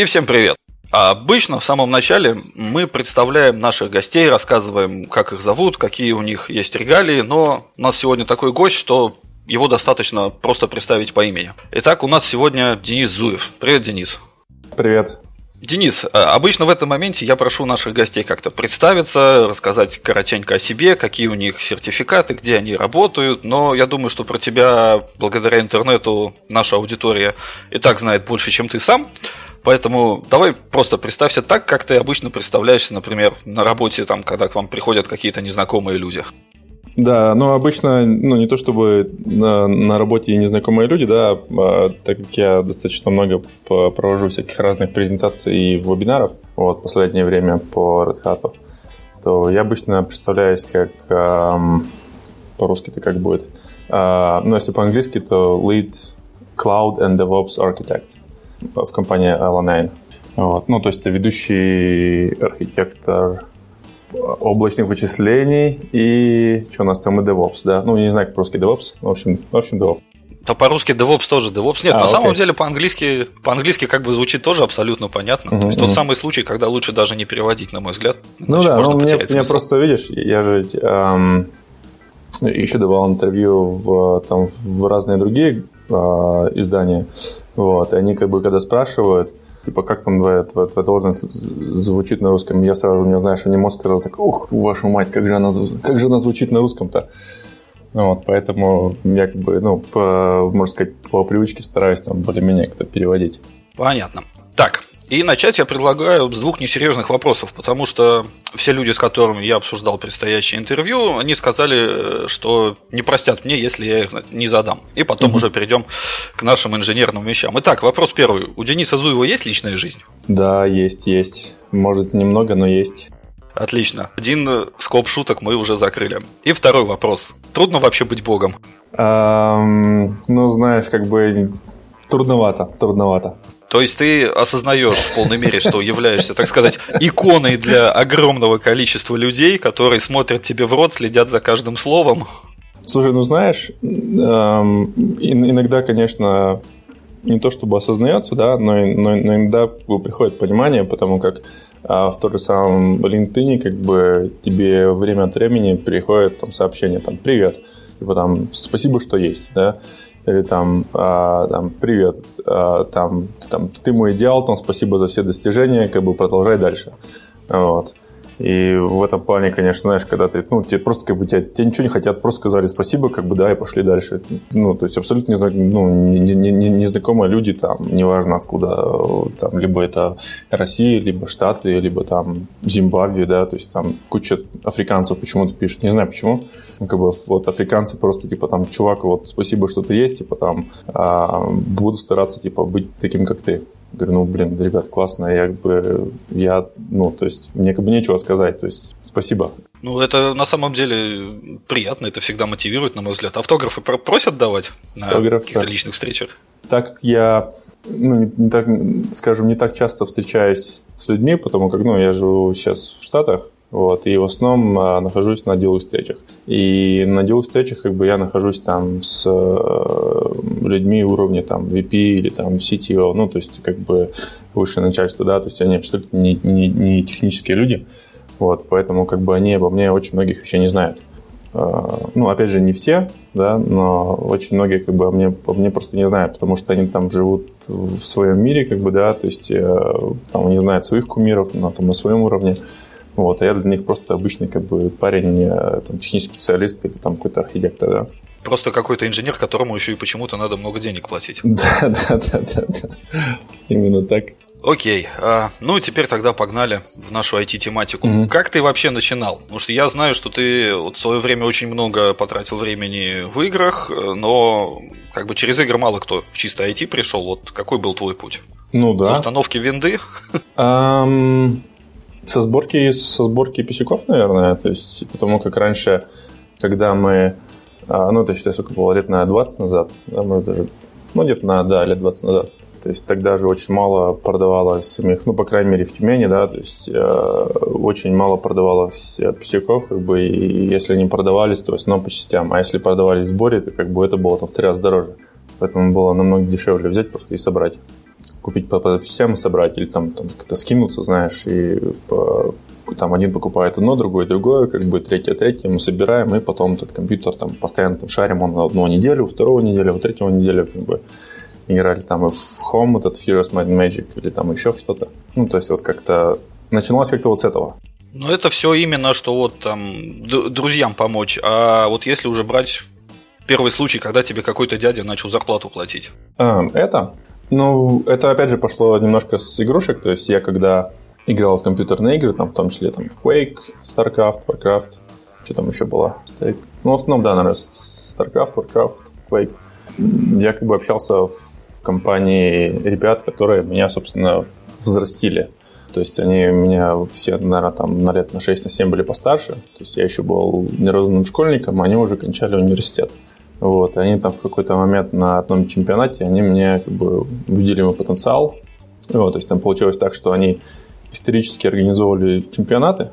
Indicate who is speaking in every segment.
Speaker 1: И всем привет! А обычно в самом начале мы представляем наших гостей, рассказываем, как их зовут, какие у них есть регалии, но у нас сегодня такой гость, что его достаточно просто представить по имени. Итак, у нас сегодня Денис Зуев. Привет, Денис.
Speaker 2: Привет.
Speaker 1: Денис, а, обычно в этом моменте я прошу наших гостей как-то представиться, рассказать коротенько о себе, какие у них сертификаты, где они работают, но я думаю, что про тебя благодаря интернету наша аудитория и так знает больше, чем ты сам. Поэтому давай просто представься так, как ты обычно представляешься, например, на работе, там, когда к вам приходят какие-то незнакомые люди.
Speaker 2: Да, но обычно, ну, не то чтобы на, на работе незнакомые люди, да, а, так как я достаточно много провожу всяких разных презентаций и вебинаров, вот, последнее время по Red Hat, то я обычно представляюсь как, эм, по-русски это как будет, э, ну, если по-английски, то Lead Cloud and DevOps Architect в компании Alanain. Вот. Ну, то есть это ведущий архитектор облачных вычислений и что у нас там и DevOps, да? Ну, не знаю, как по-русски DevOps, в общем, в общем DevOps.
Speaker 1: Да по-русски DevOps тоже DevOps. Нет, а, на окей. самом деле по-английски, по-английски как бы звучит тоже абсолютно понятно. Uh-huh, То есть тот самый случай, когда лучше даже не переводить, на мой взгляд.
Speaker 2: Ну да, можно ну, мне, мне просто видишь, я же эм, еще давал интервью в, там, в разные другие э, издания. Вот, и они как бы когда спрашивают, типа, как там твоя, твоя, твоя должность звучит на русском, я сразу, не знаешь, мне мозг сказал, так, ух, вашу мать, как же она, как же она звучит на русском-то? Вот, поэтому я как бы, ну, по, можно сказать, по привычке стараюсь там более-менее как-то переводить.
Speaker 1: Понятно. Так, и начать я предлагаю с двух несерьезных вопросов, потому что все люди, с которыми я обсуждал предстоящее интервью, они сказали, что не простят мне, если я их не задам. И потом mm-hmm. уже перейдем к нашим инженерным вещам. Итак, вопрос первый. У Дениса Зуева есть личная жизнь?
Speaker 2: Да, есть, есть. Может, немного, но есть.
Speaker 1: Отлично. Один скоп шуток мы уже закрыли. И второй вопрос. Трудно вообще быть богом?
Speaker 2: Um, ну, знаешь, как бы трудновато, трудновато.
Speaker 1: То есть ты осознаешь в полной мере, что являешься, так сказать, иконой для огромного количества людей, которые смотрят тебе в рот, следят за каждым словом.
Speaker 2: Слушай, ну знаешь, эм, иногда, конечно, не то чтобы осознается, да, но, но, но иногда приходит понимание, потому как а в том же самом LinkedIn как бы тебе время от времени приходит там сообщение, там, привет, типа там, спасибо, что есть, да, или там, а, там привет, а, там, там, ты мой идеал, там, спасибо за все достижения, как бы продолжай дальше. Вот. И в этом плане, конечно, знаешь, когда ты, ну, тебе просто как бы тебя, тебе ничего не хотят, просто сказали спасибо, как бы да, и пошли дальше. Ну, то есть абсолютно незна, ну, не, не, незнакомые люди, там, неважно откуда, там, либо это Россия, либо Штаты, либо там Зимбабве, да, то есть там куча африканцев почему-то пишут, не знаю почему, ну, как бы вот африканцы просто, типа, там, чувак, вот спасибо, что ты есть, типа, там, а, буду стараться, типа, быть таким, как ты. Говорю, ну, блин, ребят, классно, я как бы, я, ну, то есть, мне как бы нечего сказать, то есть, спасибо.
Speaker 1: Ну, это на самом деле приятно, это всегда мотивирует, на мой взгляд. Автографы просят давать Автограф, на каких-то личных встречах?
Speaker 2: Так как я, ну, не, не так, скажем, не так часто встречаюсь с людьми, потому как, ну, я живу сейчас в Штатах, вот, и в основном а, нахожусь на деловых встречах. И на деловых встречах как бы я нахожусь там с а, людьми уровня там VP или там CTO, ну, то есть как бы высшее начальство, да, то есть они абсолютно не, не, не технические люди, вот, поэтому как бы они обо мне очень многих вещей не знают. А, ну, опять же, не все, да, но очень многие как бы о мне, мне просто не знают, потому что они там живут в своем мире, как бы, да, то есть э, там они знают своих кумиров, но там на своем уровне, вот, а я для них просто обычный как бы парень, э, там, технический специалист или там какой-то архитектор, да.
Speaker 1: Просто какой-то инженер, которому еще и почему-то надо много денег платить.
Speaker 2: Да, да, да, да, да. Именно так.
Speaker 1: Окей, а, ну теперь тогда погнали в нашу IT-тематику. Mm-hmm. Как ты вообще начинал? Потому что я знаю, что ты вот в свое время очень много потратил времени в играх, но как бы через игры мало кто в чисто IT пришел. Вот какой был твой путь?
Speaker 2: Ну да.
Speaker 1: С установки винды?
Speaker 2: Um, со сборки, со сборки писюков, наверное, то есть, потому как раньше, когда мы, а, ну, то есть, сколько было, лет на 20 назад, да, мы даже, ну, где-то на, да, лет 20 назад, то есть тогда же очень мало продавалось самих, ну, по крайней мере, в Тюмени, да, то есть э, очень мало продавалось писюков, как бы, и если не продавались, то в основном по частям, а если продавались в сборе, то как бы это было там в три раза дороже. Поэтому было намного дешевле взять просто и собрать. Купить по, по частям собрать, или там, там как-то скинуться, знаешь, и по, там один покупает одно, другой другое, как бы третье, третье, мы собираем, и потом этот компьютер там постоянно там, шарим он на одну неделю, вторую неделю, вот третью неделю, как бы играли там и в Home, этот Furious Might Magic, или там еще что-то. Ну, то есть вот как-то начиналось как-то вот с этого.
Speaker 1: Ну, это все именно, что вот там друзьям помочь. А вот если уже брать первый случай, когда тебе какой-то дядя начал зарплату платить?
Speaker 2: А, это? Ну, это опять же пошло немножко с игрушек. То есть я когда играл в компьютерные игры, там, в том числе там, в Quake, StarCraft, Warcraft, что там еще было? Ну, в основном, да, наверное, StarCraft, Warcraft, Quake. Я как бы общался в компании ребят, которые меня, собственно, взрастили. То есть они меня все, наверное, там на лет на 6 на 7 были постарше. То есть я еще был неразумным школьником, а они уже кончали университет. Вот, и они там в какой-то момент на одном чемпионате, они мне как бы увидели мой потенциал. Вот, то есть там получилось так, что они исторически организовывали чемпионаты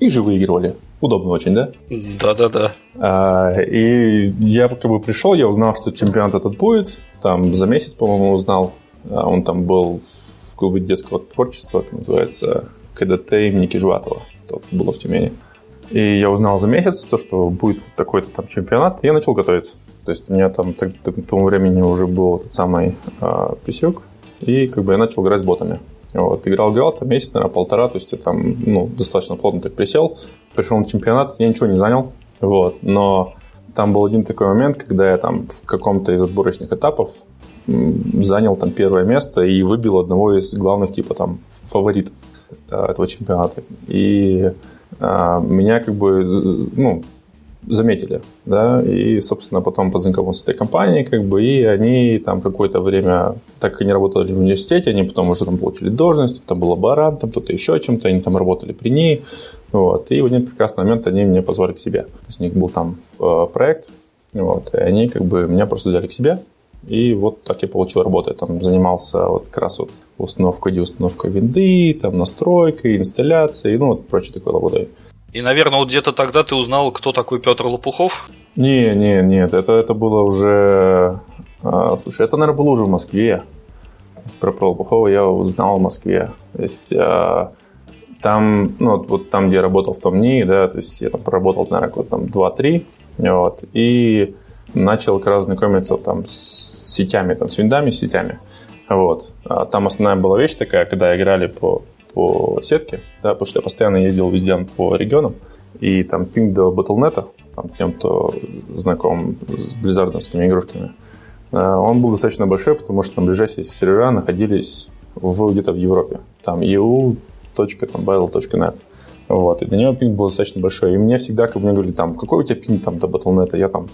Speaker 2: и же выигрывали. Удобно очень, да?
Speaker 1: Да-да-да.
Speaker 2: А, и я как бы пришел, я узнал, что чемпионат этот будет. Там за месяц, по-моему, узнал. А он там был в клубе детского творчества, как называется, КДТ имени Кижватова. Это было в Тюмени. И я узнал за месяц то, что будет такой-то там чемпионат, и я начал готовиться. То есть у меня там так, так, к тому времени уже был этот самый э, писюк, и как бы я начал играть с ботами. Вот, играл, играл, там месяц, наверное, полтора, то есть я там, ну, достаточно плотно так присел. Пришел на чемпионат, я ничего не занял, вот, но там был один такой момент, когда я там в каком-то из отборочных этапов занял там первое место и выбил одного из главных типа там фаворитов э, этого чемпионата. И меня как бы, ну, заметили, да, и, собственно, потом познакомился с этой компанией, как бы, и они там какое-то время, так как они работали в университете, они потом уже там получили должность, там был лаборантом, кто-то еще чем-то, они там работали при ней, вот, и в один прекрасный момент они меня позвали к себе. То есть у них был там э, проект, вот, и они как бы меня просто взяли к себе, и вот так я получил работу. Я там занимался вот как раз вот установкой, деустановкой винды, там настройкой, инсталляцией, ну вот прочей такой лабудой.
Speaker 1: И, наверное, вот где-то тогда ты узнал, кто такой Петр Лопухов?
Speaker 2: Не, не, нет, это, это было уже... А, слушай, это, наверное, было уже в Москве. Про, про Лопухова я узнал в Москве. То есть а, там, ну, вот, вот там, где я работал в том НИИ, да, то есть я там проработал, наверное, год там 2-3, вот, и начал как раз знакомиться там с сетями, там, с виндами, с сетями. Вот. А там основная была вещь такая, когда играли по, по сетке, да, потому что я постоянно ездил везде по регионам, и там пинг до батлнета, там тем, кто знаком с близзардовскими игрушками, а, он был достаточно большой, потому что там ближайшие сервера находились в, где-то в Европе. Там eu.battle.net. Вот, и для него пинг был достаточно большой. И мне всегда, как мне говорили, там, какой у тебя пинг там до батлнета? Я там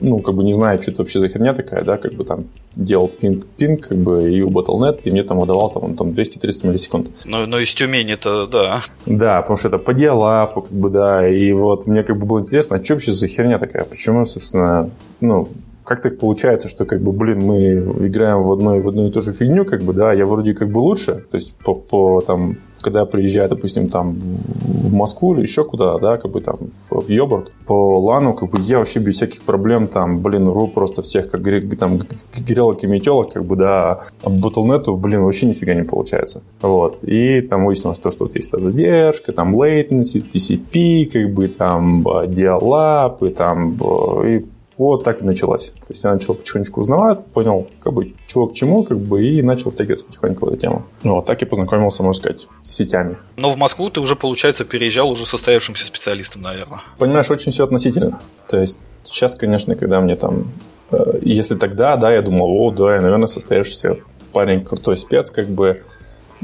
Speaker 2: ну, как бы не знаю, что это вообще за херня такая, да, как бы там делал пинг-пинг, как бы, и у Battle.net, и мне там выдавал там, он, там 200-300 миллисекунд.
Speaker 1: Но, но из Тюмени-то, да.
Speaker 2: Да, потому что это по диалапу, как бы, да, и вот мне как бы было интересно, а что вообще за херня такая, почему, собственно, ну, как так получается, что как бы, блин, мы играем в одну, в одну и ту же фигню, как бы, да, я вроде как бы лучше, то есть по, по там когда я приезжаю, допустим, там в Москву или еще куда, да, как бы там в Йобург, по лану, как бы я вообще без всяких проблем там, блин, ру просто всех, как там грелок и метелок, как бы, да, а Battle.net, блин, вообще нифига не получается. Вот. И там выяснилось то, что вот есть задержка, там latency, TCP, как бы там э, диалап, и там э, и вот так и началось. То есть я начал потихонечку узнавать, понял, как бы, чего к чему, как бы, и начал втягиваться потихоньку в эту тему. Ну, вот так и познакомился, можно сказать, с сетями.
Speaker 1: Но в Москву ты уже, получается, переезжал уже состоявшимся специалистом, наверное.
Speaker 2: Понимаешь, очень все относительно. То есть сейчас, конечно, когда мне там... Э, если тогда, да, я думал, о, да, я, наверное, состоявшийся парень, крутой спец, как бы...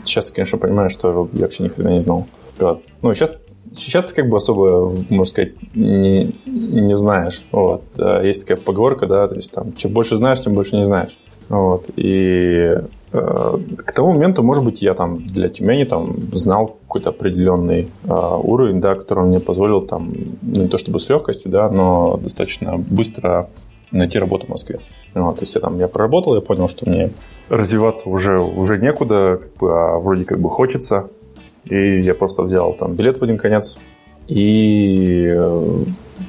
Speaker 2: Сейчас, конечно, понимаю, что я вообще ни хрена не знал. Ну, сейчас Сейчас ты как бы особо, можно сказать, не, не знаешь. Вот. Есть такая поговорка, да, то есть там, чем больше знаешь, тем больше не знаешь. Вот. И э, к тому моменту, может быть, я там для Тюмени там знал какой-то определенный э, уровень, да, который мне позволил там, не то чтобы с легкостью, да, но достаточно быстро найти работу в Москве. Вот, то есть я там я проработал, я понял, что мне развиваться уже, уже некуда, как бы, а вроде как бы хочется. И я просто взял там билет в один конец и э,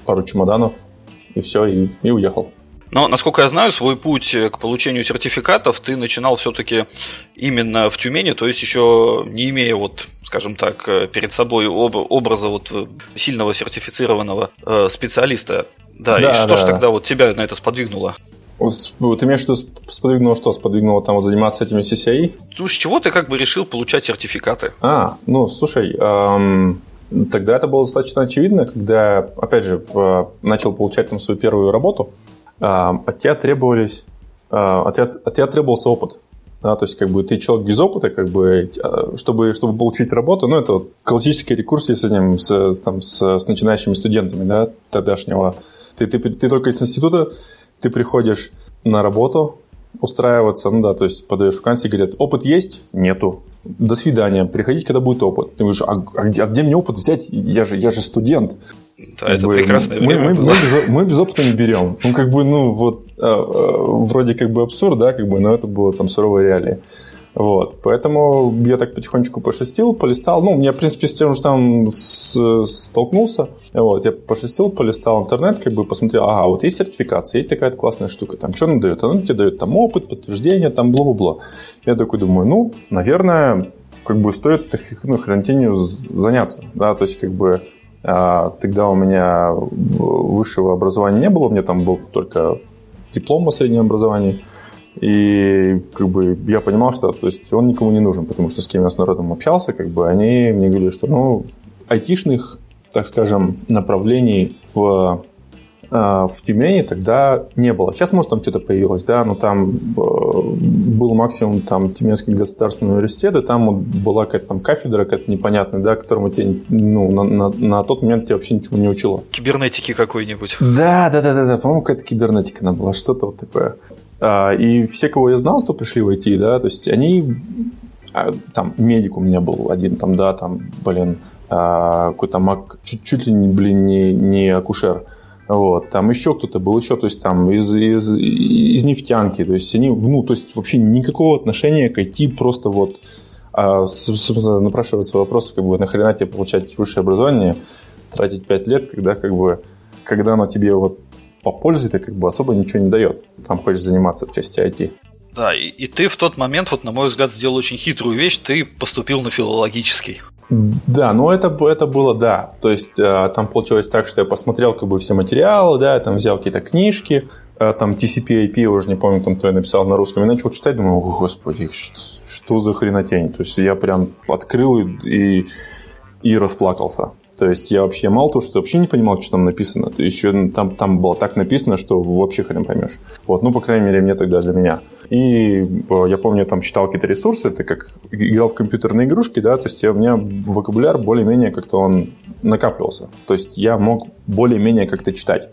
Speaker 2: пару чемоданов, и все, и, и уехал.
Speaker 1: Но, насколько я знаю, свой путь к получению сертификатов ты начинал все-таки именно в Тюмени, то есть еще не имея вот скажем так, перед собой образа вот сильного сертифицированного э, специалиста. Да, да и что да. же тогда вот тебя на это сподвигнуло?
Speaker 2: Ты имеешь в виду сподвигнуло что? Сподвигнуло там вот заниматься этими CCI?
Speaker 1: Ну, с чего ты как бы решил получать сертификаты?
Speaker 2: А, ну, слушай, эм, тогда это было достаточно очевидно, когда, опять же, начал получать там свою первую работу, э, от тебя требовались, э, от, тебя, от тебя требовался опыт. Да, то есть, как бы ты человек без опыта, как бы, а, чтобы, чтобы получить работу, ну, это вот классические рекурсии с этим, с, там, с, с начинающими студентами, да, тогдашнего. Ты, ты, ты только из института ты приходишь на работу, устраиваться, ну да, то есть подаешь вакансии, говорят, опыт есть? Нету. До свидания, приходите, когда будет опыт. Ты говоришь, а, а, где, а где мне опыт взять? Я же, я же студент.
Speaker 1: Да, это бы, прекрасное
Speaker 2: мы,
Speaker 1: время
Speaker 2: мы, мы, без, мы без опыта не берем. Ну, как бы, ну, вот, э, э, вроде как бы абсурд, да, как бы, но это было там суровые реалии. Вот, поэтому я так потихонечку пошестил, полистал. Ну, я, в принципе, с тем же самым столкнулся. Вот, я пошестил, полистал интернет, как бы посмотрел, ага, вот есть сертификация, есть такая классная штука, там, что она дает? Она тебе дает там опыт, подтверждение, там, бла-бла-бла. Я такой думаю, ну, наверное, как бы стоит ну, хранением заняться, да, то есть, как бы, а, тогда у меня высшего образования не было, у меня там был только диплом о среднем образовании. И как бы я понимал, что то есть он никому не нужен, потому что с кем я с народом общался, как бы они мне говорили, что ну, айтишных, так скажем, направлений в а, в Тюмени тогда не было. Сейчас, может, там что-то появилось, да, но там э, был максимум там Тюменский государственный университет, и там была какая-то там кафедра какая-то непонятная, да, которому тебе, ну, на, на, на тот момент тебя вообще ничего не учила.
Speaker 1: Кибернетики какой-нибудь.
Speaker 2: Да, да, да, да, да, по-моему, какая-то кибернетика она была, что-то вот такое. А, и все, кого я знал, кто пришли в IT, да, то есть они, а, там, медик у меня был один, там, да, там, блин, а, какой-то маг, чуть, чуть ли, не, блин, не, не акушер, вот, там еще кто-то был, еще, то есть там из, из, из нефтянки, то есть они, ну, то есть вообще никакого отношения к IT, просто вот а, собственно, напрашивается вопрос, как бы, нахрена тебе получать высшее образование, тратить 5 лет, когда, как бы, когда оно тебе вот по пользе ты как бы особо ничего не дает. Там хочешь заниматься в части IT.
Speaker 1: Да, и, и ты в тот момент, вот на мой взгляд, сделал очень хитрую вещь, ты поступил на филологический.
Speaker 2: Да, ну это, это было да. То есть э, там получилось так, что я посмотрел как бы все материалы, да, там взял какие-то книжки, э, там TCP IP, я уже не помню, там, кто я написал на русском, и начал читать, думаю, о, господи, что, что за хренотень. То есть я прям открыл и, и расплакался. То есть я вообще мало того, что вообще не понимал, что там написано. Еще там, там было так написано, что вообще хрен поймешь. Вот, ну, по крайней мере, мне тогда для меня. И э, я помню, я там читал какие-то ресурсы, это как играл в компьютерные игрушки, да, то есть я, у меня вокабуляр более-менее как-то он накапливался. То есть я мог более-менее как-то читать.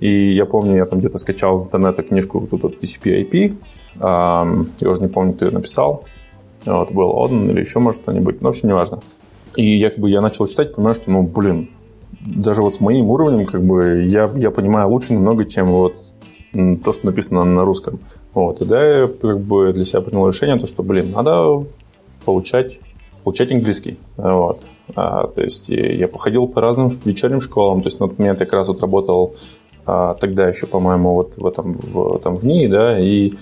Speaker 2: И я помню, я там где-то скачал из интернета книжку вот вот TCP/IP. Я уже не помню, кто ее написал. Вот, был Оден или еще может кто-нибудь. Но, в общем, неважно. И я, как бы, я начал читать, понимаю, что, ну, блин, даже вот с моим уровнем, как бы, я, я понимаю лучше намного, чем вот то, что написано на русском. Вот. И да, я как бы для себя принял решение, то, что, блин, надо получать, получать английский. Вот. А, то есть я походил по разным вечерним школам. То есть тот момент я как раз вот работал а, тогда еще, по-моему, вот в этом в, там в НИИ, да, и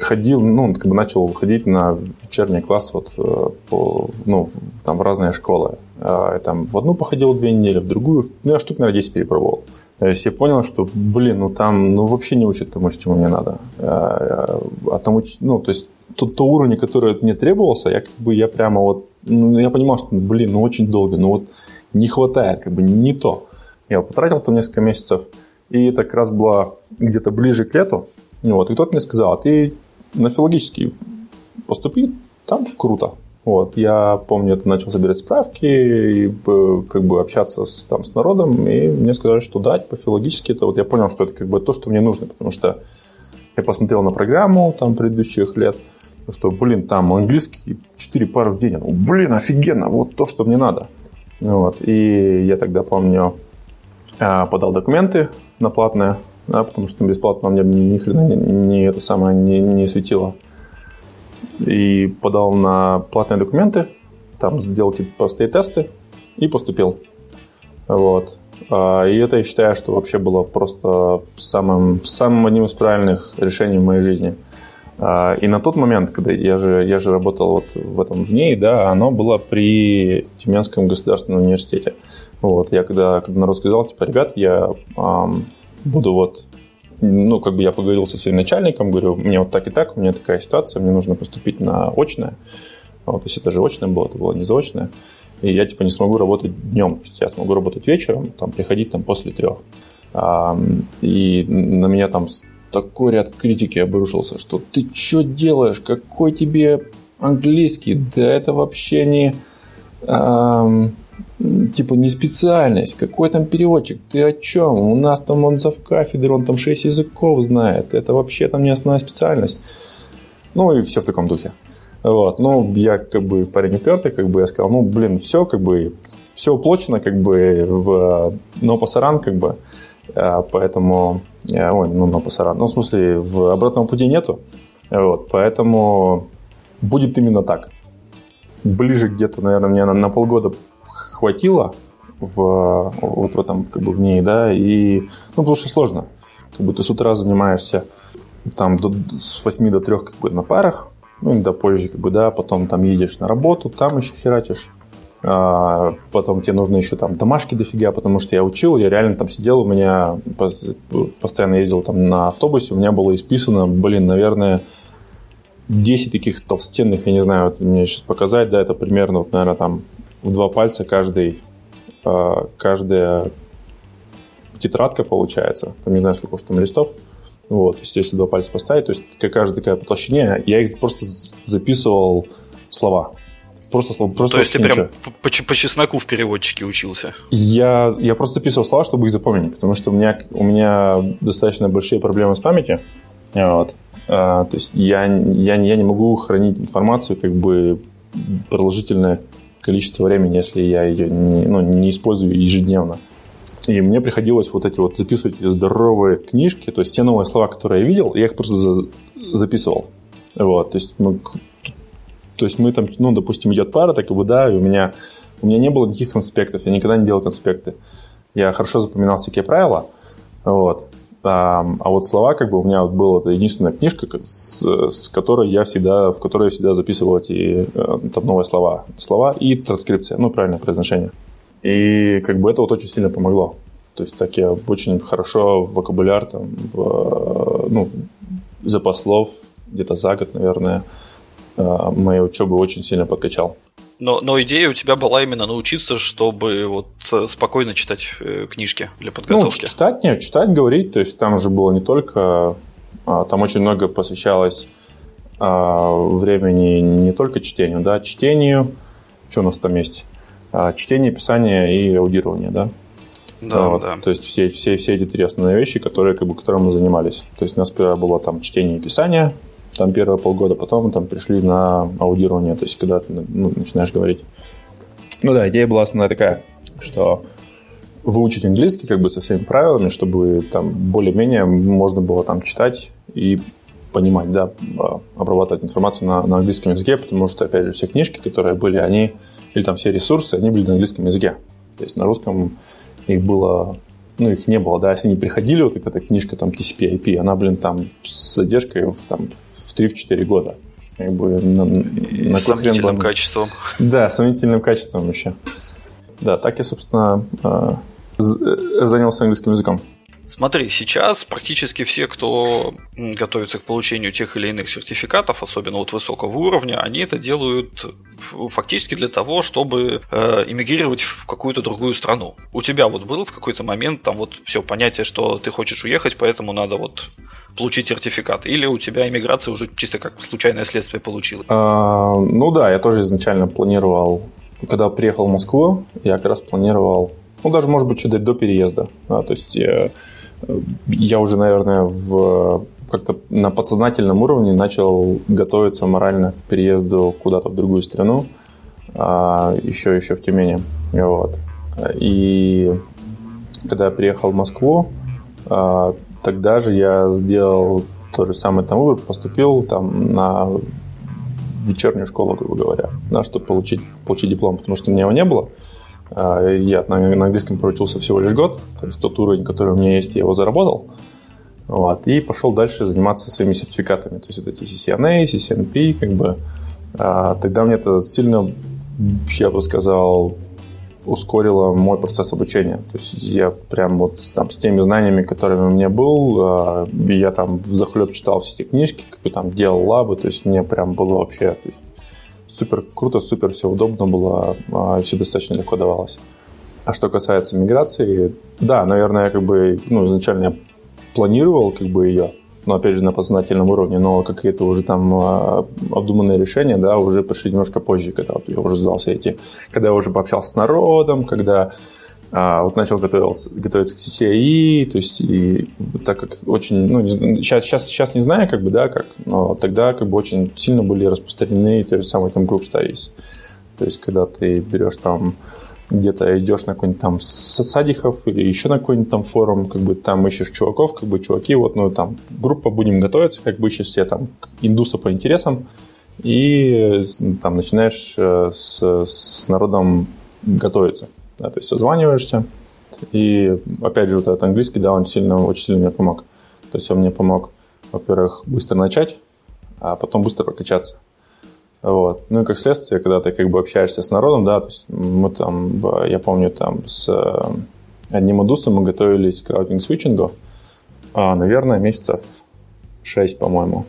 Speaker 2: ходил, ну, как бы начал ходить на вечерний класс вот э, по, ну, там в разные школы. А, там в одну походил две недели, в другую, ну, я штук, наверное, 10 перепробовал. То есть я понял, что, блин, ну там, ну вообще не учат тому, чему мне надо. А, а тому, ну, то есть тот, то уровень, который мне требовался, я как бы, я прямо вот, ну, я понимал, что, блин, ну очень долго, ну вот не хватает, как бы не то. Я потратил там несколько месяцев, и это как раз было где-то ближе к лету, вот, и кто-то мне сказал, а ты на филологический поступи, там круто. Вот, я помню, это начал собирать справки и э, как бы общаться с, там, с народом, и мне сказали, что да, типа филологически, это вот я понял, что это как бы то, что мне нужно, потому что я посмотрел на программу там предыдущих лет, что, блин, там английский 4 пары в день, ну, блин, офигенно, вот то, что мне надо. Вот, и я тогда, помню, а, подал документы на платное, да, потому что бесплатно мне ни хрена не, не это самое не, не светило. И подал на платные документы, там сделал типа простые тесты и поступил. Вот. А, и это я считаю, что вообще было просто самым, самым одним из правильных решений в моей жизни. А, и на тот момент, когда я же, я же работал вот в этом в ней, да, оно было при Тюменском государственном университете. Вот, я когда, когда народ сказал, типа, ребят, я буду вот, ну, как бы я поговорил со своим начальником, говорю, мне вот так и так, у меня такая ситуация, мне нужно поступить на очное. Вот, то есть это же очное было, это было не заочное. И я, типа, не смогу работать днем. То есть я смогу работать вечером, там, приходить там после трех. И на меня там такой ряд критики обрушился, что ты что делаешь, какой тебе английский, да это вообще не эм, типа не специальность, какой там переводчик, ты о чем? У нас там он зав кафедры, он там 6 языков знает, это вообще там не основная специальность. Ну и все в таком духе. Вот. Ну, я как бы парень упертый, как бы я сказал, ну, блин, все как бы, все уплочено как бы в но пасаран как бы, а, поэтому, э, ой, ну, но пасаран, ну, в смысле, в обратном пути нету, вот, поэтому будет именно так. Ближе где-то, наверное, мне на, на полгода хватило в, вот в этом, как бы в ней, да, и, ну, потому что сложно. Как бы ты с утра занимаешься там до, с 8 до 3 как бы на парах, ну, иногда позже, как бы, да, потом там едешь на работу, там еще херачишь, а, потом тебе нужно еще там домашки дофига, потому что я учил, я реально там сидел, у меня постоянно ездил там на автобусе, у меня было исписано, блин, наверное, 10 таких толстенных, я не знаю, вот мне сейчас показать, да, это примерно, вот, наверное, там в два пальца каждый, а, каждая тетрадка получается, там не знаю, сколько уж там листов, вот, то есть если два пальца поставить, то есть каждая такая по толщине, я их просто записывал слова. Просто слова. Просто
Speaker 1: то есть ты прям по, по чесноку в переводчике учился?
Speaker 2: Я, я просто записывал слова, чтобы их запомнить, потому что у меня, у меня достаточно большие проблемы с памятью. Вот. А, то есть я, я, я не могу хранить информацию как бы продолжительное количество времени, если я ее не, ну, не использую ежедневно. И мне приходилось вот эти вот записывать здоровые книжки, то есть все новые слова, которые я видел, я их просто за, записывал. Вот, то есть мы, то есть мы там, ну, допустим, идет пара, так и бы, да, и у меня, у меня не было никаких конспектов, я никогда не делал конспекты. Я хорошо запоминал всякие правила, вот. А, вот слова, как бы у меня вот была это единственная книжка, с, с которой я всегда, в которой я всегда записывал эти э, там новые слова. Слова и транскрипция, ну, правильное произношение. И как бы это вот очень сильно помогло. То есть так я очень хорошо в вокабуляр, там, в, ну, запас слов где-то за год, наверное, э, моей учебы очень сильно подкачал.
Speaker 1: Но, но идея у тебя была именно научиться, чтобы вот спокойно читать э, книжки для подготовки.
Speaker 2: Ну, читать, нет, читать, говорить. То есть там уже было не только... А, там очень много посвящалось а, времени не только чтению, да, чтению. Что у нас там есть? А, чтение, писание и аудирование, да?
Speaker 1: Да, вот. да.
Speaker 2: То есть все, все, все эти три основные вещи, которые, как бы, которым мы занимались. То есть у нас сперва было там чтение и писание, там первые полгода, потом там пришли на аудирование, то есть когда ты ну, начинаешь говорить. Ну да, идея была основная такая, что выучить английский как бы со всеми правилами, чтобы там более-менее можно было там читать и понимать, да, а, обрабатывать информацию на, на английском языке, потому что, опять же, все книжки, которые были, они или там все ресурсы, они были на английском языке. То есть на русском их было, ну, их не было, да, если они приходили, вот эта книжка там TCP IP, она, блин, там с задержкой в, там, в 3-4 года.
Speaker 1: Как бы на, на с сомнительным качеством.
Speaker 2: Да, сомнительным качеством еще. Да, так я, собственно, э, занялся английским языком.
Speaker 1: Смотри, сейчас практически все, кто готовится к получению тех или иных сертификатов, особенно вот высокого уровня, они это делают фактически для того, чтобы э, эмигрировать в какую-то другую страну. У тебя вот было в какой-то момент там вот все понятие, что ты хочешь уехать, поэтому надо вот получить сертификат? Или у тебя иммиграция уже чисто как случайное следствие получилась?
Speaker 2: А, ну да, я тоже изначально планировал, когда приехал в Москву, я как раз планировал, ну даже может быть чуть до переезда. Да, то есть я, я уже, наверное, в как-то на подсознательном уровне начал готовиться морально к переезду куда-то в другую страну, а, еще еще в Тюмени. Вот. И когда я приехал в Москву, а, тогда же я сделал то же самое там выбор, поступил там на вечернюю школу, грубо говоря, да, чтобы получить, получить диплом, потому что у меня его не было. А, я на, на английском проучился всего лишь год, то есть тот уровень, который у меня есть, я его заработал. Вот, и пошел дальше заниматься своими сертификатами. То есть это CCNA, CCNP, как бы. А, тогда мне это сильно, я бы сказал, ускорило мой процесс обучения. То есть я прям вот там, с теми знаниями, которыми у меня был, а, я там в захлеб читал все эти книжки, как бы там делал лабы, то есть мне прям было вообще то есть, супер круто, супер все удобно было, а, все достаточно легко давалось. А что касается миграции, да, наверное, я как бы, ну, изначально я планировал как бы ее, но опять же на подсознательном уровне, но какие-то уже там э, обдуманные решения, да, уже пришли немножко позже, когда вот я уже сдал все эти, когда я уже пообщался с народом, когда а, вот начал готовился, готовиться к CCI, то есть и так как очень, ну, не, сейчас, сейчас, сейчас не знаю, как бы, да, как, но тогда как бы очень сильно были распространены те же самые там групп studies. То есть, когда ты берешь там где-то идешь на какой-нибудь там садихов или еще на какой-нибудь там форум, как бы там ищешь чуваков, как бы чуваки, вот, ну, там, группа будем готовиться, как бы ищешь все там индуса по интересам, и там начинаешь э, с, с народом готовиться. Да, то есть созваниваешься, и опять же вот этот английский, да, он сильно, очень сильно мне помог. То есть он мне помог, во-первых, быстро начать, а потом быстро прокачаться. Вот. Ну и как следствие, когда ты как бы общаешься с народом, да, то есть мы там, я помню, там с э, одним индусом мы готовились к routing-switching у, а, наверное, месяцев 6, по-моему.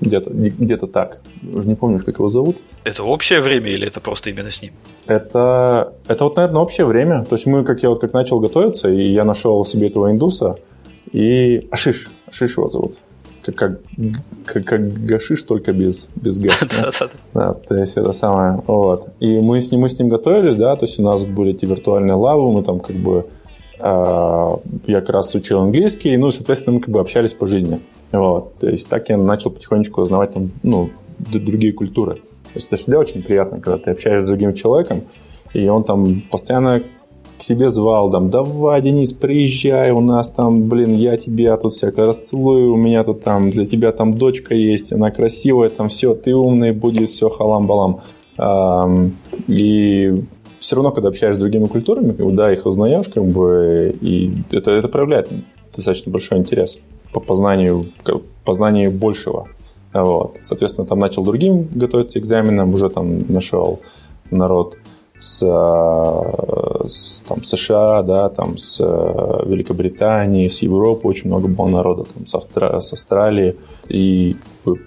Speaker 2: Где-то где так. Уже не помнишь, как его зовут.
Speaker 1: Это общее время или это просто именно с ним?
Speaker 2: Это, это вот, наверное, общее время. То есть мы, как я вот как начал готовиться, и я нашел себе этого индуса, и Ашиш, Ашиш его зовут как, как, как, как гашиш, только без, без г. Да, то есть это самое. Вот. И мы с, ним, мы с ним готовились, да, то есть у нас были эти виртуальные лавы, мы там как бы э, я как раз учил английский, ну, соответственно, мы как бы общались по жизни. Вот. То есть так я начал потихонечку узнавать там, ну, другие культуры. То есть это всегда очень приятно, когда ты общаешься с другим человеком, и он там постоянно к себе звал, там, давай, Денис, приезжай, у нас там, блин, я тебя тут всяко расцелую, у меня тут там, для тебя там дочка есть, она красивая, там все, ты умный, будет все халам-балам. И все равно, когда общаешься с другими культурами, как да, их узнаешь, как бы, и это, это проявляет достаточно большой интерес по познанию, познанию большего. Вот. Соответственно, там начал другим готовиться экзаменам, уже там нашел народ с, э, с там, США, да, там, с э, Великобритании, с Европы очень много было народа, там, с, Австра... с Австралии. И как бы,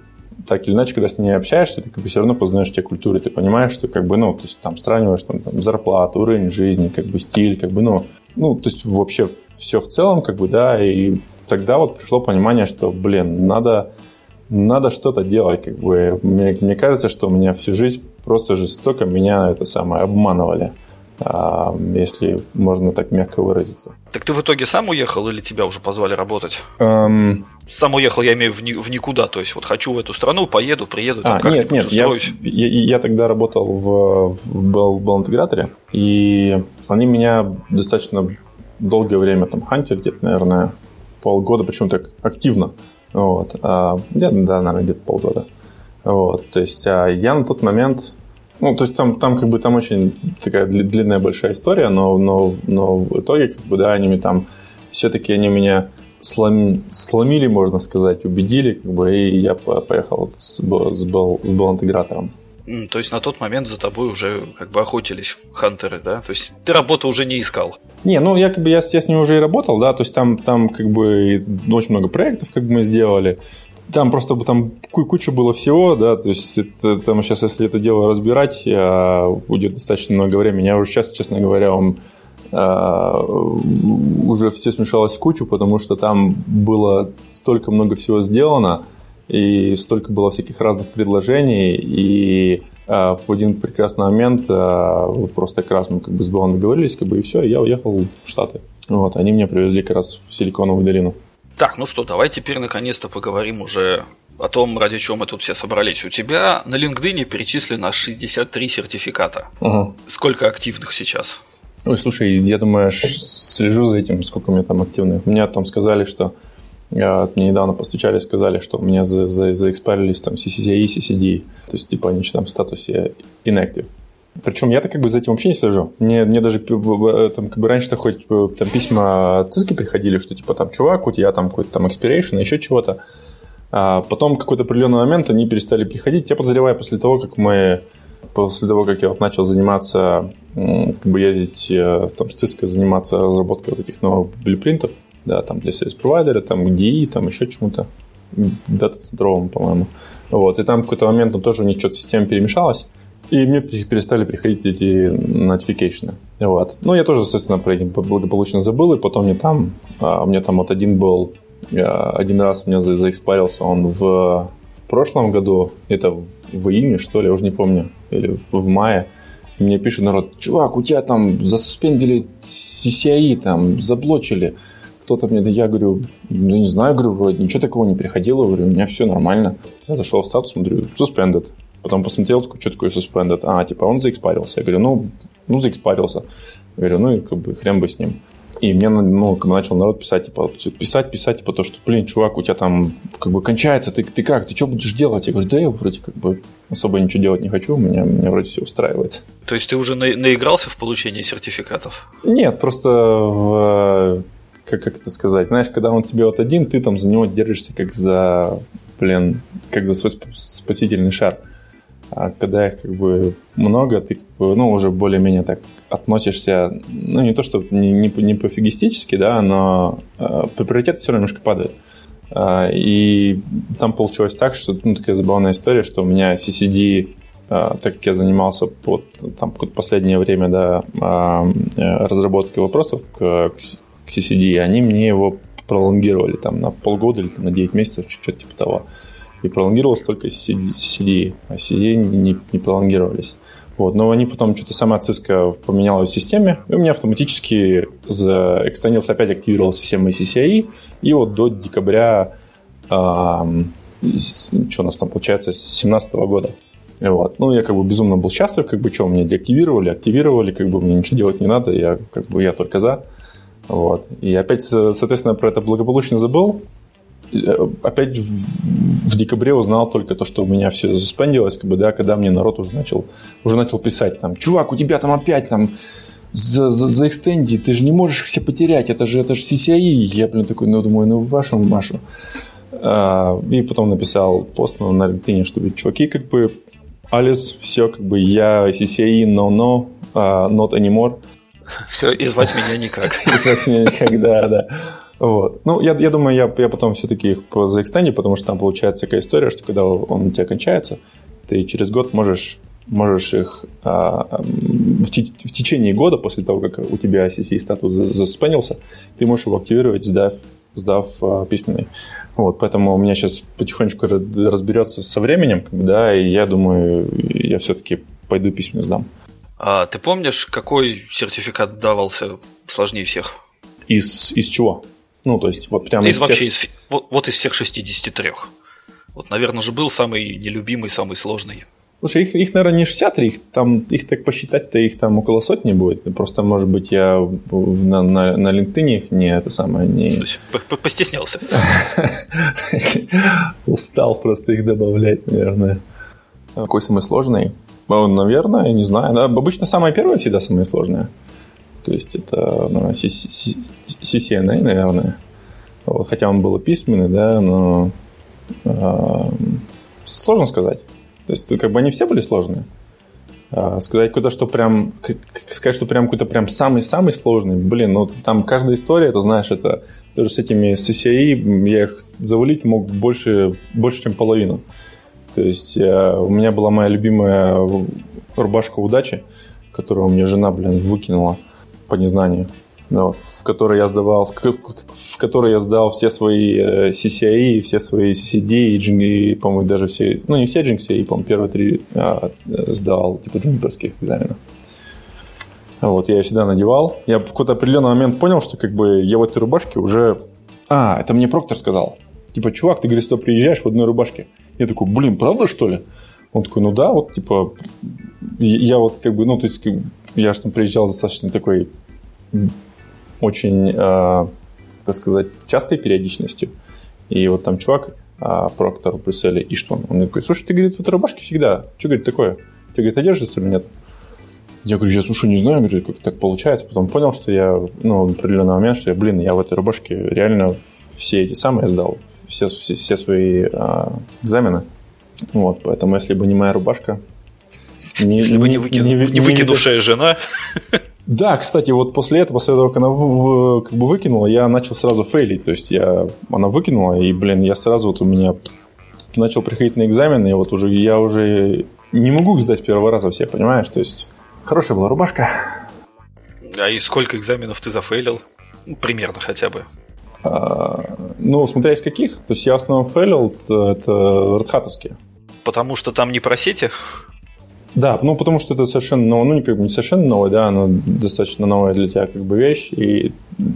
Speaker 2: так или иначе, когда с ней общаешься, ты как бы все равно познаешь те культуры, ты понимаешь, что как бы, ну, то есть там сравниваешь там, там зарплату, уровень жизни, как бы стиль, как бы, ну, ну, то есть вообще все в целом, как бы, да, и тогда вот пришло понимание, что, блин, надо надо что-то делать. Как бы. мне, мне кажется, что у меня всю жизнь просто жестоко меня это самое обманывали. А, если можно так мягко выразиться.
Speaker 1: Так ты в итоге сам уехал или тебя уже позвали работать? Um... Сам уехал, я имею в, ни, в никуда, то есть вот хочу в эту страну, поеду, приеду, там а, нет, нет, устроюсь.
Speaker 2: Я, я, я тогда работал в, в Bell, и они меня достаточно долгое время там хантили, где-то, наверное, полгода, причем так активно. Вот. А, я, да, наверное, где-то полгода. Вот. То есть а я на тот момент... Ну, то есть там, там как бы там очень такая длинная большая история, но, но, но в итоге, как бы, да, они там все-таки они меня слом, сломили, можно сказать, убедили, как бы, и я поехал с, с, с, с интегратором.
Speaker 1: То есть на тот момент за тобой уже как бы охотились хантеры, да? То есть ты работу уже не искал?
Speaker 2: Не, ну я как бы я, я с ним уже и работал, да, то есть там, там как бы очень много проектов как бы мы сделали. Там просто там куча было всего, да, то есть это, там сейчас, если это дело разбирать, а, будет достаточно много времени. Я уже сейчас, честно говоря, он а, уже все смешалось в кучу, потому что там было столько много всего сделано, и столько было всяких разных предложений, и а, в один прекрасный момент а, вот просто как раз мы как бы с Белом договорились, как бы, и все, и я уехал в Штаты. Вот, они меня привезли как раз в Силиконовую долину.
Speaker 1: Так, ну что, давай теперь наконец-то поговорим уже о том, ради чего мы тут все собрались. У тебя на LinkedIn перечислено 63 сертификата. Угу. Сколько активных сейчас?
Speaker 2: Ой, слушай, я думаю, слежу за этим, сколько у меня там активных. Мне там сказали, что мне недавно постучали, сказали, что у меня за, за, заэкспарились там CCCI CCD. То есть, типа, они там в статусе inactive. Причем я-то как бы за этим вообще не слежу. Мне, мне даже там, как бы раньше-то хоть там письма от ЦИСКи приходили, что типа там, чувак, у тебя там какой-то там expiration, еще чего-то. А потом какой-то определенный момент они перестали приходить. Я подозреваю после того, как мы после того, как я вот начал заниматься, как бы ездить э, там, с Cisco, заниматься разработкой вот этих новых блюпринтов, да, там для сервис-провайдера, там DI, там еще чему-то, дата-центровому, по-моему. Вот, и там в какой-то момент ну, тоже у них что-то система перемешалась, и мне перестали приходить эти notification. Вот. Ну, я тоже, соответственно, про этим благополучно забыл, и потом мне там, а, мне там вот один был, один раз мне заэкспарился он в, в прошлом году, это в июне, что ли, я уже не помню, или в мае, мне пишет народ, чувак, у тебя там засуспендили CCI, там, заблочили. Кто-то мне, я говорю, ну не знаю, говорю, вроде ничего такого не приходило, говорю, у меня все нормально. Я зашел в статус, смотрю, suspended. Потом посмотрел, такой, что такое suspended. А, типа, он заэкспарился. Я говорю, ну, ну, заэкспарился. Я говорю, ну, и как бы хрен бы с ним. И мне ну, как бы начал народ писать, типа, писать, писать, типа, то, что, блин, чувак, у тебя там как бы кончается, ты, ты как, ты что будешь делать? Я говорю, да я вроде как бы особо ничего делать не хочу, меня, меня вроде все устраивает.
Speaker 1: То есть ты уже на, наигрался в получении сертификатов?
Speaker 2: Нет, просто в, как, как это сказать, знаешь, когда он тебе вот один, ты там за него держишься как за, блин, как за свой спасительный шар. А когда их как бы много, ты как бы, ну, уже более-менее так относишься, ну, не то, что не, не, не пофигистически, да, но э, приоритеты все равно немножко падают. Э, и там получилось так, что, ну, такая забавная история, что у меня CCD, э, так как я занимался под, там, последнее время, да, э, разработкой вопросов к, к CCD, они мне его пролонгировали там на полгода или там, на 9 месяцев, что-то типа того. И пролонгировалось только CCD, а CCD не, не пролонгировались. Вот, но они потом что-то сама Cisco поменяла в системе, и у меня автоматически за экстенился, опять активировался все мои CCI, и вот до декабря, эм, что у нас там получается, с 2017 года. Вот. Ну, я как бы безумно был счастлив, как бы что, меня деактивировали, активировали, как бы мне ничего делать не надо, я как бы я только за. Вот. И опять, соответственно, про это благополучно забыл. Э, опять в, в декабре узнал только то, что у меня все заспендилось, как бы, да, когда мне народ уже начал, уже начал писать там, чувак, у тебя там опять там за, за, за экстенди, ты же не можешь их все потерять, это же, это же CCI. Я, блин, такой, ну, думаю, ну, вашу Машу. А, и потом написал пост на, на LinkedIn, что, чуваки, как бы, Алис, все, как бы, я CCI, no, uh, not anymore.
Speaker 1: Все, и звать меня никак.
Speaker 2: И звать меня никак, да, да. Вот. Ну, я, я думаю, я, я потом все-таки их заэкстендю, потому что там получается такая история, что когда он у тебя кончается, ты через год можешь, можешь их а, в, в течение года, после того, как у тебя CC статус заспенился, ты можешь его активировать, сдав сдав а, письменный. Вот, поэтому у меня сейчас потихонечку разберется со временем, да, и я думаю, я все-таки пойду письменный сдам.
Speaker 1: А ты помнишь, какой сертификат давался сложнее всех?
Speaker 2: Из, из чего? Ну, то есть, вот прямо
Speaker 1: из, из вообще всех... из, вот, вот из всех 63. Вот, наверное, же был самый нелюбимый, самый сложный.
Speaker 2: Слушай, их, их, наверное, не 63, их, там, их так посчитать-то их там около сотни будет. Просто, может быть, я на, на, на LinkedIn их не это самое не.
Speaker 1: Постеснялся.
Speaker 2: Устал просто их добавлять, наверное. Какой самый сложный? Ну, наверное, не знаю. Обычно самое первое всегда самое сложное. То есть это ну, CCNA, наверное. Вот, хотя он был письменный, да, но э, сложно сказать. То есть как бы они все были сложные. Э, сказать какой-то, что прям, сказать, что прям какой-то прям самый-самый сложный, блин, ну там каждая история, это знаешь, это тоже с этими CCI, я их завалить мог больше, больше чем половину. То есть э, у меня была моя любимая рубашка удачи, которую меня жена, блин, выкинула по незнанию, но, в которой я сдавал, в, в, в которой я сдал все свои э, CCI, все свои CCD, и, и по-моему, даже все, ну не все GNCI, по-моему, первые три а, сдал, типа джуниперских экзаменов. Вот, я ее всегда надевал. Я в какой-то определенный момент понял, что как бы я в этой рубашке уже... А, это мне Проктор сказал. Типа, чувак, ты, говорит, сюда приезжаешь в одной рубашке. Я такой, блин, правда, что ли? Он такой, ну да, вот, типа, я вот как бы, ну, то есть, я же там приезжал достаточно такой очень, э, так сказать, частой периодичностью. И вот там чувак, э, проктор в Брюсселе, Иштван, он такой, слушай, ты, говорит, в этой рубашке всегда. Что, говорит, такое? Ты, говорит, одежда, что ли, нет? Я говорю, я слушай, не знаю, говорю, как так получается. Потом понял, что я, ну, в определенный момент, что я, блин, я в этой рубашке реально все эти самые сдал, все, все, все свои а, экзамены. Вот, поэтому если бы не моя рубашка...
Speaker 1: Не, если не, бы не, выкину, не, не, не выкинувшая жена...
Speaker 2: Да, кстати, вот после этого, после того, как она в, в, как бы выкинула, я начал сразу фейлить. То есть я, она выкинула, и, блин, я сразу вот у меня начал приходить на экзамены, и вот уже я уже не могу их сдать первого раза все, понимаешь? То есть хорошая была рубашка.
Speaker 1: А и сколько экзаменов ты зафейлил? Примерно хотя бы.
Speaker 2: А, ну, смотря из каких. То есть я в основном фейлил, это редхатовские.
Speaker 1: Потому что там не про сети?
Speaker 2: Да, ну потому что это совершенно новое, ну не как бы не совершенно новое, да, но достаточно новая для тебя как бы вещь, и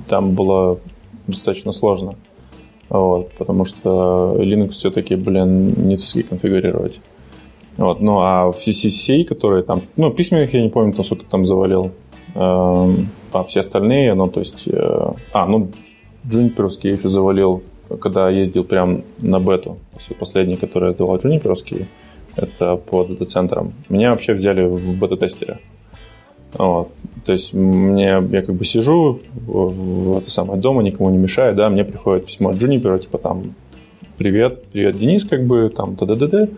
Speaker 2: там было достаточно сложно. Вот, потому что Linux все-таки, блин, не циски конфигурировать. Вот, ну а в CCCA, которые там, ну, письменных я не помню, там сколько там завалил, эм, а все остальные, ну, то есть, э, а, ну, джуниперовские я еще завалил, когда ездил прям на бету. Последний, который я сдавал джуниперовские, это по дата-центрам. Меня вообще взяли в бета-тестере. Вот. То есть мне, я как бы сижу в, это самое дома, никому не мешаю, да, мне приходит письмо от Juniper, типа там, привет, привет, Денис, как бы, там, т-д-д-д,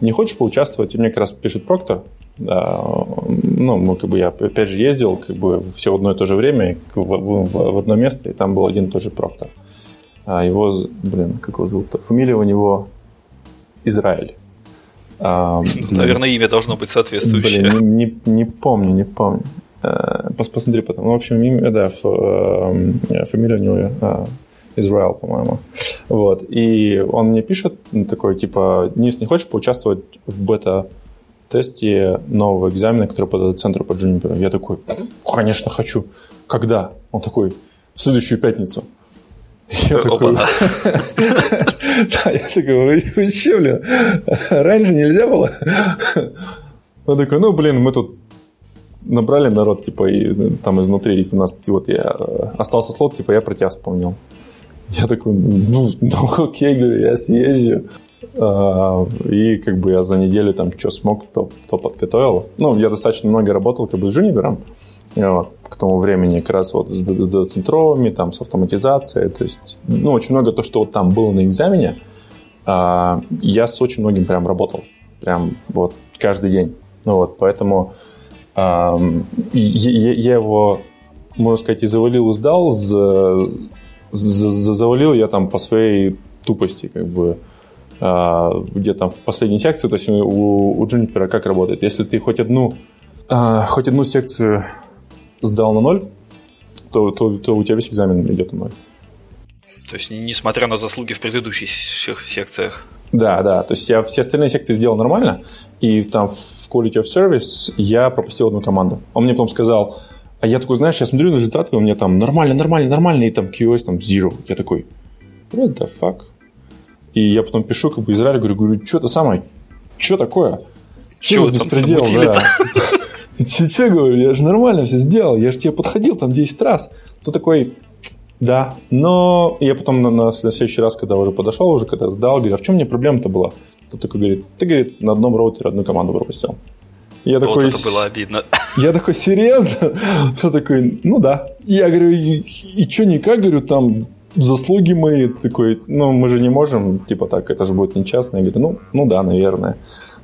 Speaker 2: не хочешь поучаствовать? И мне как раз пишет Проктор, да, ну, мы, как бы, я опять же ездил, как бы, все в одно и то же время, в, в, в одно место, и там был один и тот же Проктор. А его, блин, как его зовут? Фамилия у него Израиль.
Speaker 1: А, Наверное, имя должно быть соответствующее.
Speaker 2: Блин, не, не, не помню, не помню. А, посмотри потом. Ну, в общем, имя, да, э, фамилия у него а, Израил, по-моему. Вот. И он мне пишет ну, такой, типа, Нис, не хочешь поучаствовать в бета-тесте нового экзамена, который по центру по Juniper? Я такой, конечно, хочу. Когда? Он такой, в следующую пятницу. Я такой, да, я такой, вы че, блин, раньше нельзя было? Он такой, ну, блин, мы тут набрали народ, типа, и там изнутри у нас, вот я остался слот, типа, я про тебя вспомнил. Я такой, ну, ну окей, говорю, я съезжу. А, и как бы я за неделю там что смог, то, то подготовил. Ну, я достаточно много работал как бы с джуниором. Вот, к тому времени как раз вот с, с центровыми, там, с автоматизацией. То есть, ну, очень много то, что вот там было на экзамене, а, я с очень многим прям работал. Прям вот каждый день. Ну, вот, поэтому а, я, я его, можно сказать, и завалил, и сдал. За, за, завалил я там по своей тупости, как бы где там в последней секции, то есть у, у Juniper как работает? Если ты хоть одну, а, хоть одну секцию сдал на ноль, то, то, то у тебя весь экзамен идет на ноль.
Speaker 1: То есть, несмотря на заслуги в предыдущих секциях.
Speaker 2: Да, да. То есть я все остальные секции сделал нормально, и там в Quality of Service я пропустил одну команду. Он мне потом сказал, а я такой, знаешь, я смотрю на результаты, у меня там нормально, нормально, нормально, и там QoS там zero. Я такой, what the fuck? И я потом пишу как бы Израиль, говорю, говорю, что это самое, что такое? Что за беспредел? Да. Че, говорю, я же нормально все сделал, я же тебе подходил там 10 раз. То такой, да, но я потом на, на следующий раз, когда уже подошел, уже когда сдал, говорю, а в чем мне проблема-то была? То такой говорит, ты, говорит, на одном роутере одну команду пропустил.
Speaker 1: Я вот такой, это было обидно.
Speaker 2: Я такой, серьезно? Я такой, ну да. Я говорю, и, и что никак, говорю, там заслуги мои, такой, ну мы же не можем, типа так, это же будет нечестно. Я говорю, ну, ну да, наверное.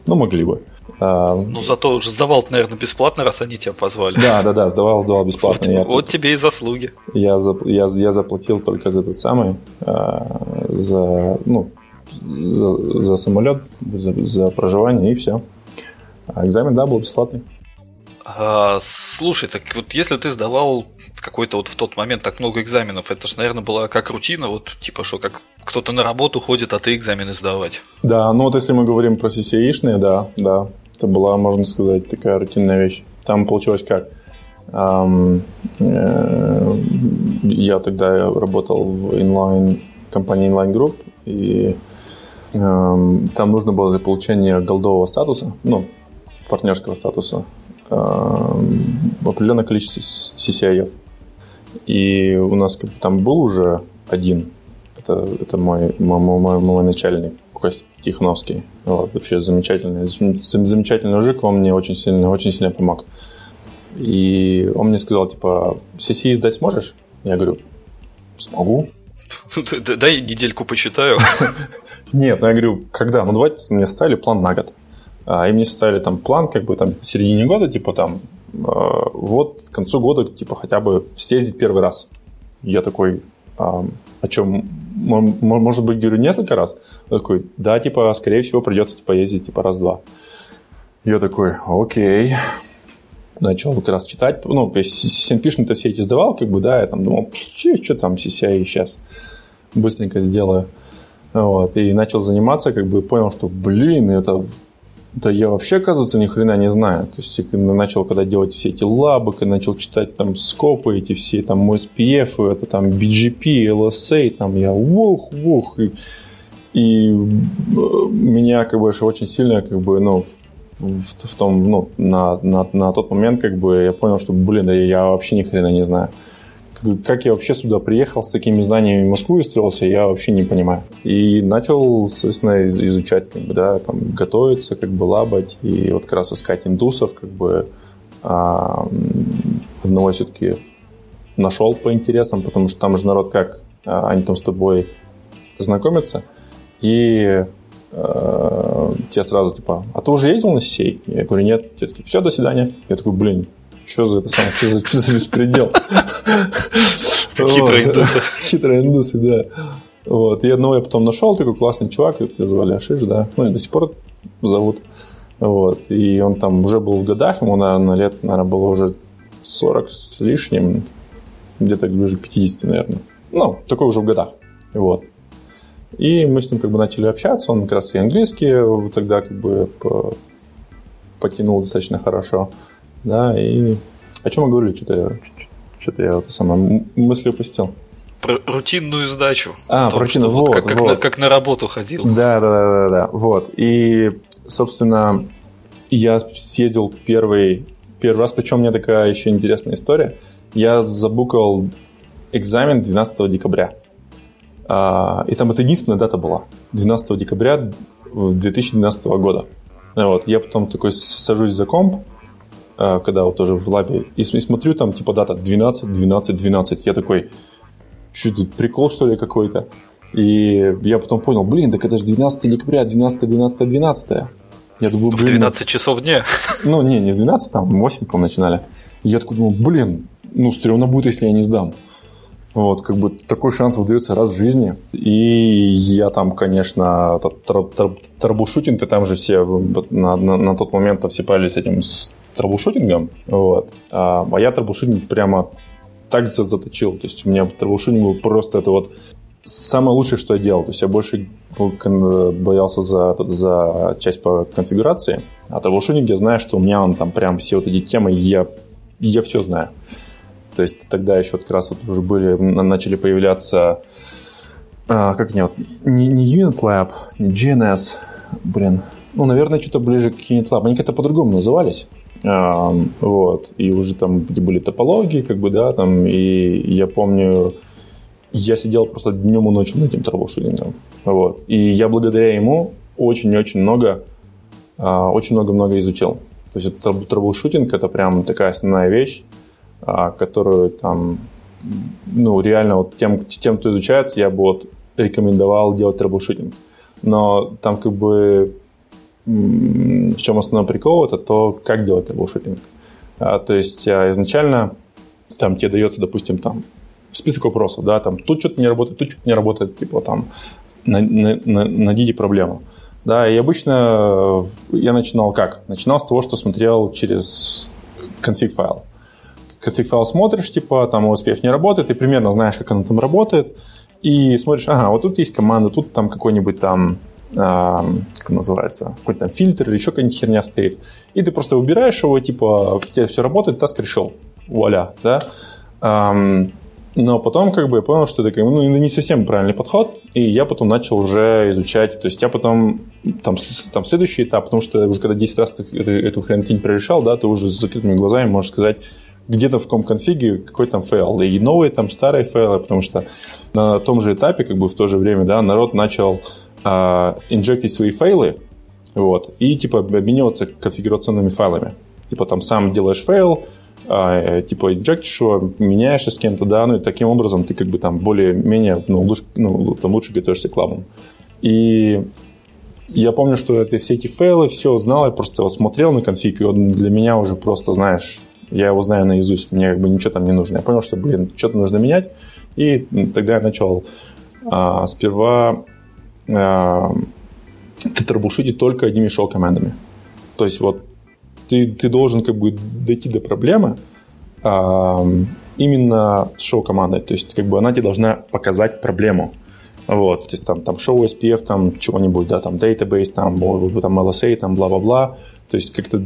Speaker 2: Ну, могли бы.
Speaker 1: А, ну, зато сдавал наверное, бесплатно, раз они тебя позвали.
Speaker 2: Да, да, да, сдавал, сдавал бесплатно.
Speaker 1: Вот, я вот тебе и заслуги.
Speaker 2: Я, я, я заплатил только за этот самый, а, за, ну, за, за самолет, за, за проживание и все. А экзамен, да, был бесплатный.
Speaker 1: А, слушай, так вот если ты сдавал какой-то вот в тот момент так много экзаменов, это же, наверное, была как рутина, вот типа что, как кто-то на работу ходит, а ты экзамены сдавать.
Speaker 2: Да, ну вот если мы говорим про CCI-шные, да, да, это была, можно сказать, такая рутинная вещь. Там получилось как? Э, я тогда работал в inline, компании Inline Group, и там нужно было для получения голдового статуса, ну, партнерского статуса, определенное количество CCIF. И у нас там был уже один, это, это мой, мой, мой, мой начальник, Кость Тихоновский. Вот, вообще замечательный, замечательный мужик, он мне очень сильно, очень сильно помог. И он мне сказал, типа, CC сдать сможешь? Я говорю, смогу.
Speaker 1: Дай недельку почитаю.
Speaker 2: Нет, ну я говорю, когда? Ну давайте мне ставили план на год. А, и мне ставили там план, как бы там в середине года, типа там, а, вот к концу года, типа хотя бы съездить первый раз. Я такой, а, о чем, может быть, говорю, несколько раз? Я такой, да, типа, скорее всего, придется типа ездить типа раз-два. Я такой, окей. Начал как раз читать. Ну, то CNP-то все эти сдавал, как бы, да, я там думал, что там CCI сейчас быстренько сделаю. Вот, и начал заниматься, как бы понял, что, блин, это да я вообще, оказывается, ни хрена не знаю. То есть я начал когда делать все эти лабы, когда начал читать там скопы эти все, там SPF, это там BGP, LSA, там я ух, ух. И, и меня как бы очень сильно как бы, ну, в, в том, ну, на, на, на тот момент как бы я понял, что, блин, да я вообще ни хрена не знаю как я вообще сюда приехал с такими знаниями в Москву и строился, я вообще не понимаю. И начал, соответственно, изучать, как бы, да, там, готовиться, как бы, лабать, и вот как раз искать индусов, как бы, а, одного все-таки нашел по интересам, потому что там же народ как, а, они там с тобой знакомятся, и э, тебе сразу типа, а ты уже ездил на сей? Я говорю, нет. Все, до свидания. Я такой, блин, что за это самое, что за, что за беспредел?
Speaker 1: Хитрые индусы.
Speaker 2: Хитрые индусы, да. Вот. И одного я потом нашел, такой классный чувак, его звали Ашиш, да. Ну, и до сих пор зовут. Вот. И он там уже был в годах, ему, наверное, лет, наверное, было уже 40 с лишним, где-то ближе к 50, наверное. Ну, такой уже в годах. Вот. И мы с ним как бы начали общаться, он как раз и английский тогда как бы потянул достаточно хорошо. Да, и о чем мы говорили? Что-то я, что-то я это самое мысли упустил.
Speaker 1: Про рутинную сдачу.
Speaker 2: А, про рутину, вот,
Speaker 1: как, как,
Speaker 2: вот.
Speaker 1: На, как на работу ходил.
Speaker 2: Да, да, да, да, да. Вот. И, собственно, я съездил первый, первый раз, причем у меня такая еще интересная история. Я забукал экзамен 12 декабря. А, и там это единственная дата была. 12 декабря 2012 года. Вот. Я потом такой сажусь за комп, когда вот тоже в лабе, и смотрю там типа дата 12, 12, 12. Я такой, что тут, прикол что ли какой-то? И я потом понял, блин, так это же 12 декабря, 12, 12, 12. Я
Speaker 1: думаю, блин. В 12 часов дня.
Speaker 2: Ну, не, не в 12, там в 8, по начинали. И я такой думал, блин, ну, стрёмно будет, если я не сдам. Вот, как бы такой шанс выдается раз в жизни. И я там, конечно, трэбушутинг, и там же все на, на, на тот момент все парились этим с трэбушутингом. Вот. А, а я трэбушутинг прямо так заточил. То есть у меня трэбушутинг был просто это вот самое лучшее, что я делал. То есть я больше боялся за, за часть по конфигурации, а трэбушутинг я знаю, что у меня он там прям все вот эти темы, я, я все знаю. То есть тогда еще как раз вот уже были, начали появляться, а, как не, вот, не, не Unit Lab, не GNS, блин, ну, наверное, что-то ближе к Unit Lab. Они как-то по-другому назывались. Вот. И уже там были топологии, как бы, да, там, и я помню, я сидел просто днем и ночью над этим troubleshooting ом. Вот. И я благодаря ему очень-очень много, а, очень много-много изучил. То есть это troubleshooting, это прям такая основная вещь, а, которую там, ну, реально вот тем, тем, кто изучается, я бы вот рекомендовал делать troubleshooting. Но там как бы в чем основной прикол, это то, как делать трэблшутинг. А, то есть а, изначально там тебе дается, допустим, там список вопросов, да, там тут что-то не работает, тут что-то не работает, типа там на, на, на, найдите проблему. Да, и обычно я начинал как? Начинал с того, что смотрел через конфиг файл конфиг файл смотришь, типа, там OSPF не работает, ты примерно знаешь, как оно там работает, и смотришь, ага, вот тут есть команда, тут там какой-нибудь там, э, как называется, какой-то там фильтр или еще какая-нибудь херня стоит. И ты просто выбираешь его, типа, у тебя все работает, таск решил. Вуаля, да. Но потом как бы я понял, что это ну, не совсем правильный подход, и я потом начал уже изучать, то есть я потом, там, там следующий этап, потому что уже когда 10 раз ты эту, хренотень прорешал, да, ты уже с закрытыми глазами можешь сказать, где-то в ком-конфиге какой там файл. И новые, там старые файлы, потому что на том же этапе, как бы в то же время, да, народ начал а, инжектить свои файлы, вот, и типа обмениваться конфигурационными файлами. Типа там сам делаешь файл, а, типа инжектишь его, меняешься с кем-то, да, ну и таким образом ты как бы там более-менее, ну, лучше, ну, там лучше готовишься к лабам. И я помню, что это все эти фейлы, все знал, я просто вот смотрел на конфиг, и он для меня уже просто, знаешь, я его знаю наизусть, мне как бы ничего там не нужно. Я понял, что, блин, что-то нужно менять, и тогда я начал а, сперва ты трэблшутить только одними шоу-командами. То есть вот ты, ты должен как бы дойти до проблемы а, именно с шоу-командой. То есть как бы она тебе должна показать проблему. Вот, то есть там, там шоу SPF, там чего-нибудь, да, там database, там, там LSA, там бла-бла-бла. То есть как-то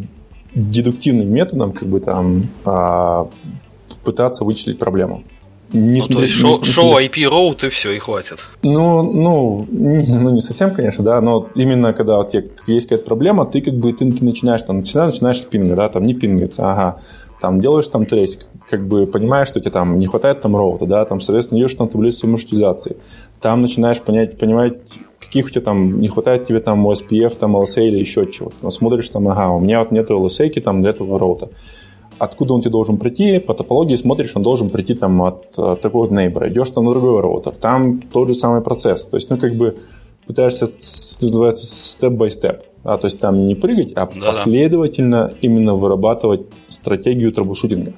Speaker 2: дедуктивным методом как бы там а, пытаться вычислить проблему.
Speaker 1: Не ну, смотреть, то есть шоу, не, шоу IP Road и все, и хватит.
Speaker 2: Ну, ну, не, ну, не совсем, конечно, да, но именно когда у тебя есть какая-то проблема, ты как бы ты, ты начинаешь там, всегда начинаешь с пинга, да, там не пингается, ага, там делаешь там трейс, как бы понимаешь, что тебе там не хватает там роута, да, там, соответственно, идешь там таблицу маршрутизации, там начинаешь понять, понимать, каких у тебя там не хватает тебе там SPF, там LSA или еще чего-то. Смотришь там, ага, у меня вот нету LSA там для этого роута откуда он тебе должен прийти, по топологии смотришь, он должен прийти там от, от такого вот neighbor а, идешь там на другой роутер, там тот же самый процесс, то есть, ну, как бы пытаешься, называется, step-by-step, а, то есть там не прыгать, а Да-да. последовательно именно вырабатывать стратегию troubleshooting а.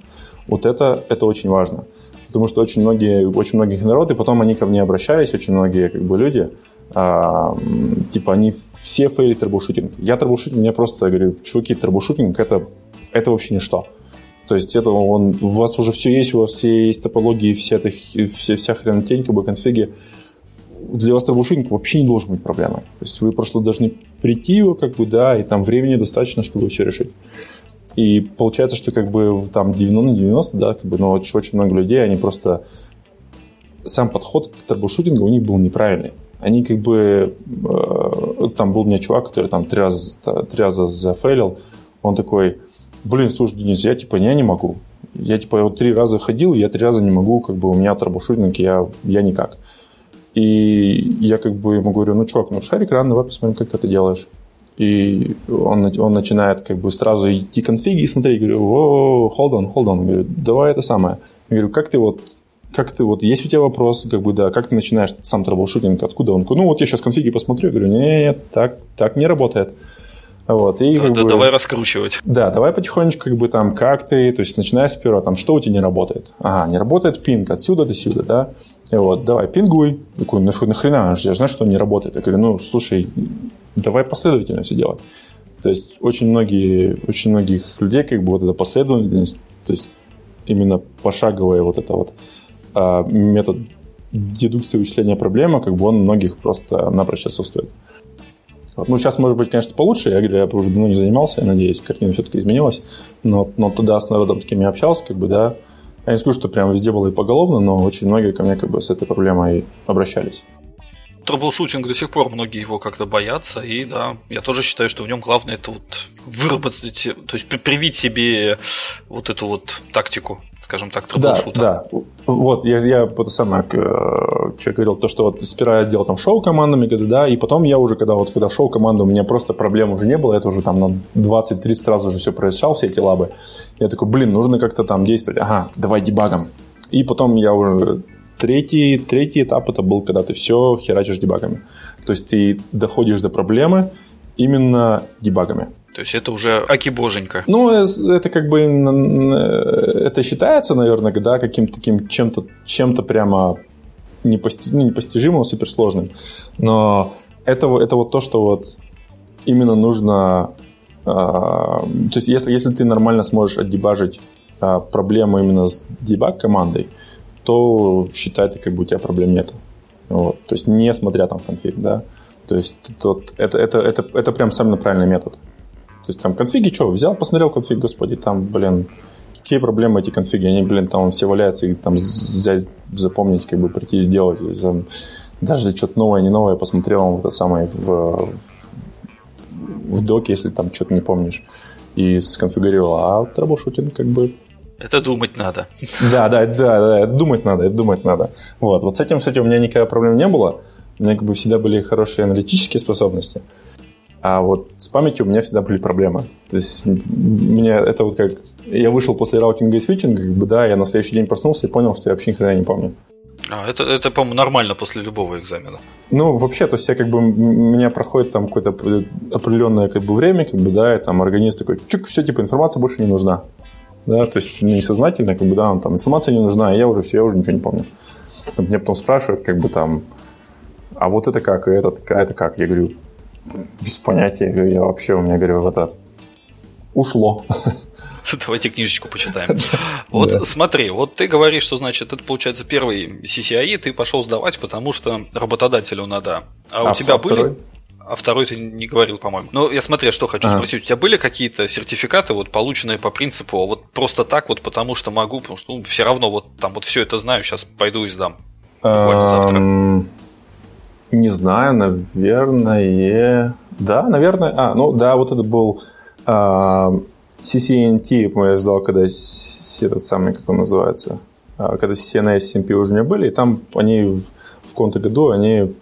Speaker 2: Вот это, это очень важно. Потому что очень многие, очень многих народ, и потом они ко мне обращались, очень многие как бы люди, а, типа они все фейлят troubleshooting. Я troubleshooting, мне просто говорю, чуваки, troubleshooting это, это вообще ничто. То есть это он, у вас уже все есть, у вас все есть топологии, вся, вся, вся хренотень, как бы конфиги. Для вас troubleshooting вообще не должен быть проблемой. То есть вы просто должны прийти его, как бы, да, и там времени достаточно, чтобы все решить. И получается, что как бы там 90 на 90, да, как бы, но очень, очень много людей, они просто... Сам подход к troubleshooting у у них был неправильный. Они как бы... Э, там был у меня чувак, который там три раза, три раза зафейлил. Он такой, блин, слушай, Денис, я типа я не могу. Я типа вот три раза ходил, я три раза не могу, как бы у меня troubleshooting, я, я никак. И я как бы ему говорю, ну, чувак, ну, шарь экран, давай посмотрим, как ты это делаешь. И он, он начинает как бы сразу идти конфиги и смотреть. Говорю, о, hold on, hold on. Говорю, давай это самое. Я говорю, как ты вот как ты вот, есть у тебя вопрос, как бы, да, как ты начинаешь сам troubleshooting, откуда он? Ну, вот я сейчас конфиги посмотрю, я говорю, нет, так, так не работает. Вот, и,
Speaker 1: да, да, бы, давай раскручивать.
Speaker 2: Да, давай потихонечку, как бы там, как ты, то есть начиная с первого, там, что у тебя не работает? Ага, не работает пинг отсюда до сюда, да? И вот, давай, пингуй. Такой, нахрена, я знаю, что он не работает. Я говорю, ну, слушай, давай последовательно все делать. То есть очень многие, очень многих людей, как бы вот эта последовательность, то есть именно пошаговая вот это вот а, метод дедукции вычисления проблемы, как бы он многих просто напрочь отсутствует. Ну, сейчас, может быть, конечно, получше. Я говорю, я уже давно не занимался, я надеюсь, картина все-таки изменилась. Но, но тогда с народом такими общался, как бы, да. Я не скажу, что прям везде было и поголовно, но очень многие ко мне как бы с этой проблемой обращались.
Speaker 1: Troubleshooting до сих пор многие его как-то боятся, и да, я тоже считаю, что в нем главное это вот выработать, то есть привить себе вот эту вот тактику скажем так, troubleshoot а.
Speaker 2: Да, да. Вот, я, я это самое, э, что говорил, то, что вот сперва я делал там шоу командами, да, и потом я уже, когда вот когда шоу команда, у меня просто проблем уже не было, это уже там на 20-30 раз уже все прорешал, все эти лабы. Я такой, блин, нужно как-то там действовать. Ага, давай дебагом. И потом я уже третий, третий этап это был, когда ты все херачишь дебагами. То есть ты доходишь до проблемы именно дебагами.
Speaker 1: То есть это уже аки боженька.
Speaker 2: Ну, это как бы это считается, наверное, да, каким-то таким чем-то чем-то прямо непости, ну, непостижимым, суперсложным. Но это, это вот то, что вот именно нужно... Э, то есть если, если ты нормально сможешь отдебажить э, проблему именно с дебаг командой, то считай, как бы у тебя проблем нет. Вот. То есть не смотря там конфиг, да. То есть это, это, это, это, это прям самый правильный метод. То есть там конфиги, что, взял, посмотрел конфиг, господи, там, блин, какие проблемы эти конфиги, они, блин, там все валяются, и там взять, запомнить, как бы прийти сделать. Там, даже что-то новое, не новое, посмотрел это самое в, в, в доке, если там что-то не помнишь, и сконфигурировал, а troubleshooting как бы
Speaker 1: это думать надо.
Speaker 2: Да, да, да, да, думать надо, это думать надо. Вот, вот с этим, кстати, у меня никаких проблем не было. У меня как бы всегда были хорошие аналитические способности. А вот с памятью у меня всегда были проблемы. То есть мне это вот как я вышел после routing а и switching а, как бы, да, я на следующий день проснулся и понял, что я вообще ни хрена не помню.
Speaker 1: А, это, это по-моему, нормально после любого экзамена.
Speaker 2: Ну, вообще, то есть я как бы, у меня проходит там какое-то определенное как бы время, как бы, да, и там организм такой, чук, все, типа, информация больше не нужна. Да, то есть несознательно, как бы, да, там, информация не нужна, я уже все, я уже ничего не помню. Мне потом спрашивают, как бы там, а вот это как, и это, а это как? Я говорю, без понятия, я, говорю, я вообще, у меня, говорю, это ушло.
Speaker 1: Давайте книжечку почитаем. Вот да. смотри, вот ты говоришь, что значит это получается первый CCI, ты пошел сдавать, потому что работодателю надо. А, а у тебя были? Второй? А второй ты не говорил, по-моему. Но я смотря что хочу а. спросить, у тебя были какие-то сертификаты, вот полученные по принципу, вот просто так вот, потому что могу, потому что ну, все равно вот там вот все это знаю, сейчас пойду и сдам. Буквально завтра.
Speaker 2: Не знаю, наверное. Да, наверное. А, ну да, вот это был CCNT я ждал, когда этот самый, как он называется, а, когда CCNA и CMP уже не были, и там они в каком-то году, они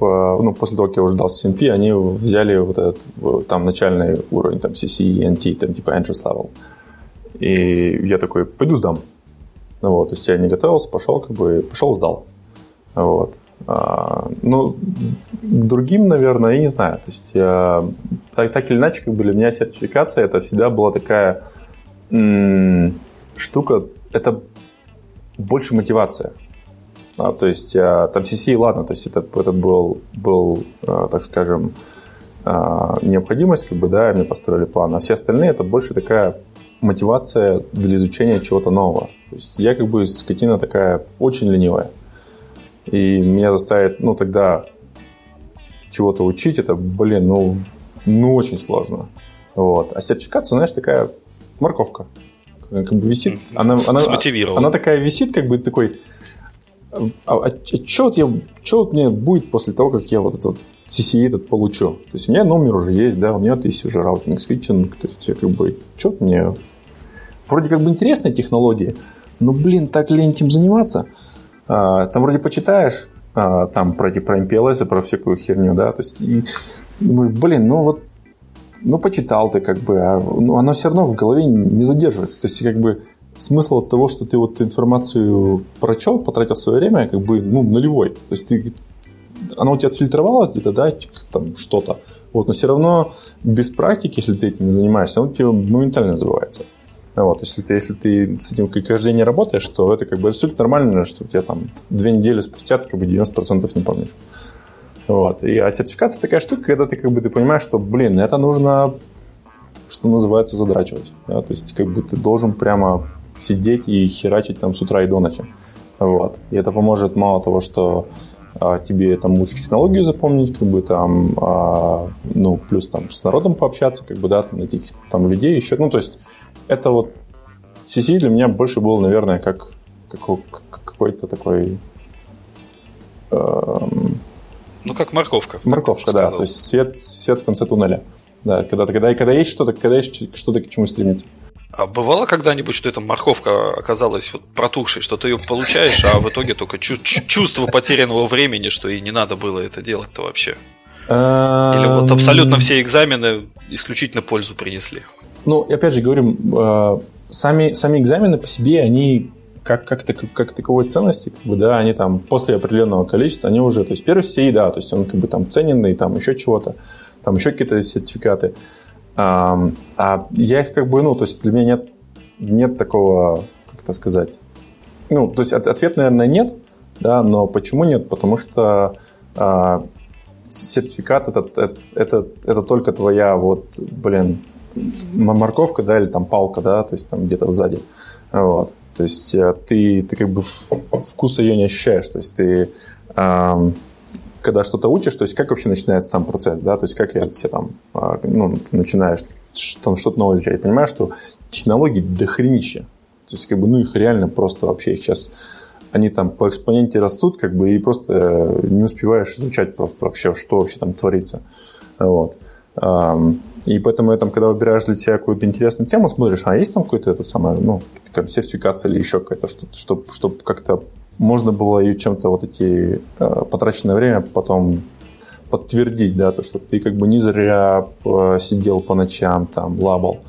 Speaker 2: ну, после того, как я уже ждал CMP, они взяли вот этот там начальный уровень, там CCNT, там типа Entrance Level. И я такой, пойду сдам. Вот, то есть я не готовился, пошел, как бы, пошел, сдал. Вот. А, ну, другим, наверное, я не знаю. То есть, я, так, так или иначе, как бы для меня сертификация это всегда была такая м- штука, это больше мотивация. А, то есть, а, там CC, ладно, то есть, это, это был, был а, так скажем, а, необходимость, как бы, да, мне построили план. А все остальные это больше такая мотивация для изучения чего-то нового. То есть, я как бы скотина такая очень ленивая. И меня заставит, ну, тогда чего-то учить, это, блин, ну, ну, очень сложно. Вот. А сертификация, знаешь, такая морковка. Как бы висит. Она, она, она такая висит, как бы такой... А, а, а что вот, я, что вот мне будет после того, как я вот этот CCIE этот получу? То есть у меня номер уже есть, да, у меня есть уже routing, switching, то есть как бы, что мне... Вроде как бы интересная технология, но, блин, так лень этим заниматься – а, там вроде почитаешь а, там про, про MPLS и про всякую херню, да, то есть и думаешь, блин, ну вот ну, почитал ты, как бы, а ну, оно все равно в голове не задерживается. То есть, как бы, смысл от того, что ты вот информацию прочел, потратил свое время, как бы, ну, нулевой. То есть, ты, оно у тебя отфильтровалось где-то, да, там что-то. Вот, но все равно без практики, если ты этим не занимаешься, оно у тебя моментально забывается. Вот, если ты, если ты с этим каждый день не работаешь, то это как бы абсолютно нормально, что у тебя там две недели спустя ты как бы 90% не помнишь. Вот. И, а сертификация такая штука, когда ты как бы ты понимаешь, что, блин, это нужно, что называется, задрачивать. Да? То есть как бы ты должен прямо сидеть и херачить там с утра и до ночи. Вот. И это поможет мало того, что а, тебе там лучше технологию запомнить, как бы там, а, ну, плюс там с народом пообщаться, как бы, да, там, найти там людей еще, ну, то есть это вот CC для меня больше было, наверное, как, как какой-то такой...
Speaker 1: Эм, ну, как морковка.
Speaker 2: Морковка, да. То есть свет, свет в конце туннеля. Да, когда, когда, когда есть что-то, когда есть что-то к чему стремиться.
Speaker 1: А бывало когда-нибудь, что эта морковка оказалась вот протухшей, что ты ее получаешь, а в итоге только чувство потерянного времени, что и не надо было это делать-то вообще? Или вот абсолютно все экзамены исключительно пользу принесли?
Speaker 2: Ну, опять же говорим, э, сами, сами экзамены по себе, они как, как, как, как таковой ценности, как бы, да, они там после определенного количества, они уже, то есть первый CCI, да, то есть он как бы там цененный, там еще чего-то, там еще какие-то сертификаты. А, я их как бы, ну, то есть для меня нет, нет такого, как это сказать, ну, то есть ответ, наверное, нет, да, но почему нет? Потому что а, сертификат это, это, это, это только твоя вот, блин, морковка, да, или там палка, да, то есть там где-то сзади. Вот. То есть э, ты, ты как бы вкуса ее не ощущаешь. То есть ты эм, когда что-то учишь, то есть как вообще начинается сам процесс, да, то есть как я все там, а, ну, начинаешь что-то новое изучать, понимаешь, что технологии дохренища. То есть как бы, ну, их реально просто вообще, их сейчас, они там по экспоненте растут, как бы, и просто э, не успеваешь изучать просто вообще, что вообще там творится. Вот. И поэтому я там, когда выбираешь для себя какую-то интересную тему, смотришь, а есть там какой-то это самое, ну, там, сертификация или еще какая-то, что-то, чтобы, чтобы как-то можно было ее чем-то вот эти э, потраченное время потом подтвердить, да, то, что ты как бы не зря э, сидел по ночам, там, лабал.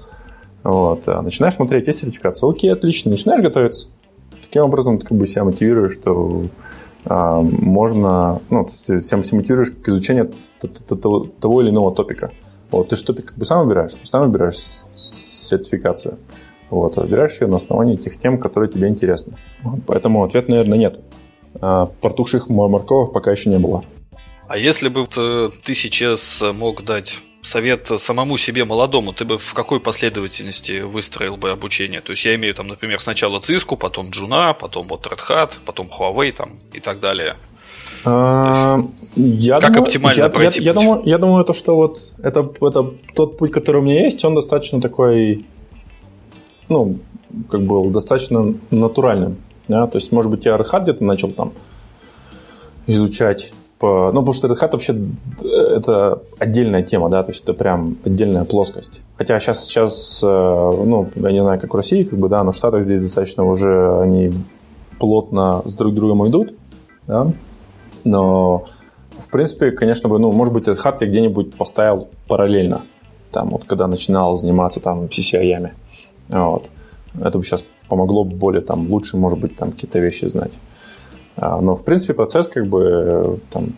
Speaker 2: Вот. А начинаешь смотреть, есть сертификация. Окей, отлично. Начинаешь готовиться. Таким образом, ты как бы себя мотивируешь, что а, можно, ну, ты себя мотивируешь к изучению того или иного топика. Вот, ты же топик как бы сам выбираешь, сам выбираешь сертификацию. Вот, выбираешь ее на основании тех тем, которые тебе интересны. Вот, поэтому ответ, наверное, нет. А протухших морковок пока еще не было.
Speaker 1: А если бы ты сейчас мог дать совет самому себе молодому, ты бы в какой последовательности выстроил бы обучение? То есть я имею там, например, сначала Cisco, потом Джуна, потом вот Red Hat, потом Huawei там и так далее.
Speaker 2: А, я как думаю, оптимально я, пройти я, я, думаю, я думаю, то, что вот это, это тот путь, который у меня есть, он достаточно такой, ну, как был достаточно натуральным. Да? То есть, может быть, я Red где-то начал там изучать по... Ну, потому что Red Hat вообще э, это отдельная тема, да, то есть это прям отдельная плоскость. Хотя сейчас, сейчас, э, ну, я не знаю, как в России, как бы, да, но в Штатах здесь достаточно уже они плотно с друг другом идут, да, но в принципе, конечно бы, ну, может быть, Red Hat я где-нибудь поставил параллельно, там, вот, когда начинал заниматься там CCI-ями, вот. Это бы сейчас помогло более там лучше, может быть, там какие-то вещи знать. А, но, в принципе, процесс как бы там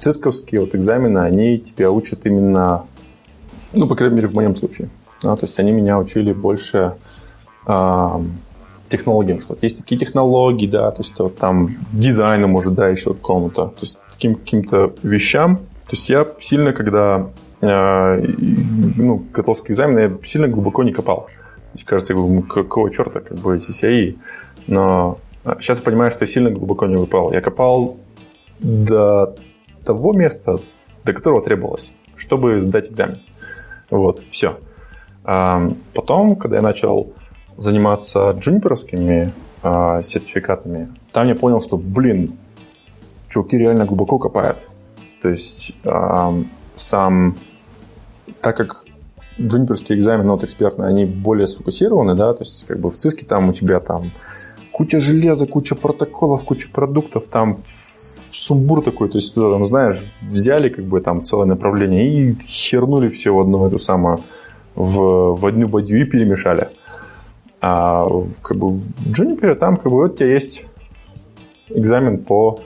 Speaker 2: цисковские вот экзамены, они тебя учат именно, ну, по крайней мере, в моем случае. Да, то есть они меня учили больше э, технологиям, что есть такие технологии, да, то есть вот там дизайну, может, да, еще какому-то, то есть таким каким-то вещам. То есть я сильно, когда ну, готовился к экзамену, я сильно глубоко не копал. То есть, кажется, говорю, какого черта, как бы CCI. Но Сейчас я понимаю, что я сильно глубоко не выпал. Я копал до того места, до которого требовалось, чтобы сдать экзамен. Вот, все. А потом, когда я начал заниматься джуниперскими а, сертификатами, там я понял, что, блин, чуваки реально глубоко копают. То есть а, сам, так как джуниперские экзамены от экспертные, они более сфокусированы, да, то есть как бы в ЦИСКе там у тебя там куча железа, куча протоколов, куча продуктов, там сумбур такой, то есть там, знаешь, взяли как бы там целое направление и хернули все в одну эту самую, в, в одну бадью и перемешали. А как бы в Juniper там как бы вот у тебя есть экзамен по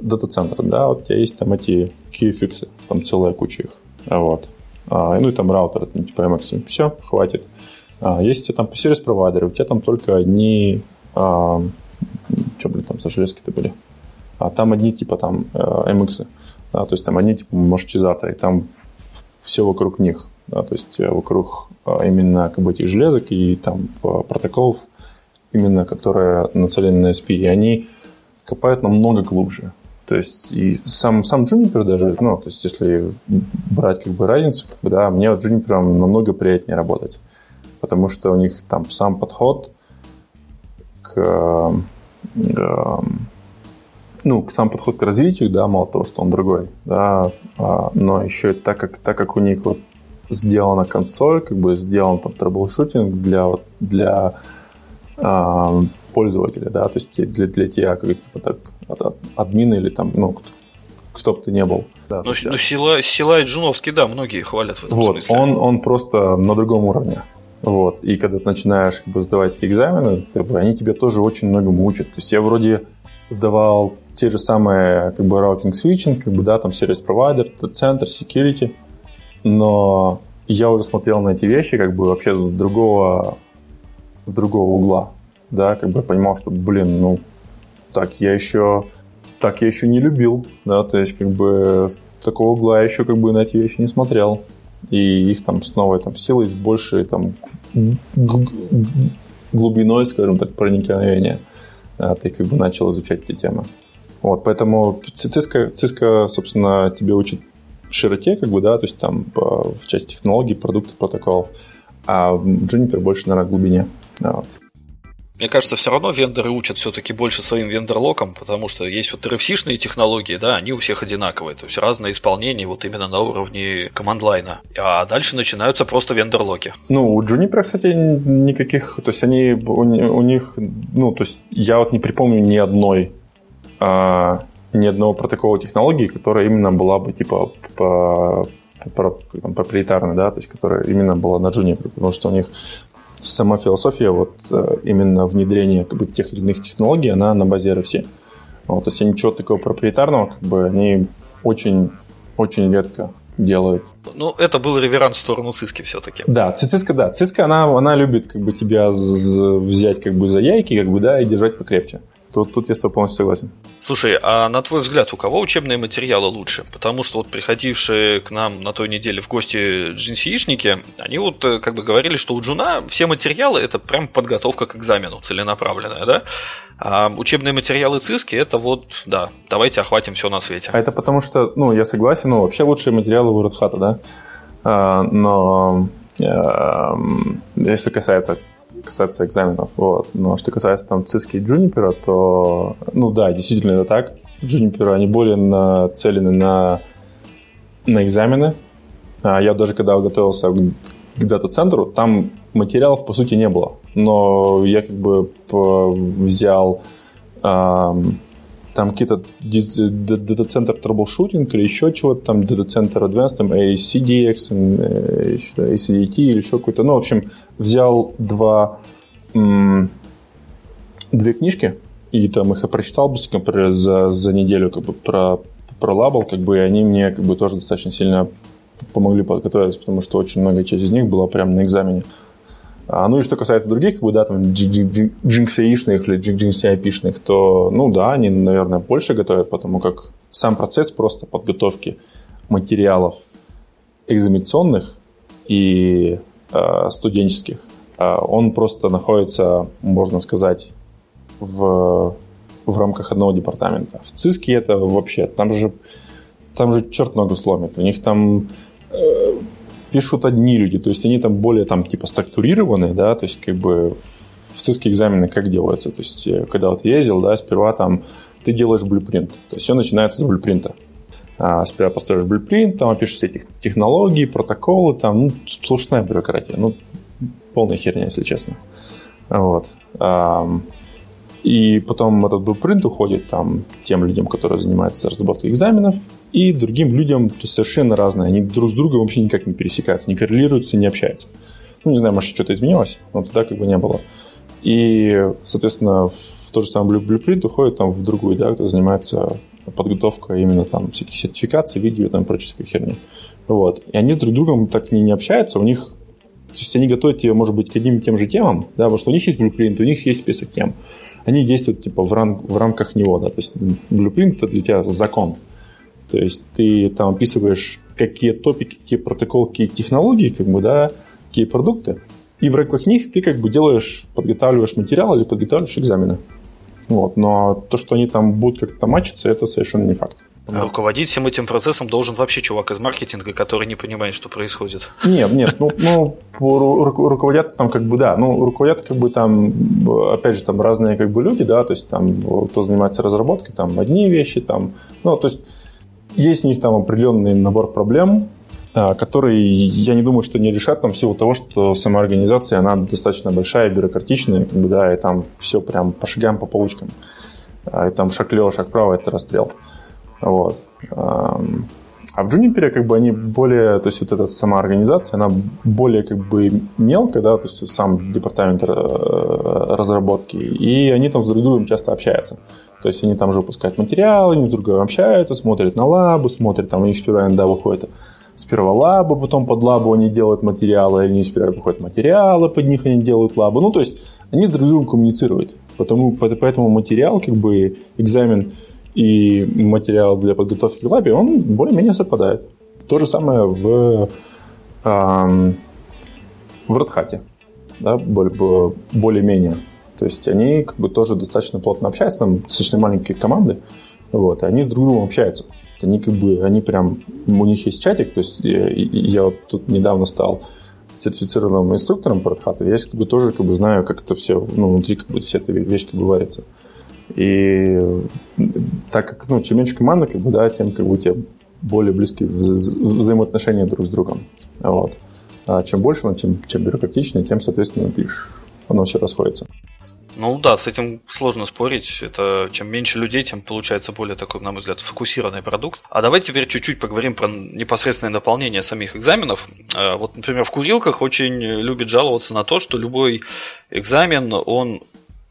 Speaker 2: дата-центру, да, вот у тебя есть там эти key там целая куча их, вот. А, ну и там раутер, типа MX, все, хватит. А, есть там по сервис-провайдеру, у тебя там только одни а, что, блин, там за железки-то были? А там одни типа там э, MX, да, то есть там одни типа маршрутизаторы, там все вокруг них, да, то есть э, вокруг именно как бы этих железок и там протоколов, именно которые нацелены на SP, и они копают намного глубже. То есть и сам, сам Juniper даже, ну, то есть если брать как бы разницу, как бы, да, мне вот Juniper намного приятнее работать, потому что у них там сам подход – Э, э, ну, сам подход к развитию, да, мало того, что он другой, да, а, но еще и так как, так как у них вот сделана консоль, как бы сделан там troubleshooting для, для а, пользователя, да, то есть для, для тебя, как типа так, от, админа или там, ну, кто бы ты не был.
Speaker 1: Да, ну, ну CLI, CLI Джуновский, да, многие хвалят в этом
Speaker 2: вот,
Speaker 1: смысле.
Speaker 2: Он, он просто на другом уровне. Вот. И когда ты начинаешь как бы, сдавать эти экзамены, как бы, они тебе тоже очень многому учат. То есть я вроде сдавал те же самые как бы routing switching, как бы, да, там service provider, центр, security, но я уже смотрел на эти вещи как бы вообще с другого, с другого угла, да, как бы я понимал, что, блин, ну, так я еще, так я еще не любил, да, то есть как бы с такого угла я еще как бы на эти вещи не смотрел и их там с новой там, силой, с большей там, глубиной, скажем так, проникновения а, ты как бы начал изучать эти темы. Вот, поэтому Cisco, Cisco, собственно, тебе учит широте, как бы, да, то есть там в части технологий, продуктов, протоколов, а Juniper больше, наверное, глубине. Вот.
Speaker 1: Мне кажется, все равно вендоры учат все-таки больше своим вендор-локам, потому что есть вот RFC-шные технологии, да, они у всех одинаковые, то есть разное исполнение вот именно на уровне команд-лайна. А дальше начинаются просто вендор-локи.
Speaker 2: Ну, у Juniper, кстати, никаких, то есть они, у, у них, ну, то есть я вот не припомню ни одной а, ни одного протокола технологии, которая именно была бы типа по, проприетарная, да, то есть которая именно была на Juniper, потому что у них сама философия вот э, именно внедрения как бы, тех или иных технологий, она на базе RFC. Вот, то есть ничего такого проприетарного, как бы они очень, очень редко делают.
Speaker 1: Ну, это был реверанс в сторону Циски все-таки.
Speaker 2: Да, Циска, да. Циска, она, она любит как бы тебя взять как бы за яйки, как бы, да, и держать покрепче. Тут, тут я с тобой полностью согласен.
Speaker 1: Слушай, а на твой взгляд, у кого учебные материалы лучше? Потому что вот приходившие к нам на той неделе в гости JNC-шники, они вот э, как бы говорили, что у Джуна все материалы это прям подготовка к экзамену, целенаправленная, да? А учебные материалы ЦИСКи это вот, да, давайте охватим все на свете.
Speaker 2: А это потому что, ну, я согласен, ну, вообще лучшие материалы у Red да? А, но а, если касается касается экзаменов. Вот. Но что касается там циски и джунипера, то, ну да, действительно это так. Джунипера, они более нацелены на, на экзамены. А я даже когда готовился к дата-центру, там материалов, по сути, не было. Но я как бы взял эм, там какие-то дата-центр troubleshooting или еще чего-то, там дата-центр Advanced, там ACDX, э, ACDT или еще какой-то. Ну, в общем, взял два, две книжки, и там их я прочитал быстренько за, за неделю как бы про, про лабл, как бы, и они мне как бы тоже достаточно сильно помогли подготовиться, потому что очень многая часть из них была прямо на экзамене. А, ну и что касается других, как бы, да, там, джинксеишных или джинксиапишных, то, ну да, они, наверное, больше готовят, потому как сам процесс просто подготовки материалов экзаменационных и э, студенческих, э, он просто находится, можно сказать, в, в рамках одного департамента. В ЦИСКе это вообще, там же, там же черт ногу сломит. У них там э, пишут одни люди, то есть они там более там типа структурированные, да, то есть как бы в ЦИСКе экзамены как делаются, то есть э, когда вот ездил, да, сперва там ты делаешь блюпринт, то есть все начинается с блюпринта. А, сперва построишь блюпринт, там опишешь все эти технологии, протоколы, там, ну, сплошная бюрократия, ну, полная херня, если честно. Вот. И потом этот блюпринт уходит там тем людям, которые занимаются разработкой экзаменов, и другим людям то совершенно разные. Они друг с другом вообще никак не пересекаются, не коррелируются, не общаются. Ну, не знаю, может, что-то изменилось, но тогда как бы не было. И, соответственно, в тот же самый блюпринт уходит там в другую, да, кто занимается подготовкой именно там всяких сертификаций, видео, там прочей херни. Вот. И они с друг другом так не, не общаются, у них то есть они готовят ее, может быть, к одним и тем же темам, да, потому что у них есть блюпринт, у них есть список тем. Они действуют типа в, рам- в рамках него, да, то есть блюпринт это для тебя закон. То есть ты там описываешь, какие топики, какие протоколы, какие технологии, как бы, да, какие продукты, и в рамках них ты как бы делаешь, подготавливаешь материал или подготавливаешь экзамены. Вот. Но то, что они там будут как-то мачиться, это совершенно не факт.
Speaker 1: А руководить всем этим процессом должен вообще чувак из маркетинга, который не понимает, что происходит.
Speaker 2: Нет, нет, ну, ну ру- руководят там как бы, да, ну, руководят как бы там, опять же, там разные как бы люди, да, то есть там, кто занимается разработкой, там одни вещи, там, ну, то есть есть у них там определенный набор проблем, а, которые, я не думаю, что не решат там в силу того, что сама организация, она достаточно большая, бюрократичная, как бы, да, и там все прям по шагам, по полочкам. А, и там шаг лево, шаг право – это расстрел. Вот. А в Juniper как бы они более, то есть вот эта сама организация, она более как бы мелкая, да, то есть сам департамент э, разработки, и они там с друг другом часто общаются. То есть они там же выпускают материалы, они с друг другом общаются, смотрят на лабы, смотрят, там у них сперва иногда выходит сперва лабы, потом под лабу они делают материалы, или не сперва выходят материалы, под них они делают лабы. Ну, то есть они с друг другом коммуницируют. Потому, поэтому материал, как бы экзамен и материал для подготовки к лабе, он более-менее совпадает. То же самое в, эм, в Hat, да, более, более-менее. То есть они как бы тоже достаточно плотно общаются, там достаточно маленькие команды, вот, и они с друг другом общаются. Они как бы, они прям, у них есть чатик, то есть я, я вот тут недавно стал сертифицированным инструктором по Red я как бы тоже как бы знаю, как это все, ну, внутри как бы вся эта вещь как. И так как, ну, чем меньше команда, как бы, да, тем как бы у тебя более близкие вза- взаимоотношения друг с другом. Вот. А чем больше, ну, чем, чем бюрократичнее, тем, соответственно, ты, оно все расходится.
Speaker 1: Ну да, с этим сложно спорить. Это чем меньше людей, тем получается более такой, на мой взгляд, сфокусированный продукт. А давайте теперь чуть-чуть поговорим про непосредственное наполнение самих экзаменов. Э, вот, например, в курилках очень любят жаловаться на то, что любой экзамен, он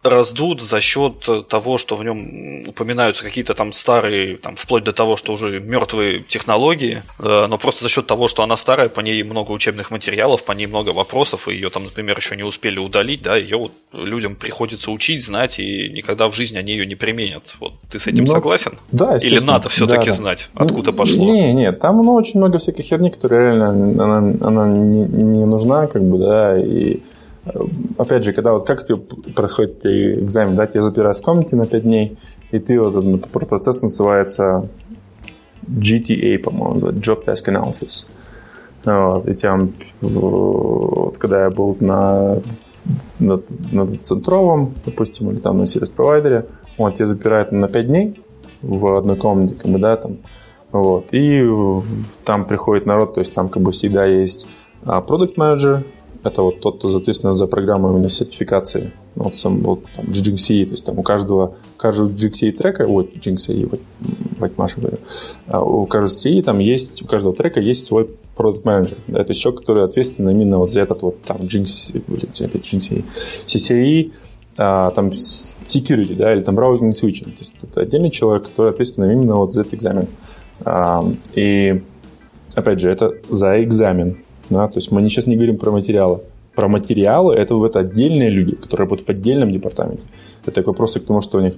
Speaker 1: раздут за счет того, что в нем упоминаются какие-то там старые, там, вплоть до того, что уже мертвые технологии, э, но просто за счет того, что она старая, по ней много учебных материалов, по ней много вопросов, и ее там, например, еще не успели удалить, да, ее вот людям приходится учить, знать, и никогда в жизни они ее не применят. Вот ты с этим ну, согласен?
Speaker 2: Да,
Speaker 1: Или надо все-таки да, знать, откуда пошло?
Speaker 2: Не, не, там ну, очень много всяких херни, которые реально она, она не, не нужна, как бы, да, и опять же, когда вот как ты происходит экзамен, да, тебя запирают в комнате на 5 дней, и ты вот процесс называется GTA, по-моему, Job Task Analysis. Вот, и там, вот, когда я был на, на, на центровом, допустим, или там на сервис-провайдере, вот, тебя запирают на 5 дней в одной комнате, как бы, да, там, вот, и там приходит народ, то есть там как бы всегда есть продукт менеджер это вот тот, кто ответственен за программу именно сертификации. Ну, вот сам вот там GXE, то есть там у каждого, каждого GXE трека, вот GXE, вот, Маша говорю, а у каждого CE там есть, у каждого трека есть свой продукт менеджер, да, то есть человек, который ответственен именно вот за этот вот там GXE, или опять GXE, CCE, а, там security, да, или там routing switching, то есть это отдельный человек, который ответственен именно вот за этот экзамен. А, и опять же, это за экзамен, да? То есть мы сейчас не говорим про материалы. Про материалы это, это отдельные люди, которые работают в отдельном департаменте. Это такой вопросы к тому, что у них...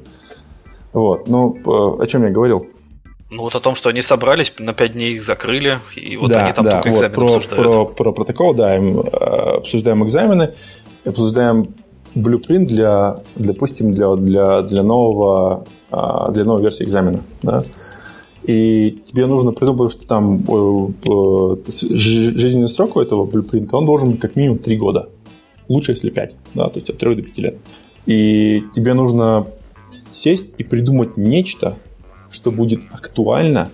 Speaker 2: Вот. Ну, о чем я говорил?
Speaker 1: Ну, вот о том, что они собрались, на 5 дней их закрыли, и вот да, они там да, только экзамены
Speaker 2: вот, про,
Speaker 1: обсуждают.
Speaker 2: Про, про протокол, да, им, э, обсуждаем экзамены, обсуждаем блюпринт для, допустим, для, для, для, нового, а, для новой версии экзамена. Да? И тебе нужно придумать, что там э, э, жизненный срок у этого блюпринта, он должен быть как минимум 3 года. Лучше, если 5, да, то есть от 3 до 5 лет. И тебе нужно сесть и придумать нечто, что будет актуально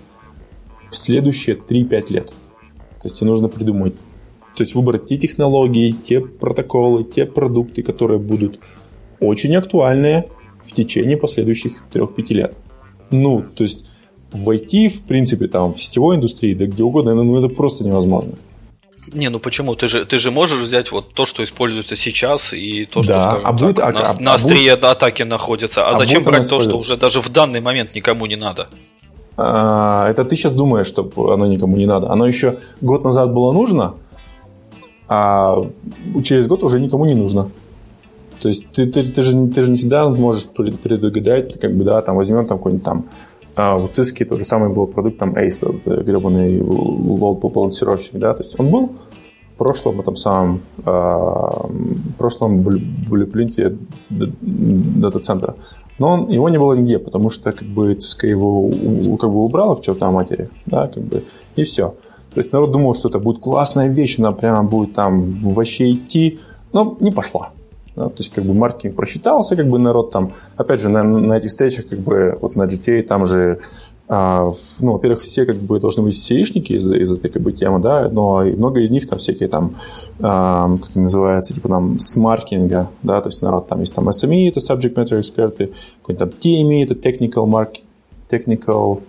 Speaker 2: в следующие 3-5 лет. То есть тебе нужно придумать, то есть выбрать те технологии, те протоколы, те продукты, которые будут очень актуальны в течение последующих 3-5 лет. Ну, то есть в IT, в принципе, там, в сетевой индустрии, да где угодно, ну, это просто невозможно.
Speaker 1: Не, ну почему? Ты же, ты же можешь взять вот то, что используется сейчас, и то, что, да, скажем
Speaker 2: а будет,
Speaker 1: так, а, на, а, на острие а атаки находится. А, а зачем брать то, что уже даже в данный момент никому не надо?
Speaker 2: А, это ты сейчас думаешь, что оно никому не надо. Оно еще год назад было нужно, а через год уже никому не нужно. То есть ты, ты, ты, же, ты же не всегда можешь предугадать, как бы, да, там возьмем там какой-нибудь там а в Cisco тот же самый был продукт там Ace, гребаный load балансировщик, да, то есть он был в прошлом этом самом э, в прошлом блюпринте дата-центра. Но он, его не было нигде, потому что как бы Cisco его как бы убрала в чертовой матери, да, как бы, и все. То есть народ думал, что это будет классная вещь, она прямо будет там вообще идти, но не пошла. Да, то есть, как бы маркетинг просчитался, как бы народ там, опять же, на, на этих встречах, как бы, вот на GTA там же а, ну, во-первых, все как бы должны быть сеишники из, из этой как бы темы, да, но много из них там всякие там, а, как это называется, типа там с да, то есть народ там есть там SME, это subject matter эксперты, какой-то там TME, это technical market, technical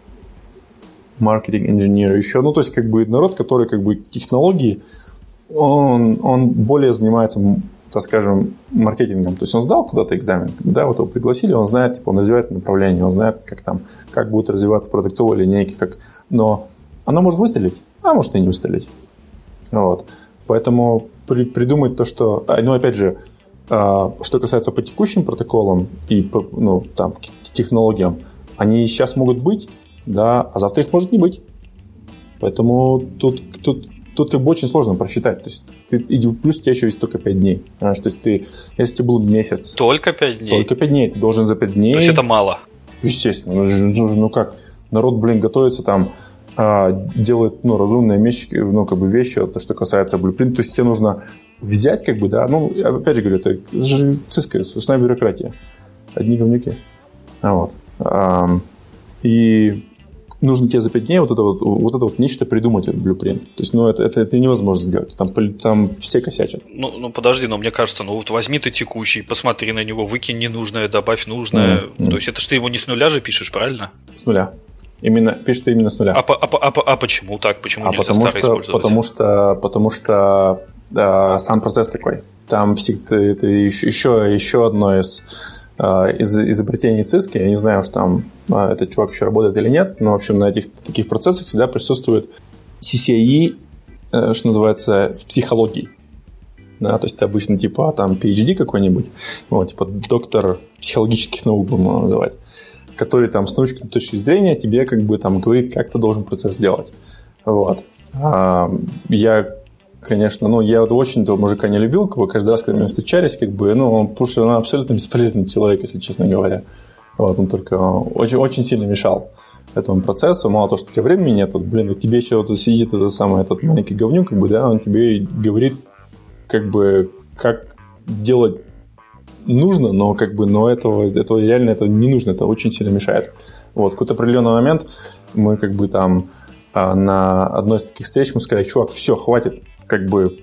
Speaker 2: marketing engineer еще, ну, то есть как бы народ, который как бы технологии, он, он более занимается так скажем, маркетингом. То есть он сдал куда-то экзамен, да, вот его пригласили, он знает, типа, он развивает направление, он знает, как там, как будут развиваться продуктовые линейки, как... но оно может выстрелить, а может и не выстрелить. Вот. Поэтому при, придумать то, что... А, ну, опять же, а, что касается по текущим протоколам и по, ну, там, технологиям, они сейчас могут быть, да, а завтра их может не быть. Поэтому тут, тут тут очень сложно просчитать. То есть ты, и плюс у тебя еще есть только 5 дней. Понимаешь? То есть ты, если тебе был месяц...
Speaker 1: Только 5 дней?
Speaker 2: Только 5 дней. Ты должен за 5 дней...
Speaker 1: То есть это мало?
Speaker 2: Естественно. Ну, ну, ну как? Народ, блин, готовится там а, делает ну, разумные вещи, ну, как бы вещи, то, что касается блюпринта. То есть тебе нужно взять, как бы, да, ну, опять же говорю, это циска, сплошная бюрократия. Одни говнюки. А вот. А, и нужно тебе за 5 дней вот это вот, вот это вот нечто придумать, этот блюпринт. То есть, ну, это, это, это невозможно сделать. Там, там все косячат.
Speaker 1: Ну, ну, подожди, но мне кажется, ну, вот возьми ты текущий, посмотри на него, выкинь ненужное, добавь нужное. Mm-hmm. То есть, это ж ты его не с нуля же пишешь, правильно?
Speaker 2: С нуля. Именно, пишет именно с нуля.
Speaker 1: А, а, а, а, а почему так? Почему
Speaker 2: а потому что, потому что, потому что да, сам процесс такой. Там это еще, еще одно из, из изобретений ЦИСКи. Я не знаю, что там э, этот чувак еще работает или нет, но, в общем, на этих таких процессах всегда присутствует CCIE, э, что называется, в психологии. Да, то есть это обычно типа там PhD какой-нибудь, вот, типа доктор психологических наук будем его называть, который там с научной точки зрения тебе как бы там говорит, как ты должен процесс сделать. Вот. А, я конечно, ну, я вот очень этого мужика не любил, как бы, каждый раз, когда мы встречались, как бы, ну, он, потому что он абсолютно бесполезный человек, если честно говоря. Вот, он только очень, очень сильно мешал этому процессу. Мало того, что у тебя времени нет, вот, блин, тебе еще вот сидит этот самый этот маленький говнюк, как бы, да, он тебе говорит, как бы, как делать нужно, но как бы, но этого, этого реально этого не нужно, это очень сильно мешает. Вот, какой-то определенный момент мы как бы там а, на одной из таких встреч мы сказали, чувак, все, хватит, как бы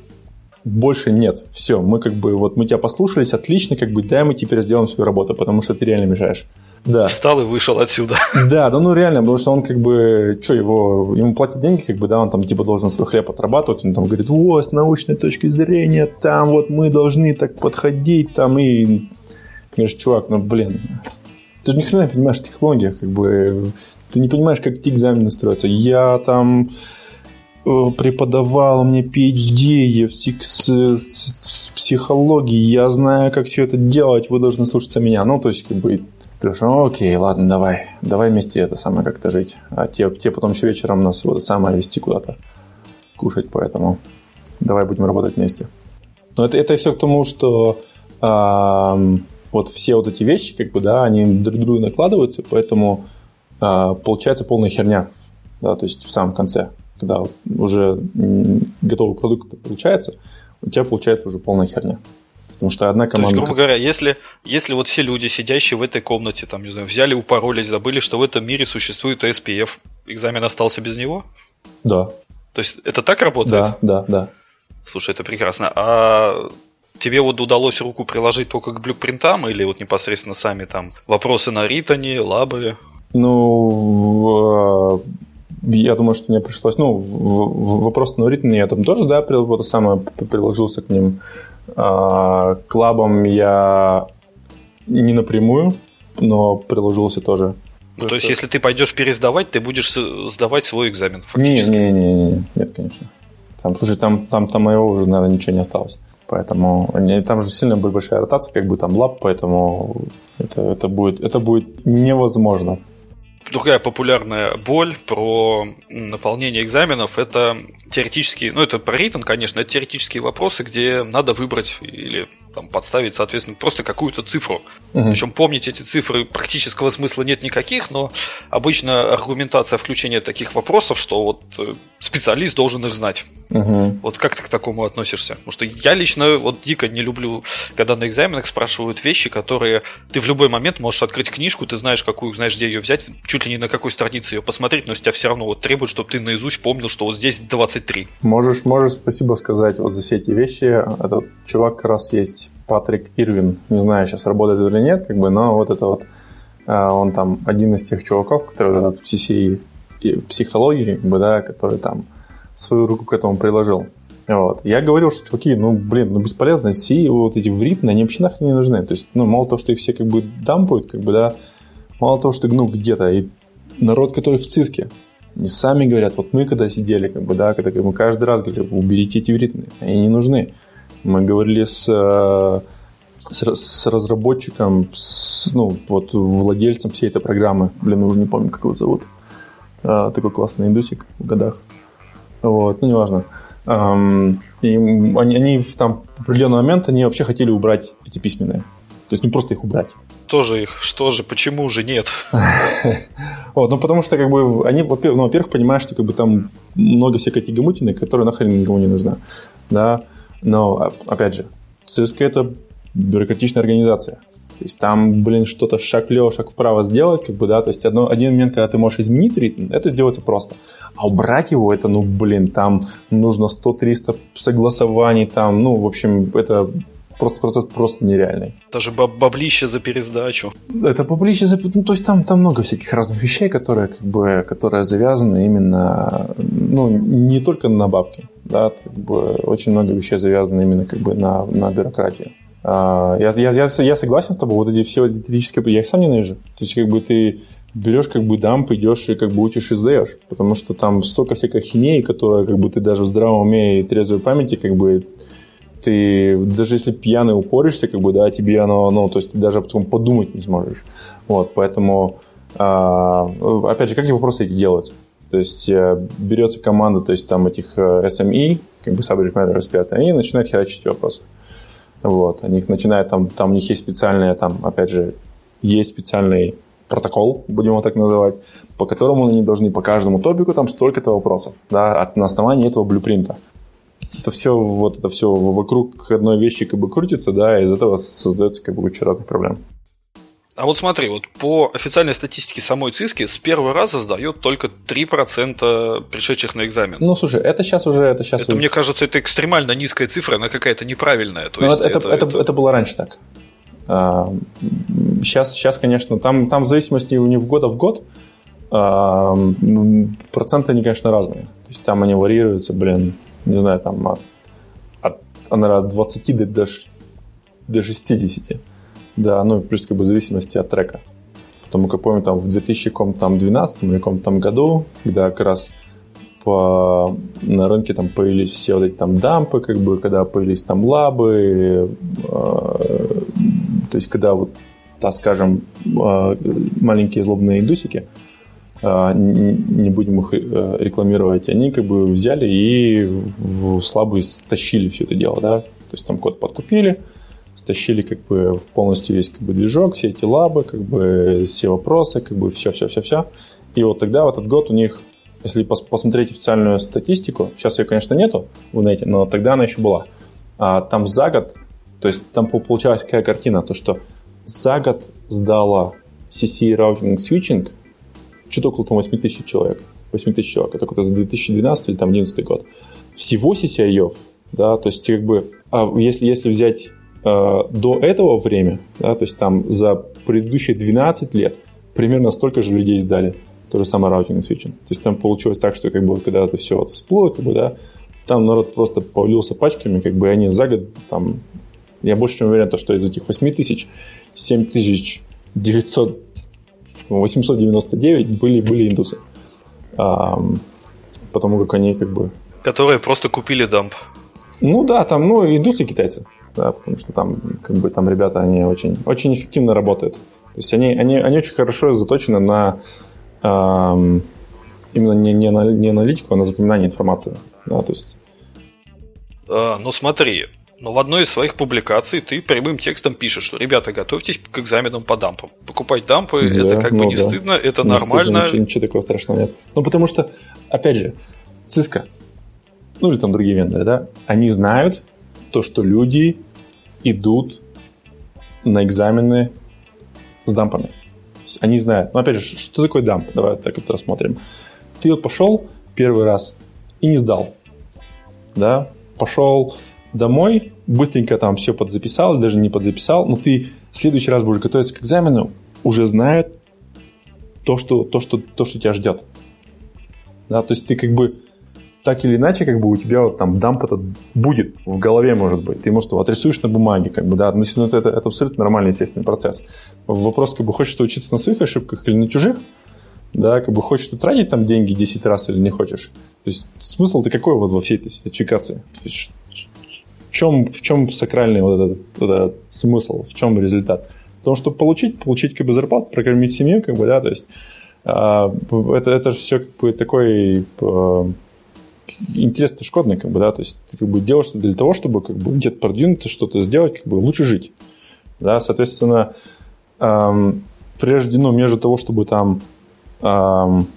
Speaker 2: больше нет. Все, мы как бы, вот мы тебя послушались, отлично, как бы, дай мы теперь сделаем свою работу, потому что ты реально мешаешь.
Speaker 1: Да. Встал и вышел отсюда.
Speaker 2: Да, да, ну реально, потому что он как бы, что его, ему платят деньги, как бы, да, он там типа должен свой хлеб отрабатывать, он там говорит, о, с научной точки зрения, там вот мы должны так подходить, там и, конечно, чувак, ну блин, ты же ни хрена не понимаешь в технологиях, как бы, ты не понимаешь, как эти экзамены строятся. Я там преподавал мне PhD с, психологии, я знаю, как все это делать, вы должны слушаться меня. Ну, то есть, как бы, ты что, ну, окей, ладно, давай, давай вместе это самое как-то жить. А те, те потом еще вечером нас вот самое вести куда-то кушать, поэтому давай будем работать вместе. Но это, это все к тому, что э, вот все вот эти вещи, как бы, да, они друг другу накладываются, поэтому э, получается полная херня, да, то есть в самом конце когда уже готовый продукт получается, у тебя получается уже полная херня. Потому что одна команда... То
Speaker 1: есть, грубо говоря, если, если вот все люди, сидящие в этой комнате, там, не знаю, взяли, упоролись, забыли, что в этом мире существует SPF, экзамен остался без него?
Speaker 2: Да.
Speaker 1: То есть это так работает?
Speaker 2: Да, да, да.
Speaker 1: Слушай, это прекрасно. А тебе вот удалось руку приложить только к блюпринтам или вот непосредственно сами там вопросы на Ритоне, лабы?
Speaker 2: Ну, в, я думаю, что мне пришлось, ну, в, в, вопрос алгоритме я там тоже, да, вот самое приложился к ним. А, к лабам я не напрямую, но приложился тоже.
Speaker 1: Ну, то, то есть, если ты пойдешь пересдавать, ты будешь сдавать свой экзамен, фактически?
Speaker 2: Не, не, не, не, нет, конечно. Там, слушай, там, там, там моего уже, наверное, ничего не осталось. Поэтому там же сильно будет большая ротация, как бы там лаб, поэтому это, это, будет, это будет невозможно
Speaker 1: другая популярная боль про наполнение экзаменов – это теоретические, ну это про рейтинг, конечно, это теоретические вопросы, где надо выбрать или там, подставить, соответственно, просто какую-то цифру. Угу. Причем помнить эти цифры практического смысла нет никаких, но обычно аргументация включения таких вопросов, что вот э, специалист должен их знать. Угу. Вот как ты к такому относишься? Потому что я лично вот дико не люблю, когда на экзаменах спрашивают вещи, которые ты в любой момент можешь открыть книжку, ты знаешь, какую, знаешь, где ее взять, чуть ли не на какой странице ее посмотреть, но с тебя все равно вот требуют, чтобы ты наизусть помнил, что вот здесь 23.
Speaker 2: Можешь, можешь спасибо сказать вот за все эти вещи. Этот чувак как раз есть Патрик Ирвин. Не знаю, сейчас работает или нет, как бы, но вот это вот а, он там один из тех чуваков, который в CCI в психологии, как бы, да, который там свою руку к этому приложил. Вот. Я говорил, что чуваки, ну, блин, ну, бесполезно, си вот эти вритны, они вообще нахрен не нужны. То есть, ну, мало того, что их все как бы дампают, как бы, да, мало того, что, ну, где-то, и народ, который в ЦИСКе, они сами говорят, вот мы когда сидели, как бы, да, когда мы каждый раз говорили, уберите эти вритны, они не нужны. Мы говорили с, э, с, с разработчиком, с, ну, вот владельцем всей этой программы. Блин, уже не помню, как его зовут. А, такой классный индусик в годах. Вот, ну, неважно. Um, и они, они там в определенный момент они вообще хотели убрать эти письменные. То есть, ну, просто их убрать.
Speaker 1: Тоже их, что же, почему же нет?
Speaker 2: вот, ну, потому что, как бы, они, ну, во-первых, понимаешь, что, как бы, там много всякой тягомутины, которая нахрен никому не нужна, да, но, опять же, ЦСКА – это бюрократичная организация. То есть там, блин, что-то шаг влево, шаг вправо сделать, как бы, да, то есть одно, один момент, когда ты можешь изменить ритм, это сделать просто. А убрать его, это, ну, блин, там нужно 100-300 согласований, там, ну, в общем, это просто процесс просто нереальный.
Speaker 1: Даже баб баблище за пересдачу.
Speaker 2: Это баблище за... Ну, то есть там, там много всяких разных вещей, которые, как бы, которые завязаны именно, ну, не только на бабки, да, как бы, очень много вещей завязаны именно как бы на, на бюрократию. А, я, я, я, я согласен с тобой, вот эти все электрические... Я их сам ненавижу. То есть, как бы ты берешь как бы дамп, идешь и как бы учишь и сдаешь. Потому что там столько всякой хинеи, которая как бы ты даже в здравом уме и трезвой памяти как бы ты даже если пьяный упоришься, как бы, да, тебе оно, ну, то есть ты даже потом подумать не сможешь. Вот, поэтому, а, опять же, как эти вопросы эти делаются? То есть э, берется команда, то есть там этих э, SME, как бы Subject Matter Expert, они начинают херачить вопросы. Вот, они их начинают, там, там у них есть специальные, там, опять же, есть специальный протокол, будем его так называть, по которому они должны по каждому топику там столько-то вопросов, да, на основании этого блюпринта это все вот это все вокруг одной вещи как бы крутится, да, и из этого создается как бы куча разных проблем.
Speaker 1: А вот смотри, вот по официальной статистике самой ЦИСКи с первого раза сдает только 3% пришедших на экзамен.
Speaker 2: Ну, слушай, это сейчас уже... Это, сейчас
Speaker 1: это
Speaker 2: уже...
Speaker 1: мне кажется, это экстремально низкая цифра, она какая-то неправильная. То
Speaker 2: ну, есть это, это, это, это... это было раньше так. Сейчас, сейчас, конечно, там, там в зависимости у них года в год проценты, они, конечно, разные. То есть там они варьируются, блин, не знаю, там от, от, наверное, от 20 до, до, до 60. Да, ну, плюс как бы в зависимости от трека. Потому как помню, там в 2012 или каком там году, когда как раз по, на рынке там появились все вот эти там дампы, как бы, когда появились там лабы, э, то есть когда вот, так скажем, э, маленькие злобные индусики, а, не будем их э, рекламировать, они как бы взяли и в слабый стащили все это дело, да, то есть там код подкупили, стащили как бы полностью весь как бы движок, все эти лабы, как бы все вопросы, как бы все-все-все-все. И вот тогда в этот год у них, если посмотреть официальную статистику, сейчас ее, конечно, нету в нете, но тогда она еще была. А там за год, то есть там получалась какая картина, то что за год сдала CC Routing Switching что-то около там, 8 тысяч человек. 8 тысяч человек. Это какой-то за 2012 или там 2011 год. Всего CCIов, да, то есть как бы, а если, если взять э, до этого время, да, то есть там за предыдущие 12 лет примерно столько же людей сдали. То же самое routing и. То есть там получилось так, что как бы когда это все вот всплыло, как бы, да, там народ просто повалился пачками, как бы они за год там я больше чем уверен, что из этих 8 тысяч 7 тысяч 900 899 были, были индусы. А, потому как они как бы...
Speaker 1: Которые просто купили дамп.
Speaker 2: Ну да, там, ну, индусы и китайцы. Да, потому что там, как бы, там ребята, они очень, очень эффективно работают. То есть они, они, они очень хорошо заточены на эм, именно не, не, на, не аналитику, а на запоминание информации. Да, то есть...
Speaker 1: А, ну смотри, но в одной из своих публикаций ты прямым текстом пишешь, что ребята, готовьтесь к экзаменам по дампам. Покупать дампы да, это как ну, бы не да. стыдно, это не нормально.
Speaker 2: Стыдно, ничего, ничего такого страшного нет. Ну, потому что, опять же, Cisco, ну или там другие вендоры, да, они знают то, что люди идут на экзамены с дампами. Они знают. Но опять же, что такое дамп? Давай так вот рассмотрим. Ты вот пошел первый раз и не сдал. Да? Пошел домой, быстренько там все подзаписал, даже не подзаписал, но ты в следующий раз будешь готовиться к экзамену, уже знает то, что, то, что, то, что тебя ждет. Да, то есть ты как бы так или иначе, как бы у тебя вот там дамп этот будет в голове, может быть. Ты, может, его отрисуешь на бумаге, как бы, да, но ну, это, это, это абсолютно нормальный, естественный процесс. Вопрос, как бы, хочешь ты учиться на своих ошибках или на чужих, да, как бы хочешь ты тратить там деньги 10 раз или не хочешь. То есть смысл ты какой вот во всей этой сертификации? То есть, чем, в чем сакральный вот этот, этот смысл, в чем результат? Потому что получить, получить как бы зарплату, прокормить семью, как бы, да, то есть а, это, это же все как бы такой а, интерес шкодный, как бы, да, то есть ты как бы делаешь для того, чтобы как бы где-то продвинуться, что-то сделать, как бы лучше жить, да, соответственно, эм, прежде, ну, между того, чтобы там эм,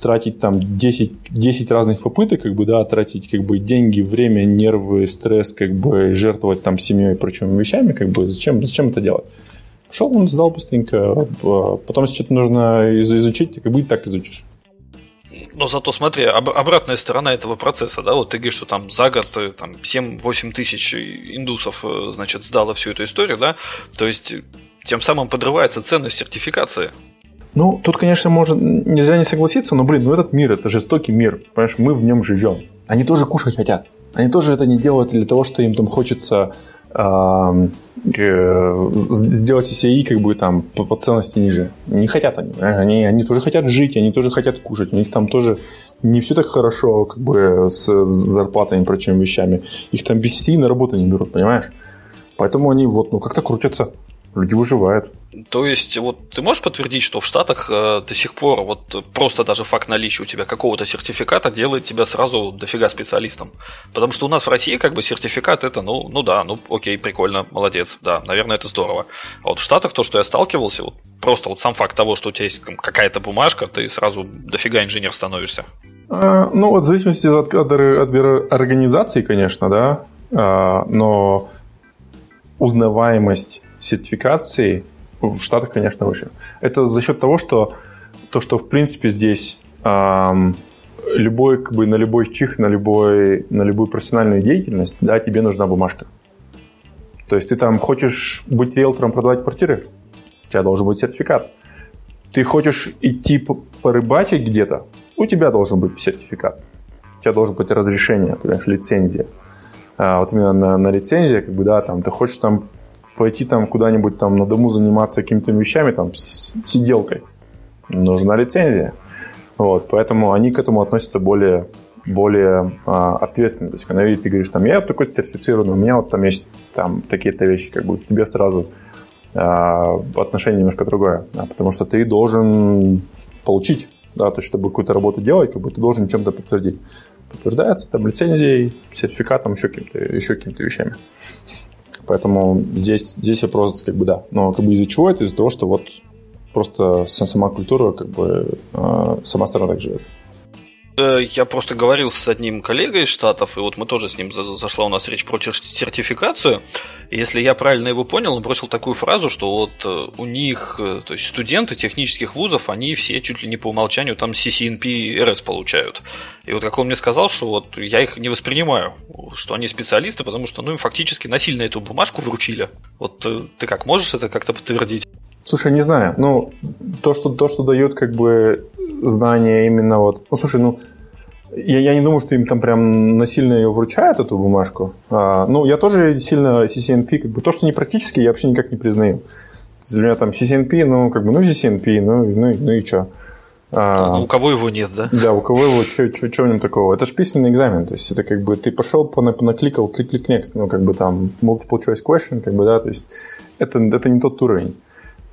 Speaker 2: тратить там 10, 10 разных попыток, как бы, да, тратить как бы деньги, время, нервы, стресс, как бы жертвовать там семьей и прочими вещами, как бы, зачем, зачем это делать? Пошел, он сдал быстренько, а потом, если что-то нужно изучить, так и быть, так изучишь.
Speaker 1: Но зато смотри, об, обратная сторона этого процесса, да, вот ты говоришь, что там за год э, там 7-8 тысяч индусов, э, значит, сдало всю эту историю, да, то есть тем самым подрывается ценность сертификации.
Speaker 2: Ну, тут, конечно, может, нельзя не согласиться, но, блин, ну этот мир, это жестокий мир, понимаешь, мы в нем живем. Они тоже кушать хотят. Они тоже это не делают для того, что им там хочется э, сделать CCI как бы там по, по ценности ниже. Не хотят они, они. Они тоже хотят жить, они тоже хотят кушать. У них там тоже не все так хорошо как бы с, с зарплатами и прочими вещами. Их там без CCI на работу не берут, понимаешь? Поэтому они вот, ну, как-то крутятся люди выживают.
Speaker 1: То есть, вот ты можешь подтвердить, что в Штатах э, до сих пор вот просто даже факт наличия у тебя какого-то сертификата делает тебя сразу дофига специалистом? Потому что у нас в России как бы сертификат это, ну, ну да, ну окей, прикольно, молодец, да, наверное, это здорово. А вот в Штатах то, что я сталкивался, вот просто вот сам факт того, что у тебя есть какая-то бумажка, ты сразу дофига инженер становишься.
Speaker 2: А, ну, вот в зависимости от, от, от организации, конечно, да, а, но узнаваемость сертификации в Штатах, конечно, выше. Это за счет того, что то, что в принципе здесь эм, любой, как бы на любой чих, на, любой, на любую профессиональную деятельность, да, тебе нужна бумажка. То есть ты там хочешь быть риэлтором, продавать квартиры, у тебя должен быть сертификат. Ты хочешь идти порыбачить где-то, у тебя должен быть сертификат. У тебя должен быть разрешение, понимаешь, лицензия. А, вот именно на, на лицензии, как бы, да, там, ты хочешь там пойти там куда-нибудь там на дому заниматься какими-то вещами, там, с сиделкой. Нужна лицензия. Вот, поэтому они к этому относятся более, более а, ответственно. То есть, когда видишь, ты говоришь, там, я такой сертифицированный, у меня вот там есть там такие-то вещи, как бы тебе сразу а, отношение немножко другое. А, потому что ты должен получить, да, то есть, чтобы какую-то работу делать, как бы ты должен чем-то подтвердить. Подтверждается там лицензией, сертификатом, еще каким-то, еще какими-то вещами. Поэтому здесь, здесь вопрос как бы да. Но как бы из-за чего это? Из-за того, что вот просто сама культура, как бы э, сама страна так живет.
Speaker 1: Я просто говорил с одним коллегой из Штатов, и вот мы тоже с ним зашла у нас речь про сертификацию. Если я правильно его понял, он бросил такую фразу, что вот э, у них, э, то есть студенты технических вузов, они все чуть ли не по умолчанию там CCNP и RS получают. И вот как он мне сказал, что вот я их не воспринимаю, что они специалисты, потому что ну им фактически насильно эту бумажку вручили. Вот э, ты как можешь это как-то подтвердить?
Speaker 2: Слушай, не знаю. Ну, то, что, то, что дает как бы знание именно вот... Ну, слушай, ну, я, я не думаю, что им там прям насильно ее вручают, эту бумажку. А, ну, я тоже сильно CCNP, как бы то, что не практически, я вообще никак не признаю. Для меня там CCNP, ну, как бы, ну, CCNP, ну, ну, ну и что?
Speaker 1: А, ну, у кого его нет, да?
Speaker 2: Да, у кого его, что в нем такого? Это же письменный экзамен, то есть это как бы ты пошел, накликал, клик-клик next, ну, как бы там multiple choice question, как бы, да, то есть это, это не тот уровень.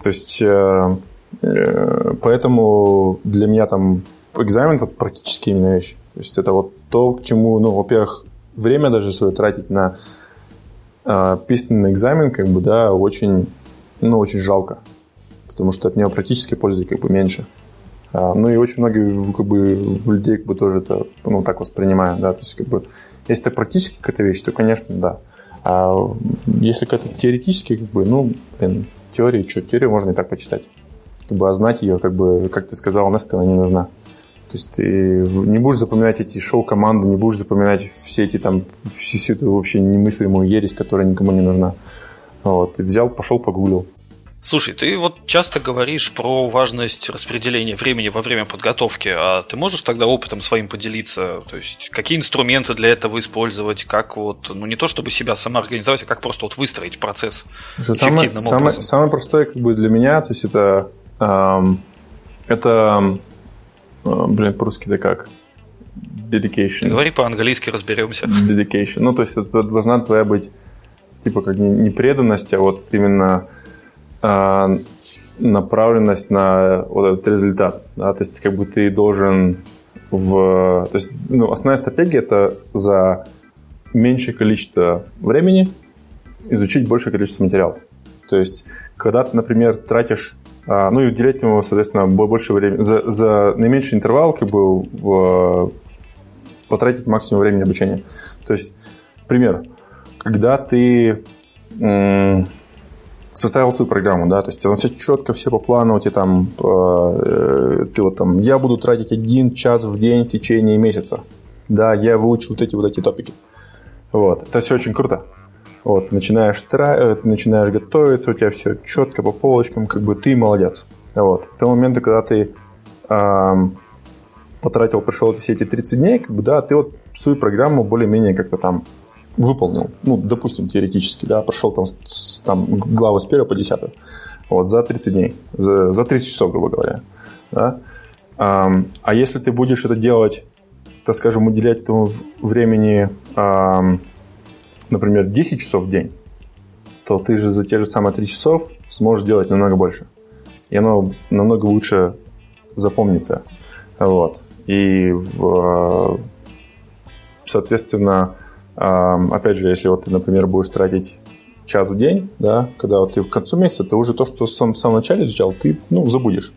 Speaker 2: То есть э, э, поэтому для меня там экзамен это практически именно вещь. То есть это вот то, к чему, ну, во-первых, время даже свое тратить на э, письменный экзамен, как бы, да, очень, ну, очень жалко. Потому что от него практически пользы как бы меньше. А, ну и очень многие как бы, людей как бы тоже это ну, так воспринимают, да, то есть как бы если это практически какая-то вещь, то, конечно, да. А если какая-то теоретически, как бы, ну, блин, теории, что, теорию можно и так почитать. Как бы, а знать ее, как бы, как ты сказал, нафиг она не нужна. То есть ты не будешь запоминать эти шоу-команды, не будешь запоминать все эти там, всю, эту вообще немыслимую ересь, которая никому не нужна. Вот. Ты взял, пошел, погуглил.
Speaker 1: Слушай, ты вот часто говоришь про важность распределения времени во время подготовки, а ты можешь тогда опытом своим поделиться? То есть, какие инструменты для этого использовать, как вот, ну не то чтобы себя самоорганизовать, а как просто вот выстроить процесс Слушай,
Speaker 2: самое, самое, самое простое как бы для меня, то есть это, эм, это, э, блин, по-русски да как? Dedication.
Speaker 1: Говори по-английски, разберемся.
Speaker 2: Dedication. Ну, то есть это должна твоя быть, типа, как не преданность, а вот именно а, направленность на вот этот результат. Да? То есть как бы ты должен в... То есть ну, основная стратегия это за меньшее количество времени изучить большее количество материалов. То есть когда ты, например, тратишь а, ну и уделять ему, соответственно, больше времени. За, за наименьший интервал как бы в, потратить максимум времени обучения. То есть, пример, когда ты составил свою программу, да, то есть она все четко, все по плану, у тебя там, э, ты вот там, я буду тратить один час в день в течение месяца, да, я выучу вот эти вот эти топики, вот, это все очень круто, вот, начинаешь, тра... Э, начинаешь готовиться, у тебя все четко по полочкам, как бы ты молодец, вот, к тому моменту, когда ты эм, потратил, пришел все эти 30 дней, как бы, да, ты вот свою программу более-менее как-то там выполнил, ну, допустим, теоретически, да, прошел там, там главы с 1 по 10, вот, за 30 дней, за, за 30 часов, грубо говоря, да. А, если ты будешь это делать, так скажем, уделять этому времени, например, 10 часов в день, то ты же за те же самые 3 часов сможешь делать намного больше. И оно намного лучше запомнится. Вот. И, соответственно, Опять же, если вот ты, например, будешь тратить час в день, да, когда вот ты к концу месяца, ты уже то, что сам, самом начале изучал, ты, ну, забудешь.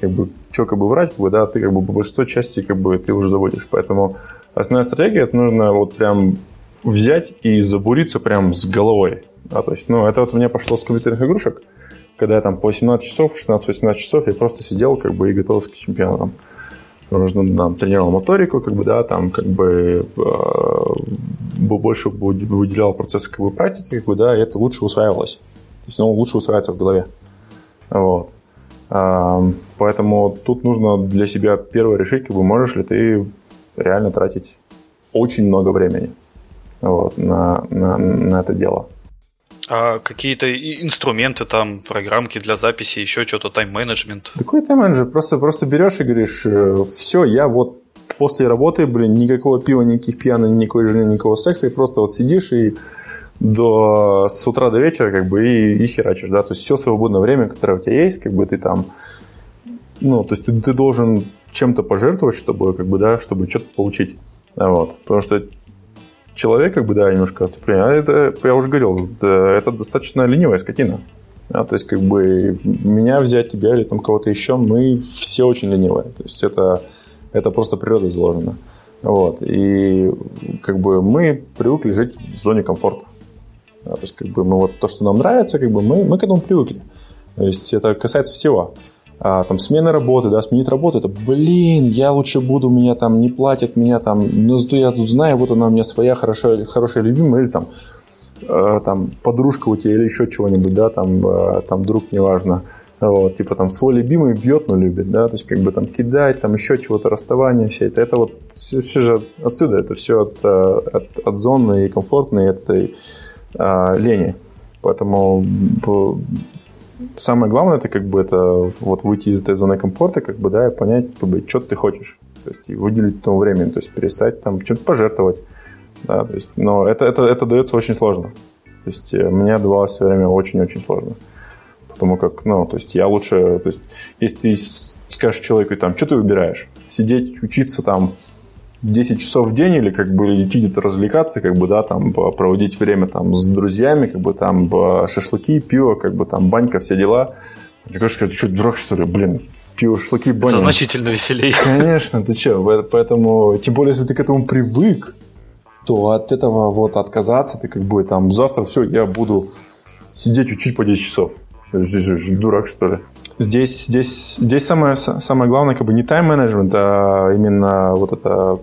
Speaker 2: Как бы, что как бы врать, как бы, да, ты как бы по большинству части как бы ты уже забудешь. Поэтому основная стратегия, это нужно вот прям взять и забуриться прям с головой. Да, то есть, ну, это вот у меня пошло с компьютерных игрушек, когда я там по 18 часов, 16-18 часов я просто сидел как бы и готовился к чемпионатам нужно там, тренировал моторику, как бы, да, там, как бы э, больше выделял процессы как бы, практики, как бы, да, и это лучше усваивалось. То есть оно лучше усваивается в голове. Вот. Поэтому тут нужно для себя первое решить, как бы, можешь ли ты реально тратить очень много времени вот, на, на, на это дело.
Speaker 1: А какие-то инструменты там, программки для записи, еще что-то, тайм-менеджмент?
Speaker 2: Какой тайм-менеджмент? Просто, просто берешь и говоришь, э, все, я вот после работы, блин, никакого пива, никаких пьяных, никакой жены, никакого секса, и просто вот сидишь и до, с утра до вечера как бы и, и херачишь, да, то есть все свободное время, которое у тебя есть, как бы ты там, ну, то есть ты, ты должен чем-то пожертвовать, чтобы, как бы, да, чтобы что-то получить, вот, потому что человек, как бы, да, немножко отступление, а это, я уже говорил, это достаточно ленивая скотина. Да, то есть, как бы, меня взять, тебя или там кого-то еще, мы все очень ленивые. То есть, это, это просто природа заложена. Вот. И, как бы, мы привыкли жить в зоне комфорта. Да, то есть, как бы, мы вот то, что нам нравится, как бы, мы, мы к этому привыкли. То есть, это касается всего а, там смена работы, да, сменить работу, это, блин, я лучше буду, меня там не платят, меня там, ну зато я тут знаю, вот она у меня своя хорошая, хорошая любимая, или там, э, там подружка у тебя или еще чего-нибудь, да, там, э, там друг, неважно, вот, типа там свой любимый бьет, но любит, да, то есть как бы там кидать, там еще чего-то, расставание, все это, это вот все, все же отсюда, это все от, э, от, от зоны и комфортной этой а, лени. Поэтому самое главное, это как бы это вот выйти из этой зоны комфорта, как бы, да, и понять, как бы, что ты хочешь. То есть и выделить этому время, то есть перестать там чем-то пожертвовать. Да, то есть, но это, это, это дается очень сложно. То есть э, мне давалось все время очень-очень сложно. Потому как, ну, то есть я лучше, то есть если ты скажешь человеку, там, что ты выбираешь? Сидеть, учиться там 10 часов в день или как бы идти где-то развлекаться, как бы, да, там, проводить время там с друзьями, как бы там шашлыки, пиво, как бы там банька, все дела. Мне кажется, ты что, дурак, что ли? Блин, пиво, шашлыки, баня.
Speaker 1: Это значительно веселее.
Speaker 2: Конечно, ты что, поэтому, тем более, если ты к этому привык, то от этого вот отказаться, ты как бы там завтра все, я буду сидеть учить по 10 часов. Дурак, что ли? Здесь, здесь, здесь самое, самое главное, как бы не тайм-менеджмент, а именно вот это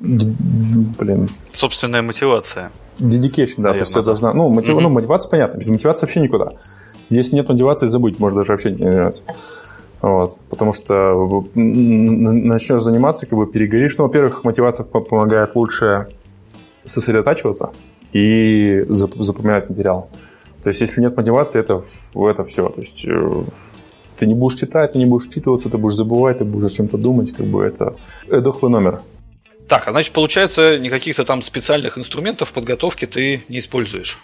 Speaker 2: блин.
Speaker 1: Собственная мотивация.
Speaker 2: Dedication, да, Наверное, то есть да. должна, ну, мотив, угу. ну, мотивация понятно, без мотивации вообще никуда. Если нет мотивации, забудь, может даже вообще не заниматься. Вот, потому что начнешь заниматься, как бы перегоришь. Ну, во-первых, мотивация помогает лучше сосредотачиваться и запоминать материал. То есть, если нет мотивации, это, это все. То есть, э, ты не будешь читать, ты не будешь читываться, ты будешь забывать, ты будешь о чем-то думать, как бы это дохлый номер.
Speaker 1: Так, а значит, получается, никаких-то там специальных инструментов подготовки ты не используешь?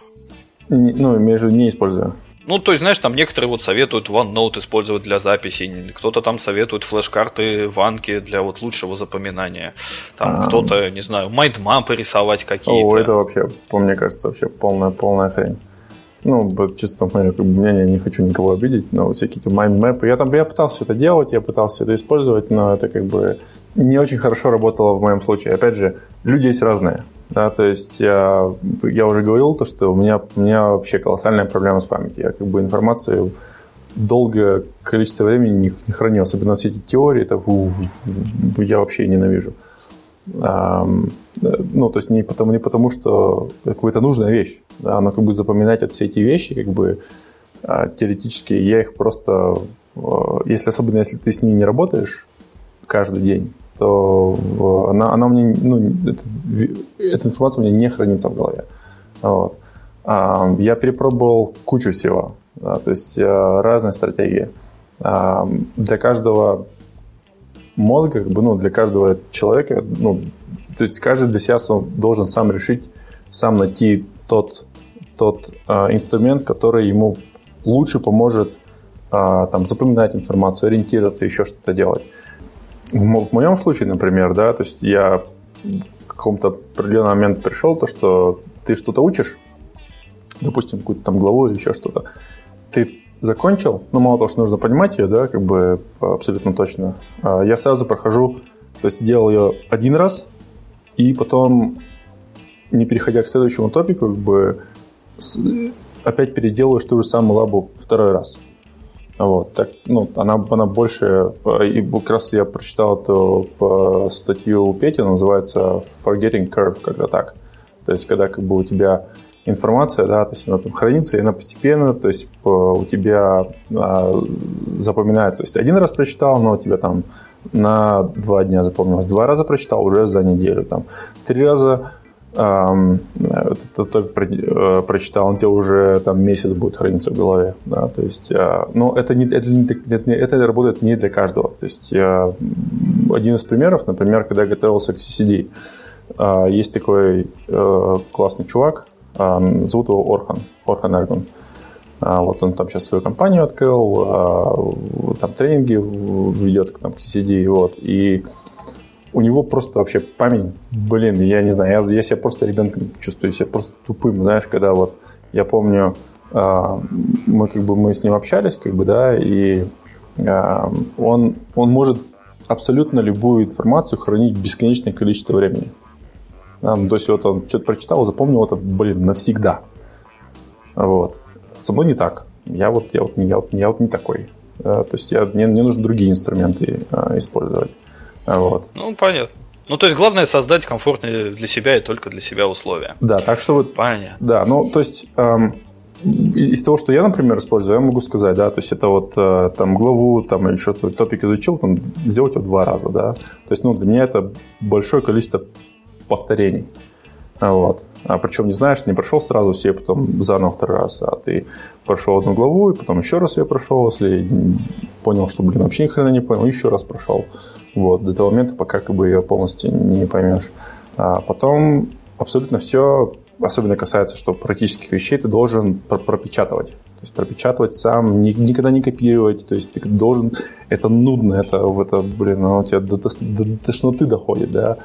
Speaker 2: Не, ну, между не использую.
Speaker 1: Ну, то есть, знаешь, там некоторые вот советуют OneNote использовать для записи, кто-то там советует флеш-карты, в Anki для вот лучшего запоминания, там а, кто-то, не знаю, mind map ы рисовать какие-то.
Speaker 2: О, это вообще, по мне кажется, вообще полная, полная хрень. Ну, чисто мое мнение, не хочу никого обидеть, но всякие mind map ы. Я там я пытался это делать, я пытался это использовать, но это как бы не очень хорошо работало в моем случае. Опять же, люди есть разные. Да, то есть я, я уже говорил то, что у меня, у меня вообще колоссальная проблема с памятью. Я как бы информацию долгое количество времени не, не хранил, особенно все эти теории, это у, я вообще ненавижу. А, ну, то есть не потому, не потому что какая-то нужная вещь, да, но как бы запоминать вот все эти вещи, как бы а, теоретически я их просто, а, если особенно если ты с ними не работаешь каждый день, то она, она мне, ну, это, эта информация у меня не хранится в голове. Вот. А, я перепробовал кучу всего, да, то есть разные стратегии. Для каждого мозга, как бы, ну, для каждого человека, ну, то есть каждый для себя должен сам решить, сам найти тот, тот э, инструмент, который ему лучше поможет э, там, запоминать информацию, ориентироваться, еще что-то делать. В, в моем случае, например, да, то есть я в каком-то определенный момент пришел, то, что ты что-то учишь, допустим, какую-то там главу или еще что-то, ты закончил, ну, мало того, что нужно понимать ее, да, как бы абсолютно точно, а, я сразу прохожу, то есть делал ее один раз, и потом, не переходя к следующему топику, как бы опять переделываешь ту же самую лабу второй раз. Вот, так, ну, она, она больше, и как раз я прочитал эту по статью Пети, называется Forgetting Curve, когда так. То есть, когда как бы у тебя информация, да, то есть она там хранится, и она постепенно, то есть у тебя а, запоминается. То есть один раз прочитал, но у тебя там на два дня запомнилось. Два раза прочитал, уже за неделю. Там. Три раза эм, э, прочитал, он тебе уже там месяц будет храниться в голове. Да, то есть, э, но это, не, это, не, это, это работает не для каждого. То есть, э, один из примеров, например, когда я готовился к CCD, э, есть такой э, классный чувак, Зовут его Орхан, Орхан Эргун. А, вот он там сейчас свою компанию открыл, а, там тренинги ведет там, к CCD, вот, и у него просто вообще память, блин, я не знаю, я, я себя просто ребенком чувствую, себя просто тупым, знаешь, когда вот, я помню, а, мы как бы мы с ним общались, как бы, да, и он, он может абсолютно любую информацию хранить бесконечное количество времени. Да, ну, то есть вот он что-то прочитал, запомнил это, блин, навсегда. Вот. Со мной не так. Я вот, я вот, я вот, я вот не такой. То есть я, мне, мне нужны другие инструменты а, использовать. Вот.
Speaker 1: Ну, понятно. Ну, то есть главное создать комфортные для себя и только для себя условия.
Speaker 2: Да, так что вот...
Speaker 1: Понятно.
Speaker 2: Да, ну, то есть эм, из того, что я, например, использую, я могу сказать, да, то есть это вот э, там главу там или что-то топик изучил, там сделать его два раза, да. То есть, ну, для меня это большое количество повторений. Вот. А причем не знаешь, не прошел сразу все, потом заново второй раз, а ты прошел одну главу, и потом еще раз ее прошел, если понял, что, блин, вообще ни хрена не понял, еще раз прошел. Вот, до того момента, пока как бы ее полностью не поймешь. А потом абсолютно все, особенно касается, что практических вещей ты должен пропечатывать. То есть пропечатывать сам, ни, никогда не копировать. То есть ты должен... Это нудно, это, это блин, оно у тебя до, до, до тошноты доходит, да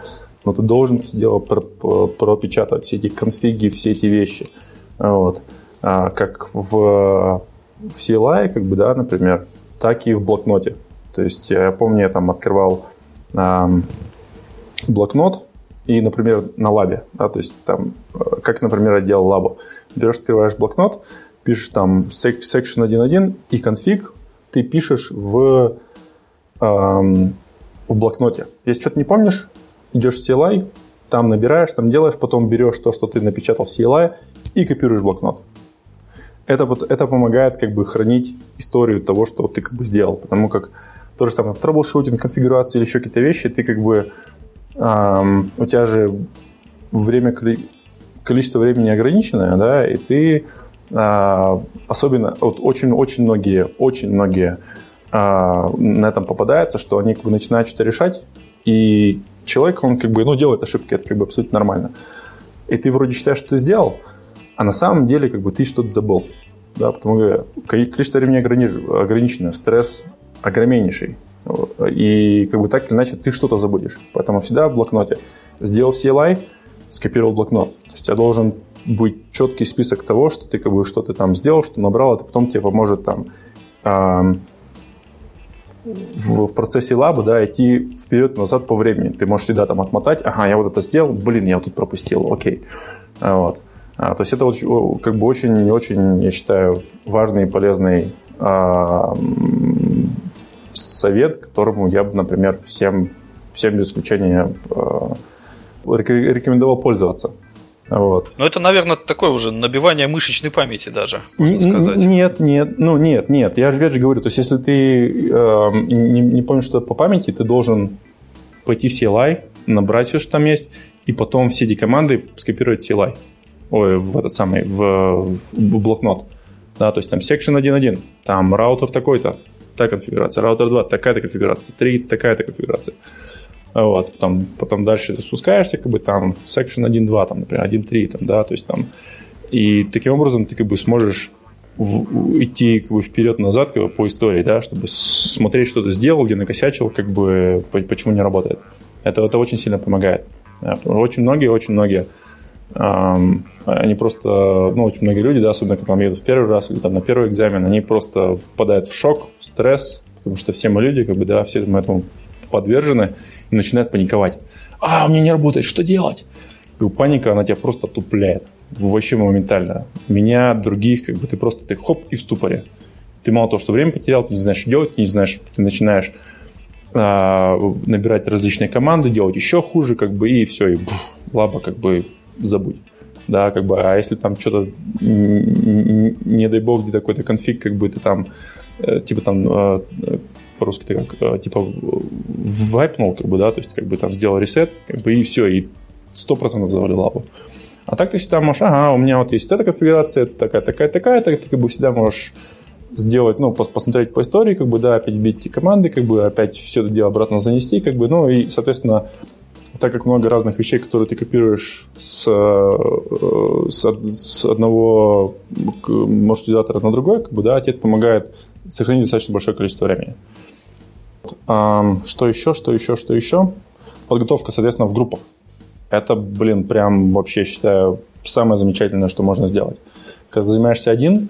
Speaker 2: но ты должен это дело пропечатать, все эти конфиги, все эти вещи. Вот. А, как в, в CLI, как бы, да, например, так и в блокноте. То есть я помню, я там открывал эм, блокнот, и, например, на лабе, да, то есть там, как, например, я делал лабу. Берешь, открываешь блокнот, пишешь там section 1.1 и конфиг ты пишешь в, эм, в блокноте. Если что-то не помнишь, идешь в CLI, там набираешь, там делаешь, потом берешь то, что ты напечатал в CLI и копируешь блокнот. Это, это помогает как бы хранить историю того, что ты как бы сделал, потому как то же самое, troubleshooting, конфигурация или еще какие-то вещи, ты как бы эм, у тебя же время, количество времени ограниченное, да, и ты э, особенно, вот очень-очень многие, очень многие э, на этом попадаются, что они как бы начинают что-то решать, и человек, он как бы, ну, делает ошибки, это как бы абсолютно нормально. И ты вроде считаешь, что ты сделал, а на самом деле как бы ты что-то забыл. Да, потому что количество времени ограни- ограничено, стресс огромнейший. И как бы так или иначе ты что-то забудешь. Поэтому всегда в блокноте сделал CLI, скопировал блокнот. То есть у тебя должен быть четкий список того, что ты как бы что ты там сделал, что набрал, это потом тебе поможет там в, в процессе лаба, да, идти вперед-назад по времени. Ты можешь всегда там отмотать, ага, я вот это сделал, блин, я вот тут пропустил, окей. Вот. А, то есть это вот, как бы очень-очень, я считаю, важный и полезный а, совет, которому я бы, например, всем, всем без исключения а, рекомендовал пользоваться. Вот.
Speaker 1: Но это, наверное, такое уже набивание мышечной памяти даже, можно
Speaker 2: сказать. Нет, нет, ну нет, нет. Я же опять же говорю, то есть если ты э, не, не помнишь что по памяти, ты должен пойти в CLI, набрать все, что там есть, и потом все эти команды скопировать в CLI. Ой, в этот самый, в, в блокнот. Да, то есть там section 1.1, там раутер такой-то, такая конфигурация, раутер 2, такая-то конфигурация, 3, такая-то конфигурация. Вот, потом, потом дальше ты спускаешься, как бы там section 1.2, там, например, 1.3, там, да, то есть там, и таким образом ты как бы сможешь в, идти как бы вперед-назад как бы, по истории, да, чтобы смотреть, что ты сделал, где накосячил, как бы почему не работает. Это, это очень сильно помогает. Очень многие, очень многие, они просто, ну, очень многие люди, да, особенно когда едут в первый раз или там на первый экзамен, они просто впадают в шок, в стресс, потому что все мы люди, как бы, да, все мы этому подвержены и начинают паниковать. А, у меня не работает, что делать? Паника, она тебя просто тупляет. Вообще моментально. Меня, других, как бы ты просто, ты хоп, и в ступоре. Ты мало того, что время потерял, ты не знаешь, что делать, не знаешь, ты начинаешь а, набирать различные команды, делать еще хуже, как бы, и все, и бух, лаба, как бы, забудь. Да, как бы, а если там что-то, не дай бог, где такой-то конфиг, как бы ты там, э, типа там э, по-русски ты как, э, типа, вайпнул, как бы, да, то есть, как бы там сделал ресет, как бы, и все, и 100% завалил лапу. А так ты всегда можешь, ага, у меня вот есть эта конфигурация, такая, такая, такая, так ты как бы всегда можешь сделать, ну, посмотреть по истории, как бы, да, опять бить команды, как бы, опять все это дело обратно занести, как бы, ну, и, соответственно, так как много разных вещей, которые ты копируешь с, э, с, с одного маршрутизатора на другой, как бы, да, тебе это помогает сохранить достаточно большое количество времени. Что еще, что еще, что еще? Подготовка, соответственно, в группах. Это, блин, прям вообще, считаю, самое замечательное, что можно сделать. Когда занимаешься один,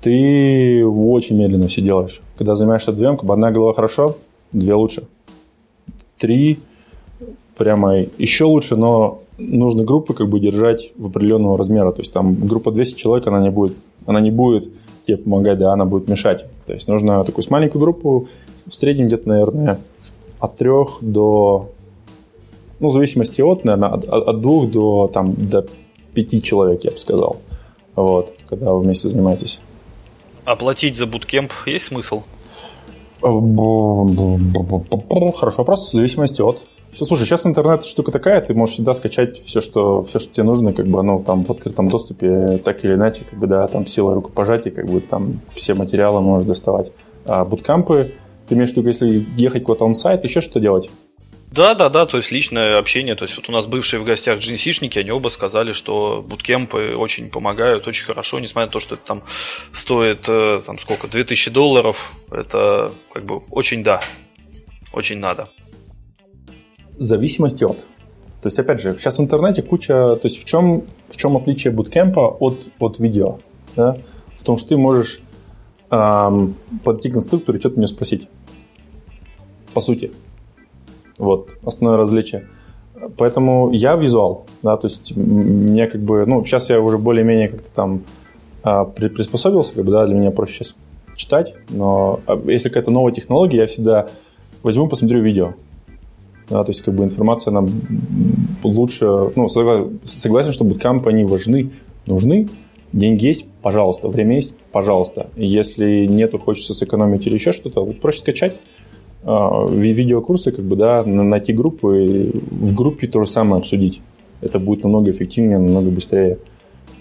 Speaker 2: ты очень медленно все делаешь. Когда занимаешься вдвоем, как бы одна голова хорошо, две лучше. Три прямо еще лучше, но нужно группы как бы держать в определенного размера. То есть там группа 200 человек, она не будет, она не будет тебе помогать, да, она будет мешать. То есть нужно такую с маленькую группу в среднем где-то, наверное, от трех до, ну, в зависимости от, наверное, от, от двух до, там, до пяти человек, я бы сказал. Вот, когда вы вместе занимаетесь.
Speaker 1: Оплатить за буткемп есть смысл?
Speaker 2: Хорошо вопрос, в зависимости от. Слушай, сейчас интернет штука такая, ты можешь всегда скачать все, что, все, что тебе нужно, как бы оно там в открытом доступе, так или иначе, как бы, да, там сила рукопожатия, как бы там все материалы можешь доставать. А буткампы, ты имеешь в виду, если ехать куда-то он сайт, еще что делать?
Speaker 1: Да, да, да, то есть личное общение. То есть вот у нас бывшие в гостях джинсишники, они оба сказали, что буткемпы очень помогают, очень хорошо, несмотря на то, что это там стоит, э, там сколько, 2000 долларов, это как бы очень да, очень надо.
Speaker 2: Зависимости от. То есть, опять же, сейчас в интернете куча... То есть, в чем, в чем отличие буткемпа от, от видео? Да? В том, что ты можешь эм, подойти к инструктору и что-то у него спросить по сути. Вот, основное различие. Поэтому я визуал, да, то есть мне как бы, ну, сейчас я уже более-менее как-то там а, приспособился, как бы, да, для меня проще сейчас читать, но а, если какая-то новая технология, я всегда возьму, посмотрю видео. Да, то есть как бы информация нам лучше, ну, согласен, что буткампы, они важны, нужны, деньги есть, пожалуйста, время есть, пожалуйста. Если нету, хочется сэкономить или еще что-то, вот проще скачать, а, видеокурсы, как бы, да, найти группы, в группе то же самое обсудить. Это будет намного эффективнее, намного быстрее.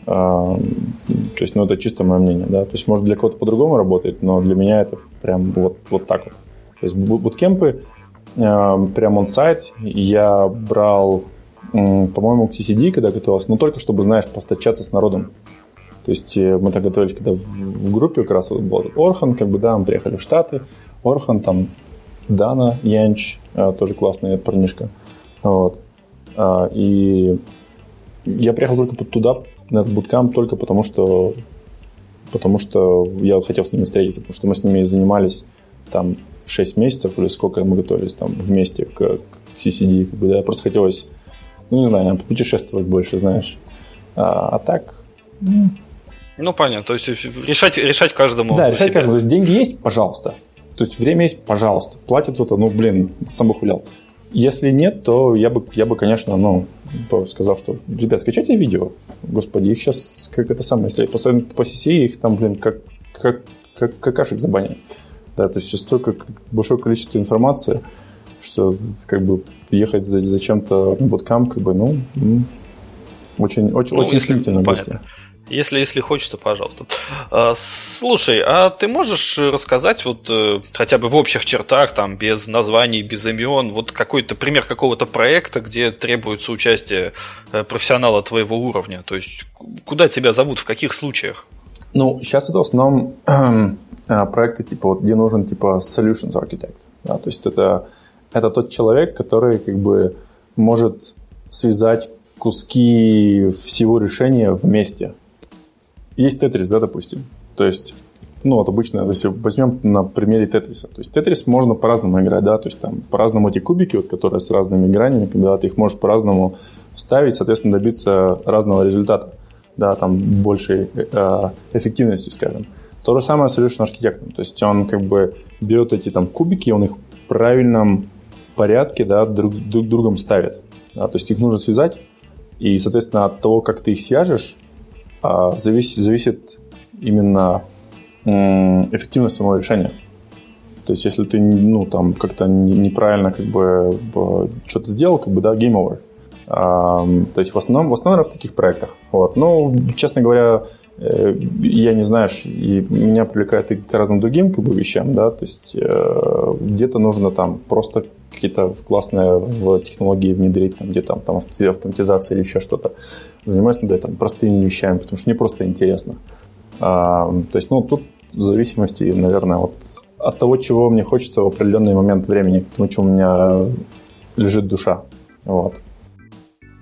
Speaker 2: А, то есть, ну, это чисто мое мнение, да. То есть, может, для кого-то по-другому работает, но для меня это прям вот, вот так вот. То есть, буткемпы прям он сайт я брал, по-моему, к CCD, когда готовился, но только чтобы, знаешь, постачаться с народом. То есть э, мы так готовились, когда в, в группе как раз вот был Орхан, как бы, да, мы приехали в Штаты, Орхан, там Дана Янч, э, тоже классный парнишка. Вот. А, и я приехал только туда, на этот буткамп, только потому что потому что я хотел с ними встретиться, потому что мы с ними занимались там 6 месяцев или сколько мы готовились там вместе к, к CCD. Как бы, да, просто хотелось, ну, не знаю, путешествовать больше, знаешь. А, а так...
Speaker 1: Ну, ну, понятно. То есть решать, решать каждому
Speaker 2: Да, решать себя. каждому. То есть деньги есть, пожалуйста. То есть время есть, пожалуйста. Платит кто-то, ну, блин, сам Бог велел. Если нет, то я бы, я бы, конечно, ну, сказал, что, ребят, скачайте видео. Господи, их сейчас, как это самое, если по, по CC их там, блин, как, как, как какашек забанят. Да, то есть сейчас столько большое количество информации, что как бы ехать за, за чем-то боткам, как бы, ну, очень, очень, ну, очень длительно.
Speaker 1: Понятно. Если, если хочется, пожалуйста. А, слушай, а ты можешь рассказать вот э, хотя бы в общих чертах, там, без названий, без имен, вот какой-то пример какого-то проекта, где требуется участие э, профессионала твоего уровня? То есть, куда тебя зовут, в каких случаях?
Speaker 2: Ну, сейчас это в основном э, проекты, типа, вот, где нужен, типа, solutions architect. Да? То есть, это, это тот человек, который, как бы, может связать куски всего решения вместе. Есть тетрис, да, допустим. То есть, ну, вот обычно, если возьмем на примере тетриса. То есть, тетрис можно по-разному играть, да, то есть, там, по-разному эти кубики, вот, которые с разными гранями, когда ты их можешь по-разному вставить, соответственно, добиться разного результата, да, там, большей э, эффективности, скажем. То же самое с Solution Architect. То есть, он как бы берет эти там кубики, он их в правильном порядке, да, друг, друг другом ставит. Да, то есть, их нужно связать, и, соответственно, от того, как ты их свяжешь, а, зависит, зависит именно эффективность самого решения. То есть, если ты, ну, там, как-то неправильно, как бы, что-то сделал, как бы, да, game over. То есть, в основном, в основном в таких проектах. Вот. Ну, честно говоря, э, я не знаю, и меня привлекает и к разным другим, как бы, вещам, да, то есть, э, где-то нужно там просто какие-то классные в технологии внедрить, там, где там, там автоматизация или еще что-то. Занимаюсь над этим простыми вещами, потому что мне просто интересно. То есть, ну, тут в зависимости, наверное, вот от того, чего мне хочется в определенный момент времени, потому что у меня лежит душа. Вот.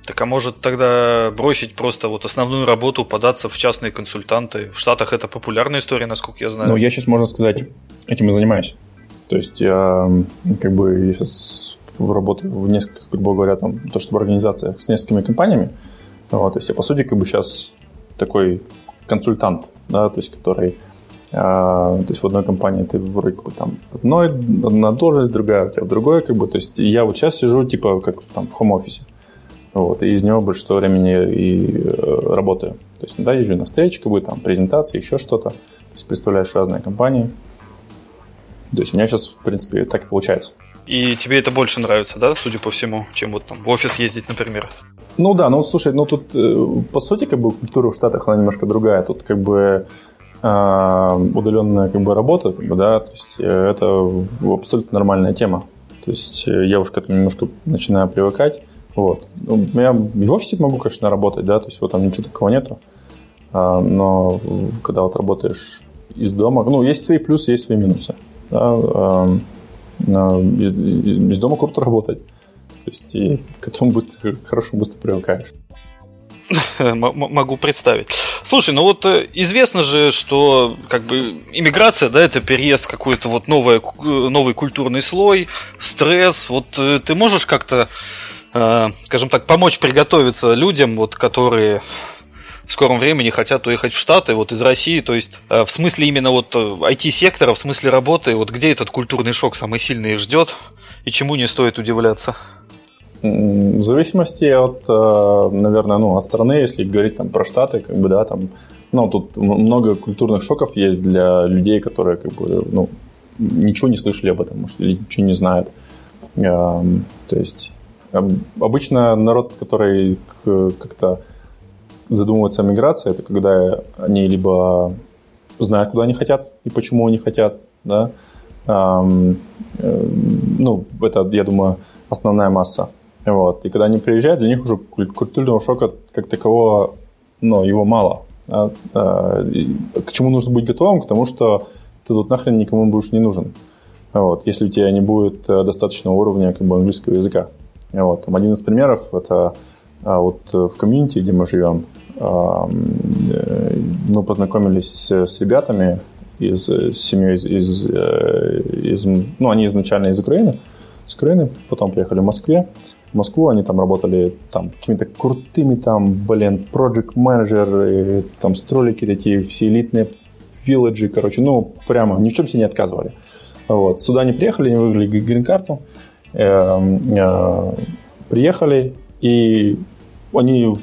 Speaker 1: Так а может тогда бросить просто вот основную работу, податься в частные консультанты? В Штатах это популярная история, насколько я знаю.
Speaker 2: Ну, я сейчас, можно сказать, этим и занимаюсь. То есть я как бы я сейчас работаю в нескольких, грубо говоря, там, то, чтобы организациях с несколькими компаниями. Вот, то есть я, по сути, как бы сейчас такой консультант, да, то есть который а, то есть в одной компании ты вроде как бы там одной, одна должность, другая у тебя в другой, как бы, то есть я вот сейчас сижу типа как там в хом-офисе, вот, и из него большинство времени и э, работаю. То есть, да, езжу на встречи, как бы там презентации, еще что-то, то есть представляешь разные компании, то есть у меня сейчас, в принципе, так и получается.
Speaker 1: И тебе это больше нравится, да, судя по всему, чем вот там в офис ездить, например?
Speaker 2: Ну да, ну слушай, ну тут э, по сути как бы культура в Штатах она немножко другая. Тут как бы э, удаленная как бы работа, как бы, да, то есть это абсолютно нормальная тема. То есть я уж к этому немножко начинаю привыкать. Вот. Ну, я в офисе могу, конечно, работать, да, то есть вот там ничего такого нету. А, но когда вот работаешь из дома, ну, есть свои плюсы, есть свои минусы да, из, из дома круто работать. То есть и к этому быстро, к хорошему быстро привыкаешь.
Speaker 1: Могу представить. Слушай, ну вот э, известно же, что как бы иммиграция, да, это переезд в какой-то вот новый, новый культурный слой, стресс. Вот э, ты можешь как-то, э, скажем так, помочь приготовиться людям, вот, которые в скором времени хотят уехать в Штаты, вот из России, то есть э, в смысле именно вот IT-сектора, э, в смысле работы, вот где этот культурный шок самый сильный их ждет и чему не стоит удивляться?
Speaker 2: В зависимости от, э, наверное, ну, от страны, если говорить там про Штаты, как бы, да, там, ну, тут много культурных шоков есть для людей, которые, как бы, ну, ничего не слышали об этом, может, или ничего не знают. Эм, то есть обычно народ, который как-то задумываться о миграции, это когда они либо знают, куда они хотят и почему они хотят, да, э, ну, это, я думаю, основная масса. Вот. И когда они приезжают, для них уже культурного шока как такового, ну, его мало. А, а, к чему нужно быть готовым? К тому, что ты тут нахрен никому будешь не нужен. Вот. Если у тебя не будет э, достаточного уровня как бы, английского языка. Вот. Один из примеров – это а, вот в комьюнити, где мы живем, Э, мы познакомились с ребятами из, с семьей из, из, из, ну, они изначально из Украины, с Украины, потом приехали в Москве, в Москву, они там работали там какими-то крутыми там, блин, project менеджеры там строили такие все элитные вилледжи, короче, ну, прямо ни в чем себе не отказывали. Вот. Сюда они приехали, они выиграли грин-карту, э, приехали, и они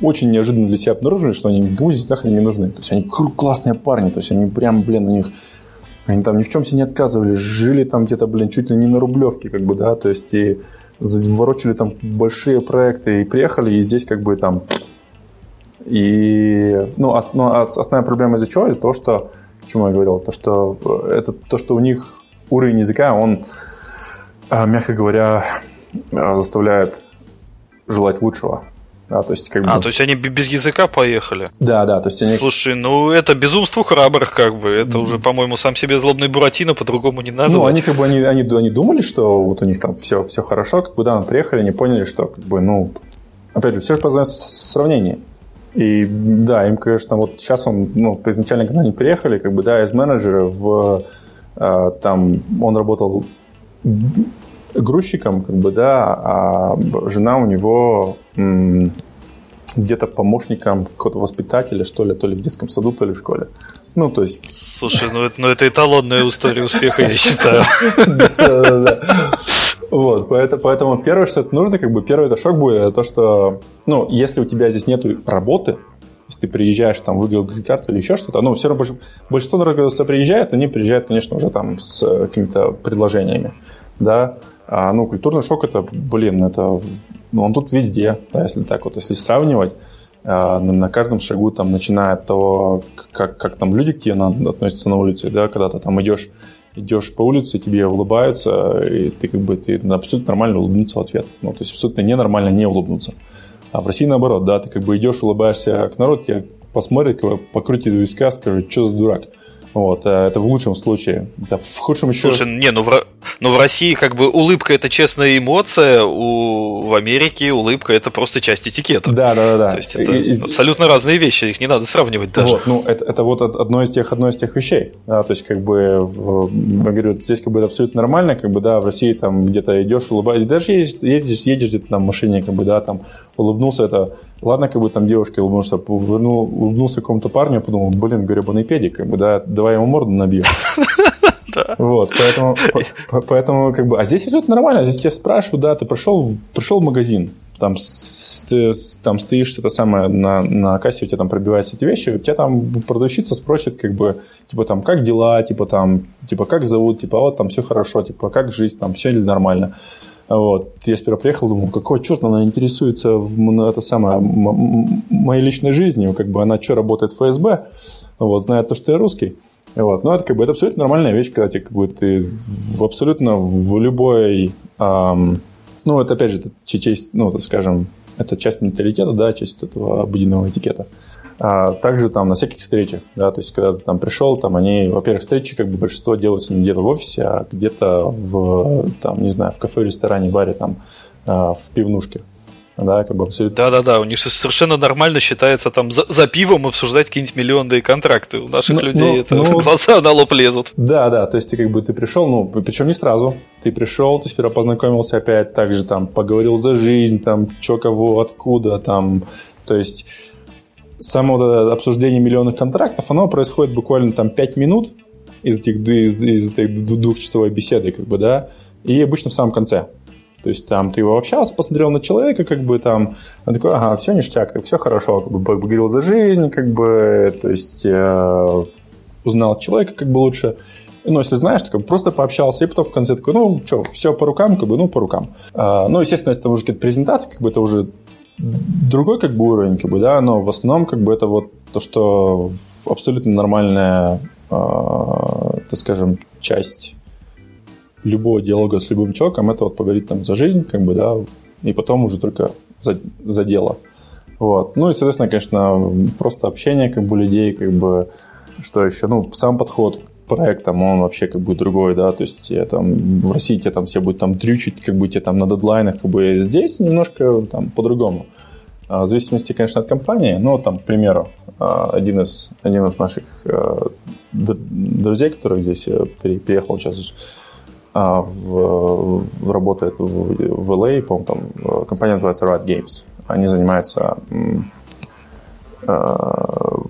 Speaker 2: очень неожиданно для себя обнаружили, что они никому здесь нахрен не нужны. То есть они классные парни, то есть они прям, блин, у них они там ни в чем себе не отказывали, жили там где-то, блин, чуть ли не на Рублевке, как бы, да, то есть и ворочали там большие проекты и приехали, и здесь как бы там... И, ну, ну основная проблема из-за чего? Из-за того, что, о я говорил, то, что э, это то, что у них уровень языка, он, мягко говоря, а, заставляет желать лучшего.
Speaker 1: Да, то есть, как бы... А, то есть они без языка поехали?
Speaker 2: Да, да, то есть они...
Speaker 1: Слушай, ну это безумство храбрых, как бы. Это mm-hmm. уже, по-моему, сам себе злобный Буратино по-другому не назвать. Ну,
Speaker 2: они как бы, они, они, они думали, что вот у них там все, все хорошо, как бы, да, мы приехали, они поняли, что, как бы, ну, опять же, все же познается сравнение. И да, им, конечно, вот сейчас он, ну, изначально, когда они приехали, как бы, да, из менеджера в, э, там, он работал грузчиком, как бы, да, а жена у него где-то помощником какого-то воспитателя, что ли, то ли в детском саду, то ли в школе. Ну, то есть...
Speaker 1: Слушай, ну это, ну, это эталонная история успеха, я считаю.
Speaker 2: Вот, поэтому, поэтому первое, что это нужно, как бы первый это шок будет, это то, что, ну, если у тебя здесь нет работы, если ты приезжаешь, там, выиграл карту или еще что-то, ну, все равно большинство народа, когда приезжает, они приезжают, конечно, уже там с какими-то предложениями, да, а, ну, культурный шок это, блин, это, ну, он тут везде, да, если так вот, если сравнивать, а, на каждом шагу, там, начиная от того, как, как там люди к тебе относятся на улице, да, когда ты там идешь, идешь по улице, тебе улыбаются, и ты как бы, ты абсолютно нормально улыбнуться в ответ. Ну, то есть абсолютно ненормально не улыбнуться. А в России наоборот, да, ты как бы идешь, улыбаешься к народу, тебе посмотрит, покрутит виска, скажет, что за дурак. Вот, э, это в лучшем случае. Это в худшем еще...
Speaker 1: Слушай, не, ну в, ну в России как бы улыбка это честная эмоция, у, в Америке улыбка это просто часть этикета.
Speaker 2: Да, да, да. да.
Speaker 1: То есть это и, абсолютно разные вещи, их не надо сравнивать даже.
Speaker 2: Вот, ну это, это вот одно из тех, одно из тех вещей. Да, то есть как бы, в, я говорю, здесь как бы это абсолютно нормально, как бы, да, в России там где-то идешь, улыбаешься, даже едешь, едешь, едешь где-то там в машине, как бы, да, там улыбнулся, это, ладно, как бы там девушке улыбнулся, вернул, улыбнулся какому-то парню, подумал, блин, гребаный педик, как бы, да, давай ему морду набью. Вот, поэтому, поэтому, как бы, а здесь все нормально, здесь тебя спрашивают, да, ты пришел, пришел в магазин, там, с, там стоишь, это самое, на, на кассе у тебя там пробиваются эти вещи, у тебя там продавщица спросит, как бы, типа, там, как дела, типа, там, типа, как зовут, типа, вот, там, все хорошо, типа, как жизнь, там, все ли нормально. Вот. Я сперва приехал, думал, какого черта она интересуется в ну, это самое, моей личной жизнью, как бы она что, работает в ФСБ, вот, знает то, что я русский. Вот. Но это как бы это абсолютно нормальная вещь, ты, как бы, ты в, абсолютно в любой... Эм, ну, это опять же, это часть, ну, так скажем, это часть менталитета, да, часть этого обыденного этикета. А также там на всяких встречах, да, то есть когда ты там пришел, там они, во-первых, встречи как бы большинство делаются не где-то в офисе, а где-то в, там, не знаю, в кафе, ресторане, баре, там, а, в пивнушке. Да, как бы абсолютно.
Speaker 1: Да-да-да, у них совершенно нормально считается там за, за пивом обсуждать какие-нибудь миллионные контракты. У наших ну, людей ну, это ну, глаза на лоб лезут.
Speaker 2: Да-да, то есть ты как бы ты пришел, ну, причем не сразу. Ты пришел, ты сперва познакомился опять, также там поговорил за жизнь, там, что кого, откуда, там, то есть само вот обсуждение миллионных контрактов, оно происходит буквально там 5 минут из этих, из, из этой двухчасовой беседы, как бы, да, и обычно в самом конце. То есть там ты его общался, посмотрел на человека, как бы там, он такой, ага, все ништяк, все хорошо, как бы поговорил за жизнь, как бы, то есть э, узнал человека как бы лучше. Ну, если знаешь, то как просто пообщался, и потом в конце такой, ну, что, все по рукам, как бы, ну, по рукам. А, ну, естественно, это уже какая-то презентация, как бы это уже другой как бы уровень, как бы, да, но в основном как бы это вот то, что абсолютно нормальная, э, так скажем, часть любого диалога с любым человеком, это вот поговорить там за жизнь, как бы, да, и потом уже только за, за дело. Вот. Ну и, соответственно, конечно, просто общение как бы людей, как бы, что еще, ну, сам подход к проектам, он вообще как бы другой, да, то есть я, там, в России тебе там все будут там дрючить, как бы тебе там на дедлайнах, как бы здесь немножко там по-другому. А, в зависимости, конечно, от компании, но там, к примеру, а, один из, один из наших а, друзей, которых здесь переехал сейчас а, в, в, работает в, в LA, по там э, компания называется Riot Games. Они занимаются а,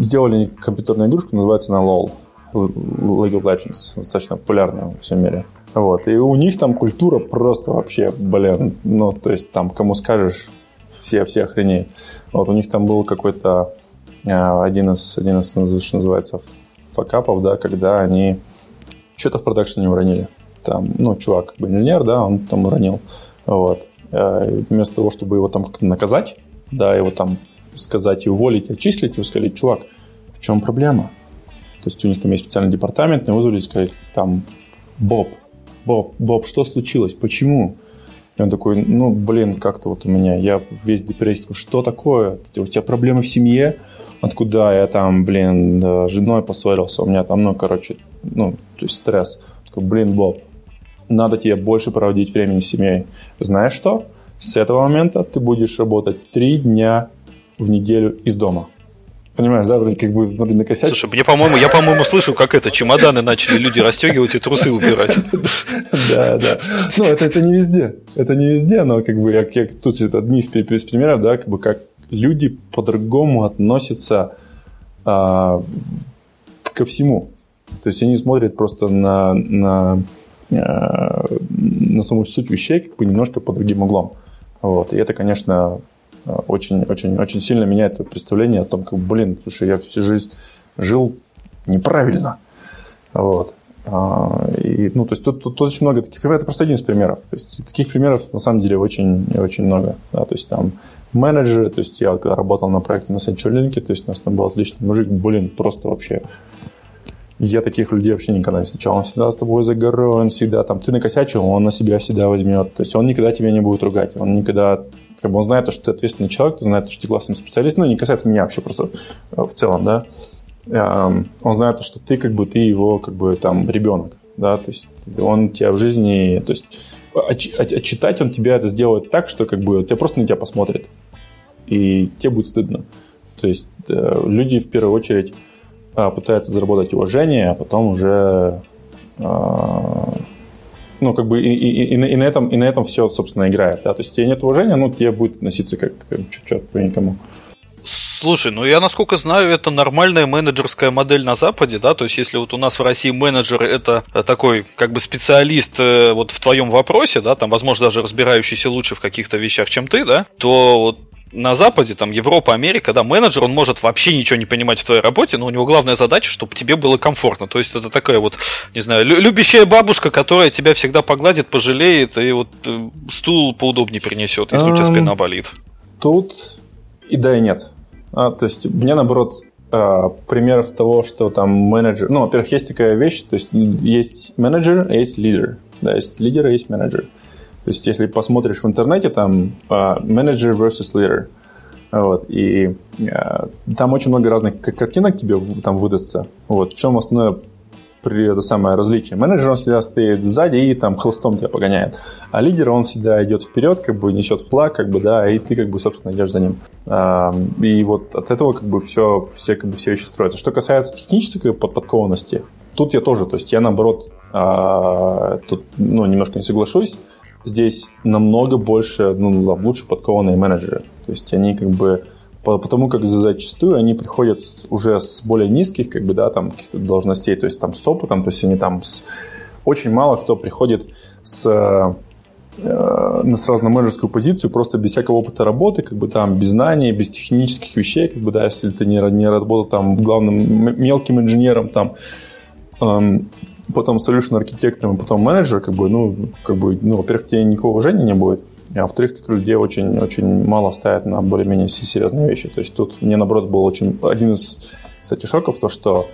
Speaker 2: сделали компьютерную игрушку, называется она LOL. League of Legends, достаточно популярная во всем мире. Вот. И у них там культура просто вообще, блин, ну, то есть там кому скажешь, все, все охренеют. Вот у них там был какой-то а, один из, один из, что называется, факапов, да, когда они что-то в продакшене уронили. Там, ну, чувак, как бы инженер, да, он там уронил. Вот. Э, вместо того, чтобы его там как-то наказать, да, его там сказать и уволить, отчислить, и сказали, чувак, в чем проблема? То есть у них там есть специальный департамент, мне вызвали и сказали, там, Боб, Боб, Боб, что случилось? Почему? И он такой, ну, блин, как-то вот у меня, я весь депрессив, что такое? У тебя проблемы в семье? Откуда я там, блин, да, с женой поссорился, у меня там, ну, короче, ну, то есть стресс. Такой, блин, Боб, надо тебе больше проводить времени с семьей. Знаешь что? С этого момента ты будешь работать три дня в неделю из дома. Понимаешь, да, вроде как бы вроде накосячить.
Speaker 1: Слушай, мне, по-моему, я, по-моему, слышу, как это, чемоданы начали люди расстегивать и трусы убирать.
Speaker 2: Да, да. Ну, это, это не везде. Это не везде, но как бы, как, как тут это одни из примеров, да, как бы как люди по-другому относятся а, ко всему. То есть они смотрят просто на, на, а, на саму суть вещей как бы немножко по другим углом. Вот. И это, конечно, очень, очень, очень сильно меняет представление о том, как, блин, слушай, я всю жизнь жил неправильно. Вот. А, и, ну, то есть тут, тут, тут очень много таких примеров. Это просто один из примеров. То есть таких примеров на самом деле очень, очень много. Да, то есть там менеджеры, то есть я когда работал на проекте на CenturyLink, то есть у нас там был отличный мужик, блин, просто вообще я таких людей вообще никогда не встречал. Он всегда с тобой за горой, он всегда там, ты накосячил, он на себя всегда возьмет. То есть он никогда тебя не будет ругать, он никогда как бы он знает, что ты ответственный человек, знает, что ты классный специалист. Ну, не касается меня вообще просто э, в целом, да. Эм, он знает, что ты как бы, ты его как бы там ребенок, да, то есть он тебя в жизни, то есть отчитать он тебя это сделает так, что как бы тебя просто на тебя посмотрит, и тебе будет стыдно. То есть э, люди в первую очередь э, пытаются заработать уважение, а потом уже ну, как бы и, и, и, и, на этом, и на этом все, собственно, играет. Да? То есть, тебе нет уважения, ну, тебе будет относиться как чуть-чуть по никому.
Speaker 1: Слушай, ну я насколько знаю, это нормальная менеджерская модель на Западе, да, то есть если вот у нас в России менеджер это такой как бы специалист э, вот в твоем вопросе, да, там, возможно, даже разбирающийся лучше в каких-то вещах, чем ты, да, то вот на Западе, там Европа, Америка, да, менеджер, он может вообще ничего не понимать в твоей работе, но у него главная задача, чтобы тебе было комфортно. То есть это такая вот, не знаю, любящая бабушка, которая тебя всегда погладит, пожалеет и вот э, стул поудобнее принесет, если у тебя спина болит.
Speaker 2: Тут и да, и нет. А, то есть мне наоборот а, примеров того, что там менеджер... Ну, во-первых, есть такая вещь, то есть есть менеджер, а есть лидер. Да, есть лидер, а есть менеджер. То есть, если посмотришь в интернете, там менеджер versus leader. Вот, и э, там очень много разных картинок тебе там выдастся. Вот, в чем основное это самое различие. Менеджер, он всегда стоит сзади и там хлыстом тебя погоняет. А лидер, он всегда идет вперед, как бы несет флаг, как бы, да, и ты как бы, собственно, идешь за ним. А, и вот от этого как бы все, все, как бы, все вещи строятся. Что касается технической подкованности, тут я тоже, то есть я наоборот а, тут ну, немножко не соглашусь здесь намного больше, ну, лучше подкованные менеджеры. То есть они как бы потому как зачастую они приходят уже с более низких, как бы, да, там, должностей, то есть там с опытом, то есть они там с... Очень мало кто приходит с э, на сразу на менеджерскую позицию, просто без всякого опыта работы, как бы там, без знаний, без технических вещей, как бы, да, если ты не, не работал там главным мелким инженером, там, эм, потом solution архитектором, потом менеджер, как бы, ну, как бы, ну, во-первых, тебе никакого уважения не будет, а во-вторых, людей очень, очень мало ставят на более-менее серьезные вещи. То есть тут мне, наоборот, был очень... Один из, кстати, шоков, то, что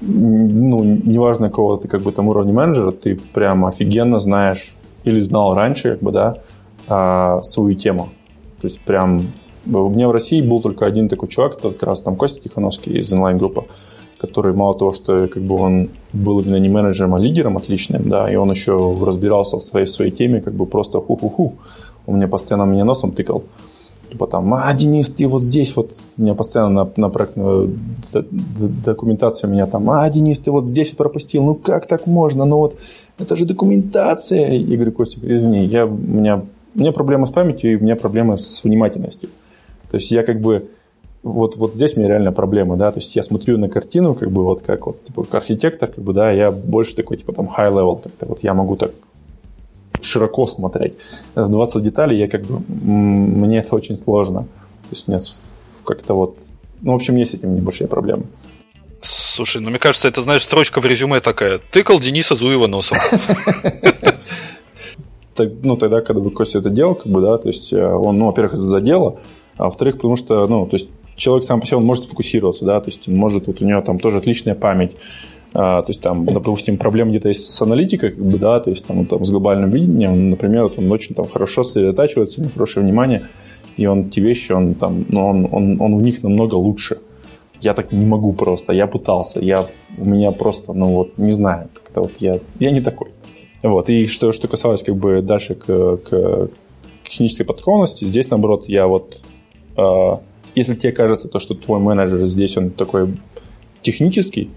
Speaker 2: ну, неважно, какого ты как бы там уровня менеджера, ты прям офигенно знаешь или знал раньше, как бы, да, э, свою тему. То есть прям... У меня в России был только один такой чувак, это как раз там Костя Тихановский из онлайн-группы который мало того, что как бы он был именно не менеджером, а лидером отличным, да, и он еще разбирался в своей, в своей теме, как бы просто ху-ху-ху. Он мне постоянно меня носом тыкал. Типа там, а, Денис, ты вот здесь вот, у меня постоянно на, на проектную документацию меня там, а, Денис, ты вот здесь пропустил, ну как так можно, ну вот, это же документация. Я говорю, Костик, извини, я, у, меня, у меня проблема с памятью и у меня проблема с внимательностью. То есть я как бы, вот, вот здесь у меня реально проблема, да, то есть я смотрю на картину, как бы вот как вот, типа, архитектор, как бы, да, я больше такой, типа, там, high level, как-то вот я могу так широко смотреть. С 20 деталей я как бы, мне это очень сложно. То есть мне как-то вот, ну, в общем, есть с этим небольшие проблемы.
Speaker 1: Слушай, ну мне кажется, это, знаешь, строчка в резюме такая. Тыкал Дениса Зуева носом.
Speaker 2: Ну, тогда, когда бы Костя это делал, как бы, да, то есть э, он, ну, во-первых, из-за дела, а во-вторых, потому что, ну, то есть человек сам по себе, он может сфокусироваться, да, то есть может, вот у него там тоже отличная память, а, то есть там, допустим, проблема где-то есть с аналитикой, как бы, да, то есть там, там с глобальным видением, например, вот он очень там хорошо сосредотачивается, него хорошее внимание, и он те вещи, он там, ну, он, он, он в них намного лучше. Я так не могу просто, я пытался, я, у меня просто, ну вот, не знаю, как-то вот я, я не такой. Вот, и что, что касалось как бы дальше к, к технической подкованности, здесь, наоборот, я вот, если тебе кажется, то, что твой менеджер здесь, он такой технический,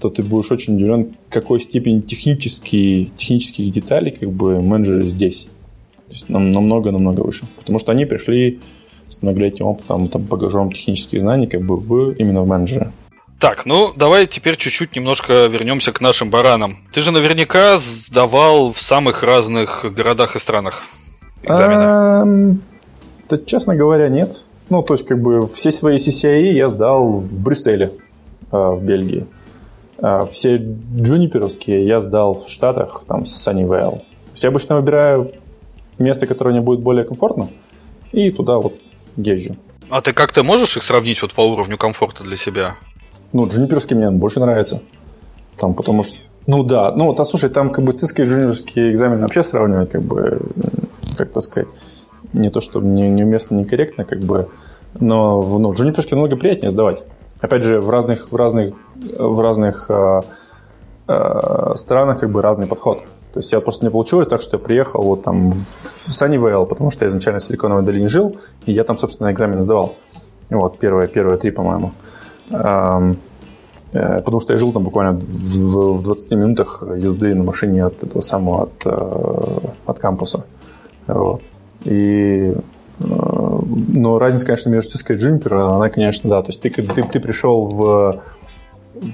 Speaker 2: то ты будешь очень удивлен, какой степени технические, технических деталей как бы менеджеры здесь. То есть нам намного-намного выше. Потому что они пришли с многолетним опытом, там, багажом технических знаний как бы в, именно в менеджере.
Speaker 1: Так, ну давай теперь чуть-чуть немножко вернемся к нашим баранам. Ты же наверняка сдавал в самых разных городах и странах экзамены.
Speaker 2: Да, честно говоря, нет. Ну, то есть, как бы все свои CCIE я сдал в Брюсселе, а, в Бельгии. А, все джуниперовские я сдал в Штатах, там, с Sunnyvale. То есть я обычно выбираю место, которое мне будет более комфортно, и туда вот езжу.
Speaker 1: А ты как-то можешь их сравнить вот по уровню комфорта для себя?
Speaker 2: Ну, джуниперские мне больше нравятся. Там, потому что... Ну да, ну вот, а слушай, там как бы циские и джуниперские экзамены вообще сравнивать, как бы, как то сказать, не то, что не, неуместно, некорректно, как бы, но ну, джуниперские намного приятнее сдавать опять же, в разных, в разных, в разных э, э, странах как бы разный подход. То есть я просто не получилось так, что я приехал вот там в Sunnyvale, потому что я изначально в Силиконовой долине жил, и я там, собственно, экзамен сдавал. Вот, первые, первые три, по-моему. Эм, э, потому что я жил там буквально в, в 20 минутах езды на машине от этого самого, от, э, от кампуса. Вот. И но разница, конечно, между ЦИСК и Juniper, она, конечно, да. То есть ты, ты, ты пришел в,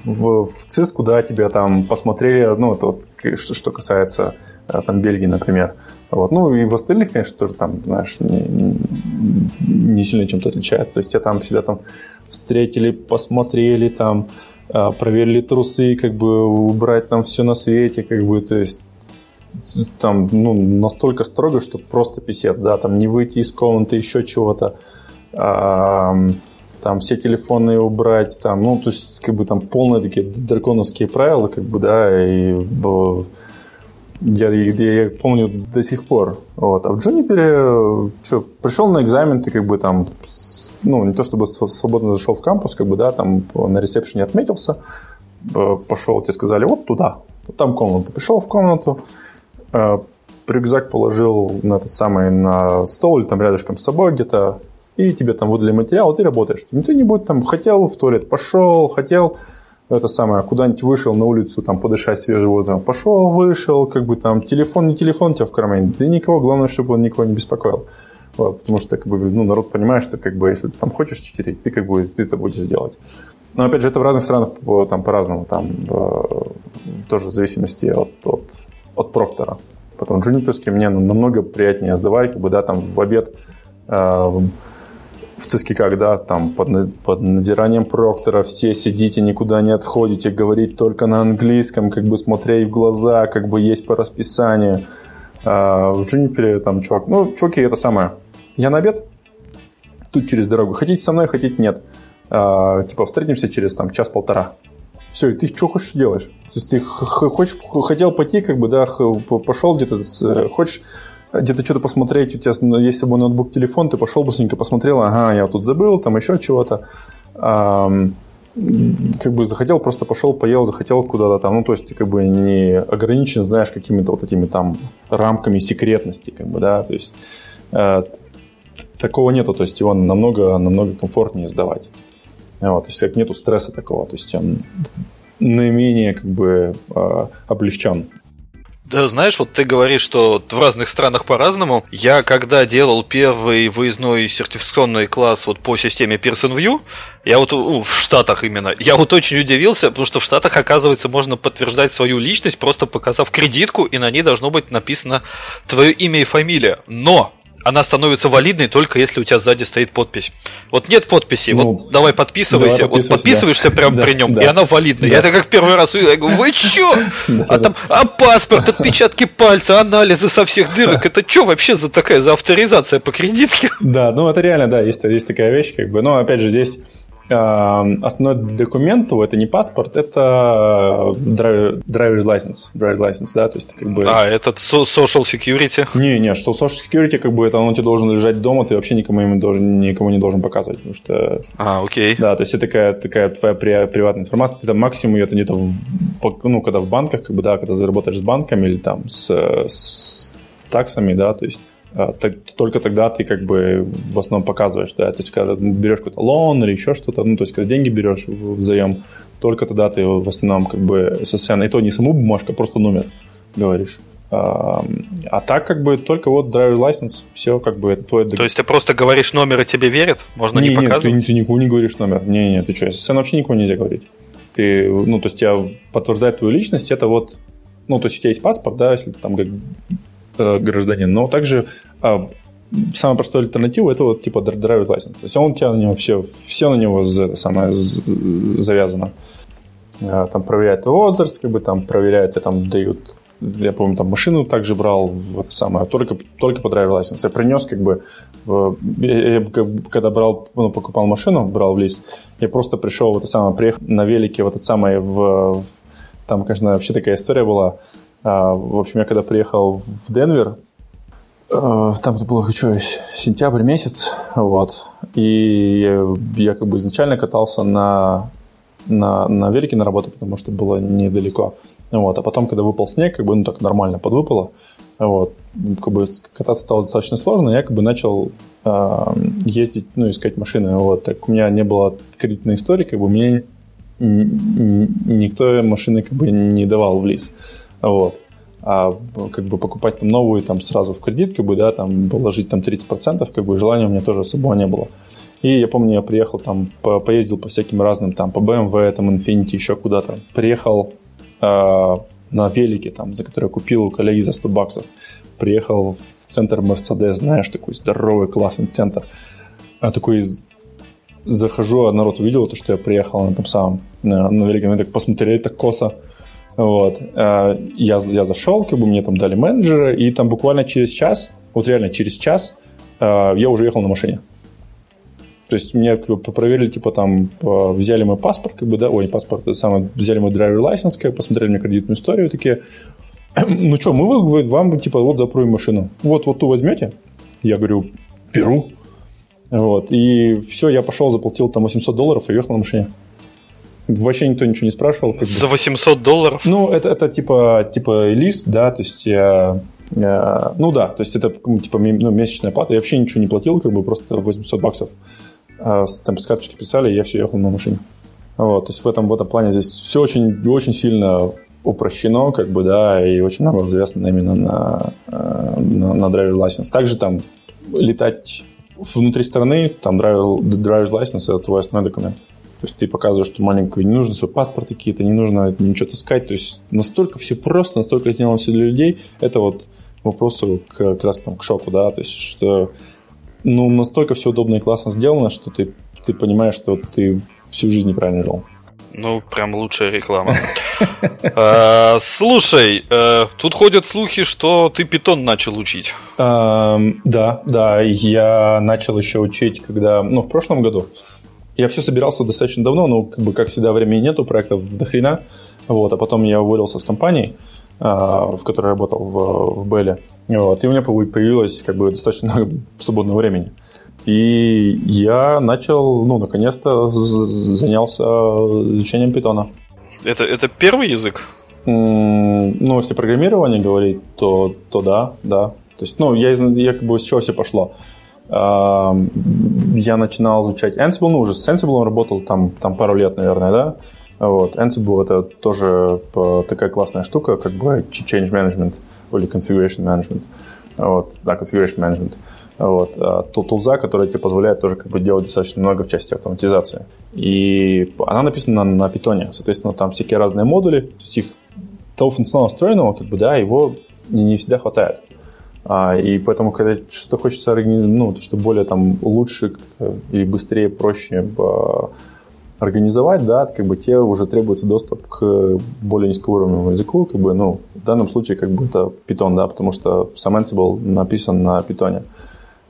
Speaker 2: в, в ЦИСКу, да, тебя там посмотрели, ну, это вот, что, что касается э, там Бельгии, например. Вот. Ну, и в остальных, конечно, тоже там, знаешь, не, не сильно чем-то отличается. То есть тебя там всегда там встретили, посмотрели, там, э, проверили трусы, как бы убрать там все на свете, как бы, то есть там ну, настолько строго, что просто писец, да, там не выйти из комнаты, еще чего-то, а, там все телефоны убрать, там, ну, то есть, как бы там полные такие драконовские правила, как бы, да, и я, я, я помню до сих пор. Вот. А в Джунипере, что, пришел на экзамен, ты как бы там, ну, не то чтобы свободно зашел в кампус, как бы, да, там на ресепшене отметился, пошел, тебе сказали, вот туда, там комната. Пришел в комнату, рюкзак положил на этот самый на стол или там рядышком с собой где-то, и тебе там выдали материал, ты работаешь. Никто не будет там, хотел в туалет, пошел, хотел это самое, куда-нибудь вышел на улицу, там, подышать свежим воздухом, пошел, вышел, как бы там, телефон, не телефон у тебя в кармане, ты никого, главное, чтобы он никого не беспокоил. Вот, потому что, как бы, ну, народ понимает, что, как бы, если ты там хочешь читерить, ты, как бы, ты это будешь делать. Но, опять же, это в разных странах там по-разному, там, э, тоже в зависимости от, от от Проктора. Потом джуниперский мне намного приятнее сдавать, как бы, да, там в обед э, в ЦИСКе, когда там под, под надзиранием Проктора все сидите, никуда не отходите, говорить только на английском, как бы смотреть в глаза, как бы есть по расписанию. Э, в Джунипере там чувак, ну, чуваки, это самое. Я на обед, тут через дорогу. Хотите со мной, хотите нет. Э, типа встретимся через там час-полтора. Все, и ты что хочешь делаешь? То есть ты хочешь, хотел пойти, как бы, да, пошел где-то, хочешь где-то что-то посмотреть, у тебя есть с собой ноутбук, телефон, ты пошел быстренько посмотрел, ага, я тут забыл, там еще чего-то. А, как бы захотел, просто пошел, поел, захотел куда-то там. Ну, то есть ты как бы не ограничен, знаешь, какими-то вот этими там рамками секретности, как бы, да, то есть э, такого нету, то есть его намного, намного комфортнее сдавать. Вот, то есть как нету стресса такого, то есть он наименее как бы э, облегчен.
Speaker 1: Да, знаешь, вот ты говоришь, что в разных странах по-разному. Я когда делал первый выездной сертификационный класс вот по системе Pearson View, я вот ну, в Штатах именно, я вот очень удивился, потому что в Штатах, оказывается, можно подтверждать свою личность, просто показав кредитку, и на ней должно быть написано твое имя и фамилия. Но она становится валидной только если у тебя сзади стоит подпись. Вот нет подписи, ну, вот давай подписывайся. Давай вот подписываешься да. прямо да, при нем, да. и она валидная. Да. Я это как первый раз я говорю, вы чё? А там, а паспорт, отпечатки пальца, анализы со всех дырок. Это что вообще за такая за авторизация по кредитке?
Speaker 2: Да, ну это реально, да, есть, есть такая вещь, как бы. Но опять же, здесь основной документ это не паспорт, это driver's license, driver's license, да, то есть как бы...
Speaker 1: А, этот social security?
Speaker 2: Не, не, что social security, как бы это он тебе должен лежать дома, ты вообще никому, ему должен, никому не должен показывать, потому что...
Speaker 1: А, окей.
Speaker 2: Да, то есть это такая, такая твоя приватная информация, ты там максимум ее где-то, в, ну, когда в банках, как бы, да, когда заработаешь с банками или там с, с таксами, да, то есть только тогда ты как бы в основном показываешь, да, то есть когда берешь какой-то лон или еще что-то, ну, то есть когда деньги берешь в заем, только тогда ты в основном как бы SSN, и то не саму бумажку, а просто номер говоришь. А, а так как бы только вот driver license, все как бы это твой...
Speaker 1: То есть ты просто говоришь номер и тебе верят? Можно не, не показывать?
Speaker 2: Нет, ты, ты никому не говоришь номер. Не, не, ты что, SSN вообще никому нельзя говорить. Ты, ну, то есть тебя подтверждает твою личность, это вот ну, то есть у тебя есть паспорт, да, если ты там гражданин, но также а, самая простая альтернатива это вот типа driver's license. То есть он у тебя на него все, все на него это самое завязано. А, там проверяет возраст, как бы там проверяет, и там дают я помню, там машину также брал в это самое, только, только по driver license. Я принес, как бы, я, я, когда брал, ну, покупал машину, брал в лист, я просто пришел в это самое, приехал на велике в этот самый, в, в там, конечно, вообще такая история была, в общем, я когда приехал в Денвер, э, там это было, что, сентябрь месяц, вот, и я, как бы изначально катался на, на, на велике на работу, потому что было недалеко, вот, а потом, когда выпал снег, как бы, ну, так нормально подвыпало, вот, как бы кататься стало достаточно сложно, я как бы начал э, ездить, ну, искать машины, вот, так у меня не было кредитной истории, как бы мне никто машины как бы не давал в лиз. Вот. А как бы покупать там новую там сразу в кредит, как бы, да, там положить там 30%, как бы желания у меня тоже особого не было. И я помню, я приехал там, по, поездил по всяким разным, там, по BMW, там, Infiniti, еще куда-то. Приехал э, на велике, там, за который я купил у коллеги за 100 баксов. Приехал в центр Mercedes, знаешь, такой здоровый, классный центр. А такой захожу, а народ увидел, то, что я приехал на том самом, на, на велике, они так посмотрели так косо. Вот. Э, я, я зашел, как бы мне там дали менеджера, и там буквально через час, вот реально через час, э, я уже ехал на машине. То есть бы, проверили, типа там взяли мой паспорт, как бы, да, ой, паспорт, это самое, взяли мой license, как, посмотрели мне кредитную историю, такие, ну что, мы вам, типа, вот запруем машину. Вот, вот ту возьмете? Я говорю, беру. Вот, и все, я пошел, заплатил там 800 долларов и ехал на машине. Вообще никто ничего не спрашивал.
Speaker 1: Как За 800 долларов?
Speaker 2: Ну, это, это типа, типа лист, да, то есть я, я, ну да, то есть это типа ну, месячная плата. Я вообще ничего не платил, как бы просто 800 баксов а, там с карточки писали, и я все ехал на машине. Вот, то есть в этом, в этом плане здесь все очень, очень сильно упрощено, как бы, да, и очень много завязано именно на, э, на, на driver license. Также там летать внутри страны, там driver, driver's license – это твой основной документ. То есть ты показываешь, что маленькую, не нужно свой паспорт какие-то, не нужно ничего таскать. То есть настолько все просто, настолько сделано все для людей. Это вот вопросы к, как раз там к шоку, да, то есть что ну, настолько все удобно и классно сделано, что ты, ты понимаешь, что ты всю жизнь неправильно жил.
Speaker 1: Ну, прям лучшая реклама. А, слушай, э, тут ходят слухи, что ты питон начал учить.
Speaker 2: Да, да, я начал еще учить, когда, ну, в прошлом году. Я все собирался достаточно давно, но, как бы, как всегда, времени нету, проектов до хрена. Вот, а потом я уволился с компанией, а, в которой работал в, в Белле. Вот, и у меня появилось как бы достаточно много свободного времени. И я начал, ну, наконец-то занялся изучением питона.
Speaker 1: Это, это первый язык?
Speaker 2: Ну, если программирование говорить, то, то да, да. То есть, ну, я, я как бы с чего все пошло. Я начинал изучать Ansible, ну, уже с Ansible работал там, там пару лет, наверное, да. Вот. Ansible это тоже такая классная штука, как бы change management или configuration management. Вот. Да, configuration management. Вот. А, то тулза, которая тебе позволяет тоже как бы делать достаточно много в части автоматизации. И она написана на, на питоне. Соответственно, там всякие разные модули. То есть их того функционала встроенного, как бы, да, его не всегда хватает. А, и поэтому, когда что-то хочется, ну, что более там лучше и быстрее, проще организовать, да, как бы тебе уже требуется доступ к более низкоуровневому языку, как бы, ну, в данном случае как бы это Python, да, потому что сам Ansible написан на Python.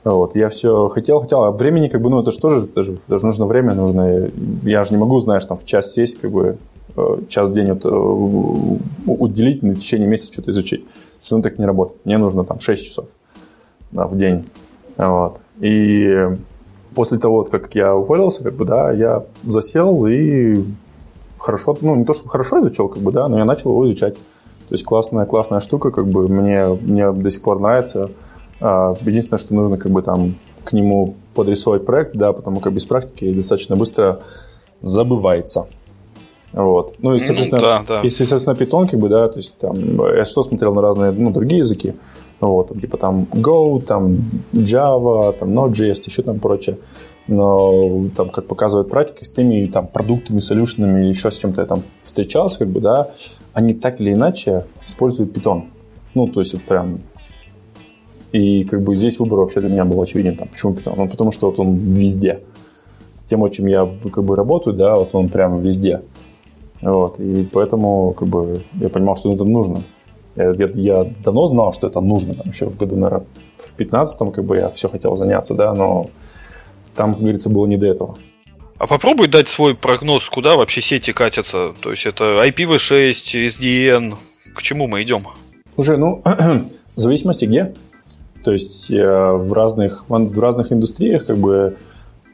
Speaker 2: Вот, я все хотел, хотел, а времени, как бы, ну, это же тоже, даже, даже нужно время, нужно, я же не могу, знаешь, там, в час сесть, как бы, э, час в день вот, э, уделить, на течение месяца что-то изучить. Равно так не работает. Мне нужно там 6 часов да, в день. Вот. И после того, как я уволился, как бы, да, я засел и хорошо, ну, не то, что хорошо изучил, как бы, да, но я начал его изучать. То есть классная, классная штука, как бы, мне, мне до сих пор нравится. А, единственное, что нужно, как бы, там, к нему подрисовать проект, да, потому как без практики достаточно быстро забывается. Вот. Ну и, соответственно, да, да. если, соответственно, Python, как бы, да, то есть там, я что смотрел на разные, ну, другие языки, вот, там, типа там Go, там Java, там Node.js, еще там прочее. Но там, как показывает практика, с теми там продуктами, солюшенами или еще с чем-то я там встречался, как бы, да, они так или иначе используют Python. Ну, то есть вот прям и как бы здесь выбор вообще для меня был очевиден. Там, почему Python? Ну, потому что вот он везде. С тем, чем я как бы работаю, да, вот он прям везде. Вот, и поэтому как бы, я понимал, что это нужно. Я, я, я давно знал, что это нужно, там, еще в году, наверное, в 15-м как бы я все хотел заняться, да, но там, как говорится, было не до этого.
Speaker 1: А попробуй дать свой прогноз, куда вообще сети катятся. То есть это IPv6, SDN. К чему мы идем?
Speaker 2: Уже, ну, в зависимости где. То есть э, в разных, в разных индустриях, как бы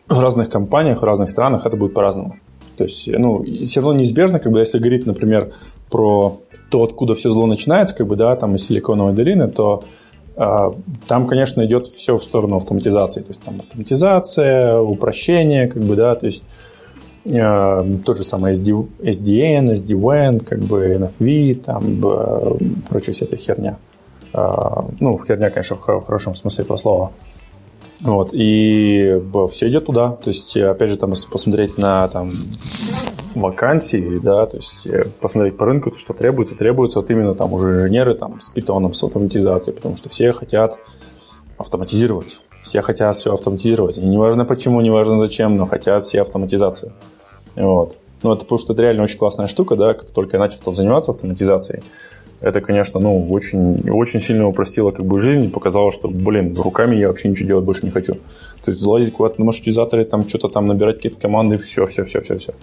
Speaker 2: в разных компаниях, в разных странах это будет по-разному. То есть, ну, все равно неизбежно, как бы, если говорить, например, про то, откуда все зло начинается, как бы, да, там из Силиконовой долины, то э, там, конечно, идет все в сторону автоматизации. То есть там автоматизация, упрощение, как бы, да, то есть э, тот же самый SD, SDN, SDWAN, как бы NFV, там, э, прочая вся эта херня. Э, ну, херня, конечно, в хорошем смысле этого слова. Вот, и все идет туда. То есть, опять же, там, посмотреть на там, вакансии, да, то есть э, посмотреть по рынку, что требуется. Требуется вот именно там уже инженеры там, с питоном, с автоматизацией, потому что все хотят автоматизировать. Все хотят все автоматизировать. И неважно почему, неважно зачем, но хотят все автоматизацию. Вот. Ну, это потому что это реально очень классная штука, да, как только я начал заниматься автоматизацией, это, конечно, ну, очень, очень сильно упростило как бы жизнь и показало, что, блин, руками я вообще ничего делать больше не хочу. То есть залазить куда-то на маршрутизаторе, там что-то там набирать какие-то команды, все, все, все, все, все.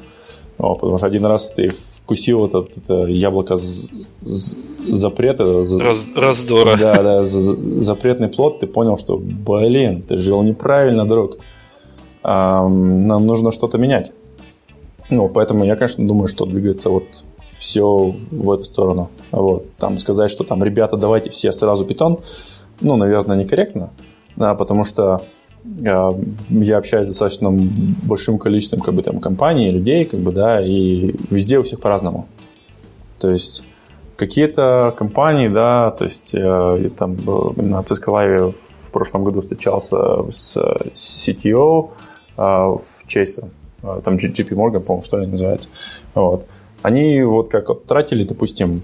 Speaker 2: О, потому что один раз ты вкусил это, это яблоко з, з, запрета.
Speaker 1: Раз, раздора.
Speaker 2: Да, да, з, запретный плод, ты понял, что, блин, ты жил неправильно, друг. А, нам нужно что-то менять. Ну, поэтому я, конечно, думаю, что двигается вот все в эту сторону. Вот. Там сказать, что там, ребята, давайте все сразу питон, ну, наверное, некорректно, да, потому что э, я общаюсь с достаточно большим количеством как бы, там, компаний, людей, как бы, да, и везде у всех по-разному. То есть какие-то компании, да, то есть э, там на Cisco Live в прошлом году встречался с CTO э, в Chase, э, там JP Morgan, по-моему, что ли называется. Вот. Они вот как вот тратили, допустим,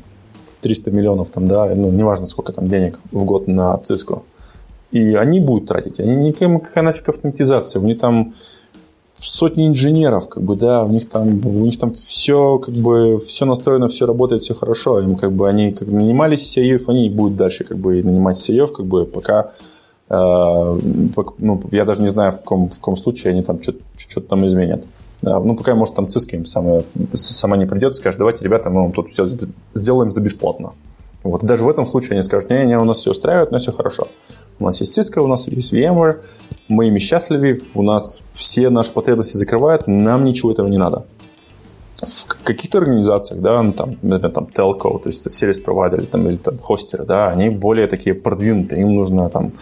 Speaker 2: 300 миллионов, там, да, ну, неважно, сколько там денег в год на Cisco. И они будут тратить. Они никакая, какая нафиг автоматизация. У них там сотни инженеров, как бы, да, у них там, у них там все, как бы, все настроено, все работает, все хорошо. Им, как бы, они как нанимались CIO, они будут дальше, как бы, нанимать CIO, как бы, пока, э, ну, я даже не знаю, в каком, в каком случае они там что-то там изменят. Да, ну, пока, может, там циска сама, сама не придет и скажет, давайте, ребята, мы вам тут все сделаем за бесплатно. Вот. И даже в этом случае они скажут, не-не, у нас все устраивает, но все хорошо. У нас есть циска, у нас есть VMware, мы ими счастливы, у нас все наши потребности закрывают, нам ничего этого не надо. В каких-то организациях, да, ну, там, например, там, telco, то есть сервис-провайдеры там, или там, хостеры, да, они более такие продвинутые, им нужно там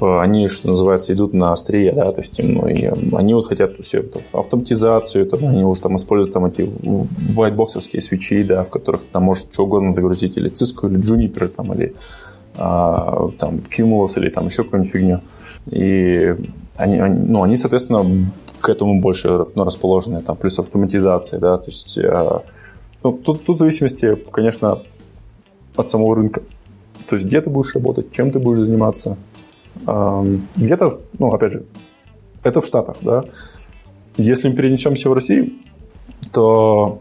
Speaker 2: они, что называется, идут на острие, да, то есть ну, и они вот хотят все это, автоматизацию, там, они уже там используют там эти whiteboxовские свечи, да, в которых там может что угодно загрузить, или Cisco, или Juniper, там, или а, там Cumulus, или там еще какую-нибудь фигню. И они, они, ну, они, соответственно, к этому больше ну, расположены, там, плюс автоматизация, да, то есть а, ну, тут, тут в зависимости, конечно, от самого рынка. То есть где ты будешь работать, чем ты будешь заниматься. Где-то, ну, опять же, это в Штатах, да. Если мы перенесемся в Россию, то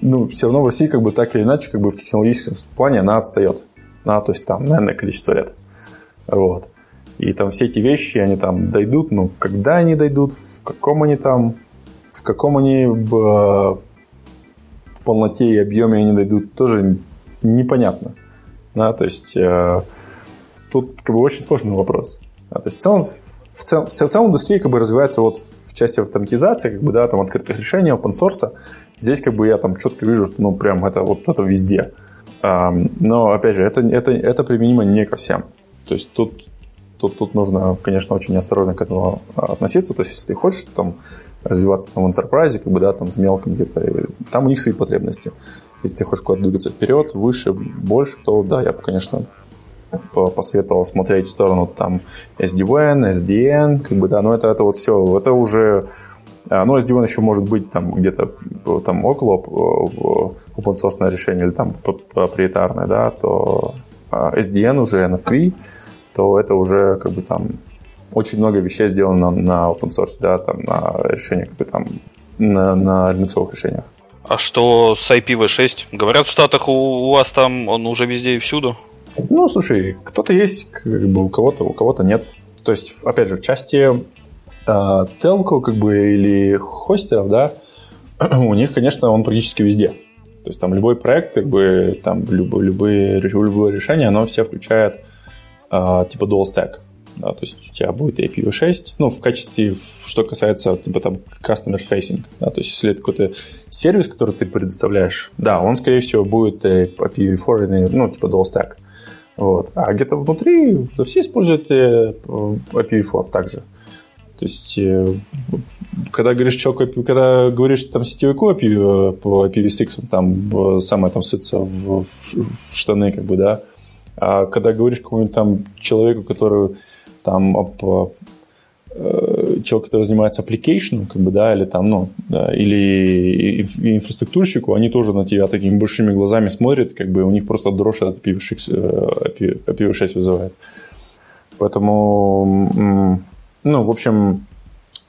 Speaker 2: ну, все равно в России как бы так или иначе как бы в технологическом плане она отстает. Да, то есть там, наверное, количество лет. Вот. И там все эти вещи, они там дойдут, ну, когда они дойдут, в каком они там, в каком они в, в полноте и объеме они дойдут, тоже непонятно. Да, то есть э, тут как бы очень сложный вопрос. Да, то есть в целом, в, цел, в целом индустрия как бы развивается вот в части автоматизации, как бы, да, там открытых решений, open source. Здесь как бы я там четко вижу, что ну прям это вот это везде. Но опять же, это, это, это применимо не ко всем. То есть тут, тут, тут нужно, конечно, очень осторожно к этому относиться. То есть, если ты хочешь там развиваться там, в enterprise, как бы, да, там в мелком где-то, там у них свои потребности. Если ты хочешь куда-то двигаться вперед, выше, больше, то да, я бы, конечно, посоветовал смотреть в сторону там SDN, SDN, как бы, да, но это, это вот все, это уже а, ну, SDN еще может быть там где-то там около open source решение или там проприетарное, да, то а, SDN уже NFV, то это уже как бы там очень много вещей сделано на, на open source, да, там на решениях, как бы там на, на линуксовых решениях.
Speaker 1: А что с IPv6? Говорят, в Штатах у, у вас там он уже везде и всюду?
Speaker 2: Ну, слушай, кто-то есть, как бы у кого-то, у кого-то нет. То есть, опять же, в части э, телко, как бы, или хостеров, да, у них, конечно, он практически везде. То есть там любой проект, как бы, там любое, любое, любое решение, оно все включает э, типа dual stack. Да, то есть у тебя будет IPv6, ну, в качестве, что касается, типа, там, customer facing, да, то есть если это какой-то сервис, который ты предоставляешь, да, он, скорее всего, будет IPv4, ну, типа dual stack. Вот. А где-то внутри да, все используют э, IPv4 также. То есть, э, когда говоришь, что, когда говоришь там сетевику IPv, по IPv6, он там самое там сытся в, в, в штаны, как бы, да. А когда говоришь какому-нибудь там человеку, который там Э, человек, который занимается application, как бы, да, или там, ну, да, или инфраструктурщику, они тоже на тебя такими большими глазами смотрят, как бы у них просто дрожь этот IPv6, IPv6 вызывает. Поэтому, ну, в общем,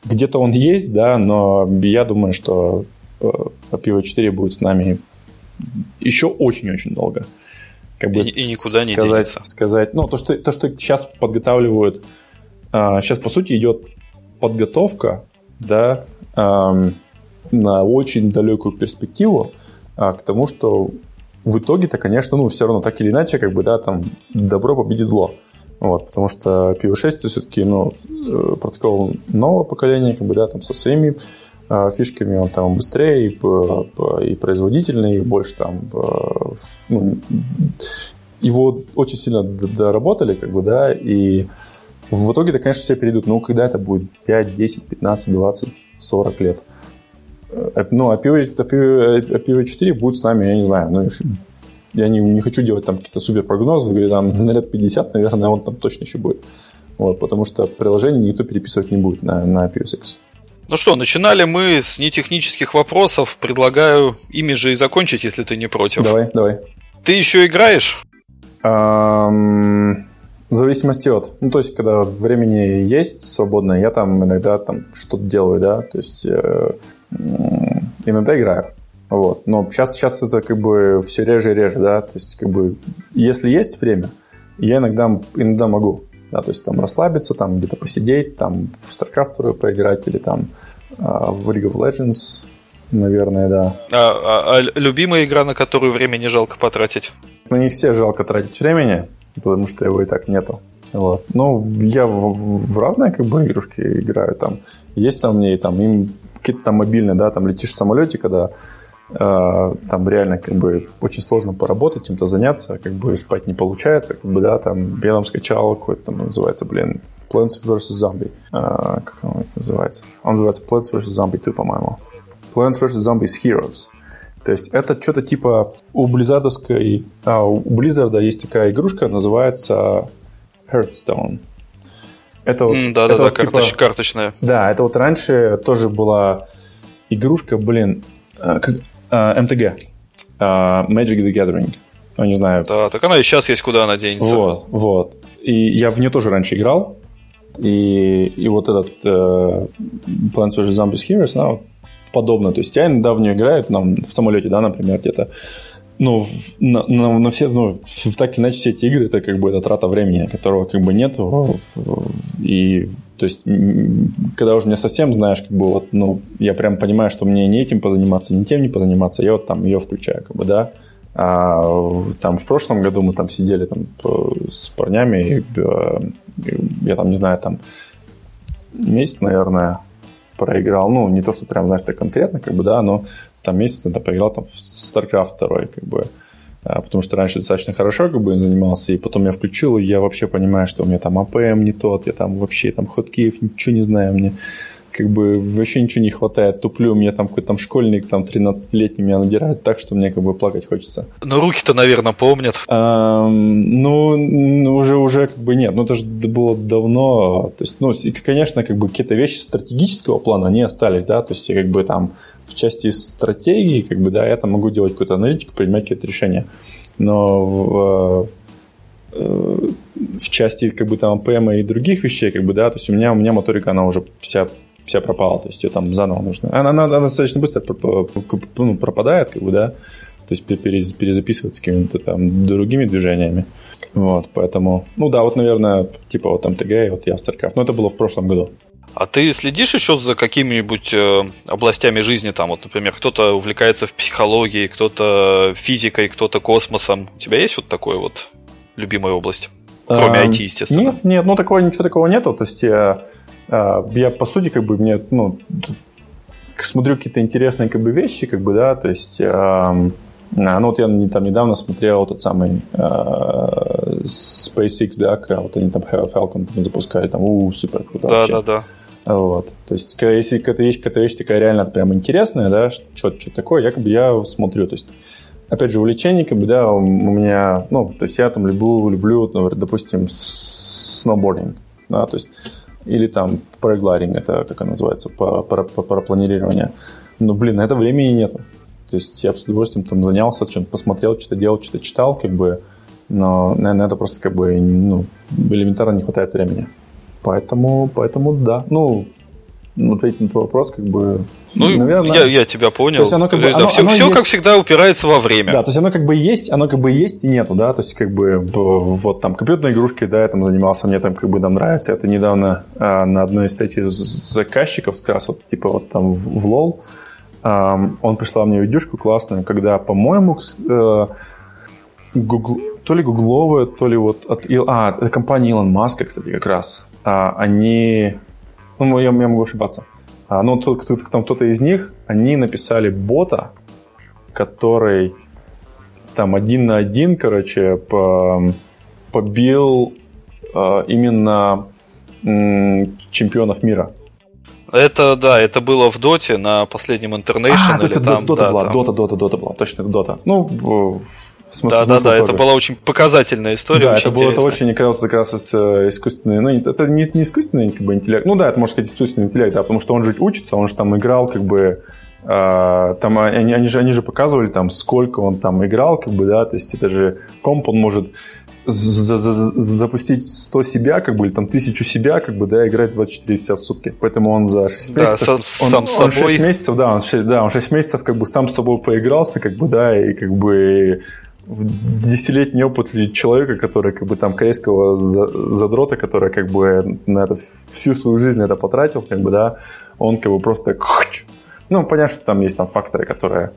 Speaker 2: где-то он есть, да, но я думаю, что IPv4 э, будет с нами еще очень-очень долго.
Speaker 1: Как бы и, и никуда
Speaker 2: сказать,
Speaker 1: не денется.
Speaker 2: Сказать, ну, то что, то, что сейчас подготавливают Сейчас, а, по сути, идет подготовка да, на очень далекую перспективу а, к тому, что в итоге-то, конечно, ну, все равно так или иначе, как бы, да, там добро победит зло. Вот, потому что PV6 все-таки, ну, э, протокол нового поколения, как бы, да, там со своими э, фишками, он там быстрее и, и производительный, и больше там, э, ну, его очень сильно доработали, как бы, да, и в итоге, да, конечно, все перейдут. Но когда это будет? 5, 10, 15, 20, 40 лет. Э, ну, IPv, IPv4 будет с нами, я не знаю, ну, я не, не хочу делать там какие-то супер прогнозы, там на лет 50, наверное, он там точно еще будет. Вот, потому что приложение никто переписывать не будет на, на IPv6.
Speaker 1: Ну что, начинали мы с нетехнических вопросов. Предлагаю ими же и закончить, если ты не против.
Speaker 2: Давай, давай.
Speaker 1: Ты еще играешь?
Speaker 2: Um... В зависимости от. Ну, то есть, когда времени есть свободное, я там иногда там что-то делаю, да, то есть э, иногда играю. Вот. Но сейчас, сейчас это как бы все реже и реже, да, то есть, как бы, если есть время, я иногда, иногда могу, да, то есть там расслабиться, там где-то посидеть, там в StarCraft поиграть или там э, в League of Legends, наверное, да.
Speaker 1: А, а, а любимая игра, на которую время не жалко потратить?
Speaker 2: На них все жалко тратить времени, потому что его и так нету. Вот. Ну, я в, в разные как бы игрушки играю. Там есть там мне там им какие-то там мобильные, да, там летишь в самолете, когда э, там реально как бы очень сложно поработать, чем-то заняться, как бы спать не получается, как бы, да, там там скачал какой-то там называется, блин, Plants vs. Zombie. Uh, как он называется? Он называется Plants vs. Zombie 2, по-моему. Plants vs. Zombies Heroes. То есть это что-то типа у Blizzardовской... А, у Blizzard есть такая игрушка, называется Hearthstone.
Speaker 1: Это вот, mm, да, это да, вот, да, типа, карточ, карточная.
Speaker 2: Да, это вот раньше тоже была игрушка, блин, а, как, а, MTG. А, Magic the Gathering. Ну, не знаю.
Speaker 1: Да, так она и сейчас есть, куда она денется.
Speaker 2: Вот, вот. И я в нее тоже раньше играл. И, и вот этот э, Plants vs. Zombies Heroes, она подобно. То есть я нее играю, там, в самолете, да, например, где-то. Ну, на, на, на все, ну, в, так или иначе, все эти игры, это как бы это трата времени, которого как бы нет. И, то есть, когда уже меня совсем знаешь, как бы вот, ну, я прям понимаю, что мне не этим позаниматься, не тем не позаниматься, я вот там ее включаю, как бы, да. А там в прошлом году мы там сидели там с парнями, и, э, я там, не знаю, там месяц, наверное, проиграл. Ну, не то, что прям, знаешь, так конкретно, как бы, да, но там месяц это проиграл там в StarCraft 2, как бы. А, потому что раньше достаточно хорошо как бы занимался, и потом я включил, и я вообще понимаю, что у меня там APM не тот, я там вообще там hotkey ев ничего не знаю, мне как бы вообще ничего не хватает, туплю, у меня там какой-то там школьник, там 13-летний меня надирает так, что мне как бы плакать хочется.
Speaker 1: Ну, руки-то, наверное, помнят.
Speaker 2: Эм, ну, уже, уже как бы нет, ну, это же было давно, то есть, ну, конечно, как бы какие-то вещи стратегического плана, они остались, да, то есть, как бы там в части стратегии, как бы, да, я там могу делать какую-то аналитику, принимать какие-то решения, но в э, в части как бы там ПМ и других вещей, как бы, да, то есть у меня, у меня моторика, она уже вся вся пропала, то есть ее там заново нужно. Она, она, она достаточно быстро ну, пропадает, как бы, да, то есть перезаписывается какими-то там другими движениями. Вот, поэтому, ну да, вот, наверное, типа вот МТГ, вот я в StarCraft, но это было в прошлом году.
Speaker 1: А ты следишь еще за какими-нибудь э, областями жизни, там, вот, например, кто-то увлекается в психологии, кто-то физикой, кто-то космосом. У тебя есть вот такой вот любимая область? Кроме IT, эм, естественно.
Speaker 2: Нет, нет, ну такого ничего такого нету. То есть я я, по сути, как бы мне, ну, смотрю какие-то интересные как бы вещи, как бы, да, то есть, э, ну, вот я там недавно смотрел тот самый э, SpaceX, да, вот они там Falcon там запускали, там, у, супер круто
Speaker 1: Да, вообще. да, да.
Speaker 2: Вот. То есть, когда, если какая-то вещь, какая-то вещь такая реально прям интересная, да, что, что такое, я как бы я смотрю. То есть, опять же, увлечение, как бы, да, у меня, ну, то есть я там люблю, люблю, допустим, сноубординг, да, то есть или там параглайдинг, это как оно называется, по, по, по. Но, блин, на это времени нету. То есть я с удовольствием там занялся, чем посмотрел, что-то делал, что-то читал, как бы, но, наверное, это просто как бы, ну, элементарно не хватает времени. Поэтому, поэтому да. Ну, ответить на твой вопрос, как бы,
Speaker 1: ну, наверное... Я, я тебя понял. То есть оно как бы... Оно, все, оно все есть... как всегда, упирается во время.
Speaker 2: Да, то есть оно как бы есть, оно как бы есть и нету, да, то есть как бы вот там компьютерные игрушки, да, я там занимался, мне там как бы там нравится. Это недавно а, на одной из встреч заказчиков, как раз вот типа вот там в, в LOL, а, он прислал мне видюшку классную, когда, по-моему, э, Google, то ли гугловые, то ли вот от... А, это компания Илон Маска, кстати, как раз. А, они ну, я, я могу ошибаться. А, но ну, там кто-то из них, они написали бота, который там один на один, короче, по, побил э, именно м, чемпионов мира.
Speaker 1: Это, да, это было в Доте на последнем International. А, или
Speaker 2: это
Speaker 1: там,
Speaker 2: Дота
Speaker 1: да,
Speaker 2: была, там... Дота, Дота, Дота была, точно, Дота. Ну,
Speaker 1: да, да, да, это была очень показательная история.
Speaker 2: Да,
Speaker 1: очень
Speaker 2: это было это очень, мне кажется, как раз э, искусственный, ну, это не, не искусственный как бы, интеллект, ну да, это можно сказать искусственный интеллект, да, потому что он же учится, он же там играл, как бы, Uh, там они, они, же, они же показывали там, сколько он там играл, как бы, да, то есть это же комп, он может за, за, запустить 100 себя, как бы, или там тысячу себя, как бы, да, играть 24 часа в сутки. Поэтому он за 6 да, месяцев... Сам, он, сам он, собой. 6 месяцев, да, он 6, да, он 6 месяцев, как бы, сам с собой поигрался, как бы, да, и как бы десятилетний опыт человека, который как бы там корейского задрота, который как бы на это всю свою жизнь это потратил, как бы, да, он как бы просто ну, понятно, что там есть там факторы, которые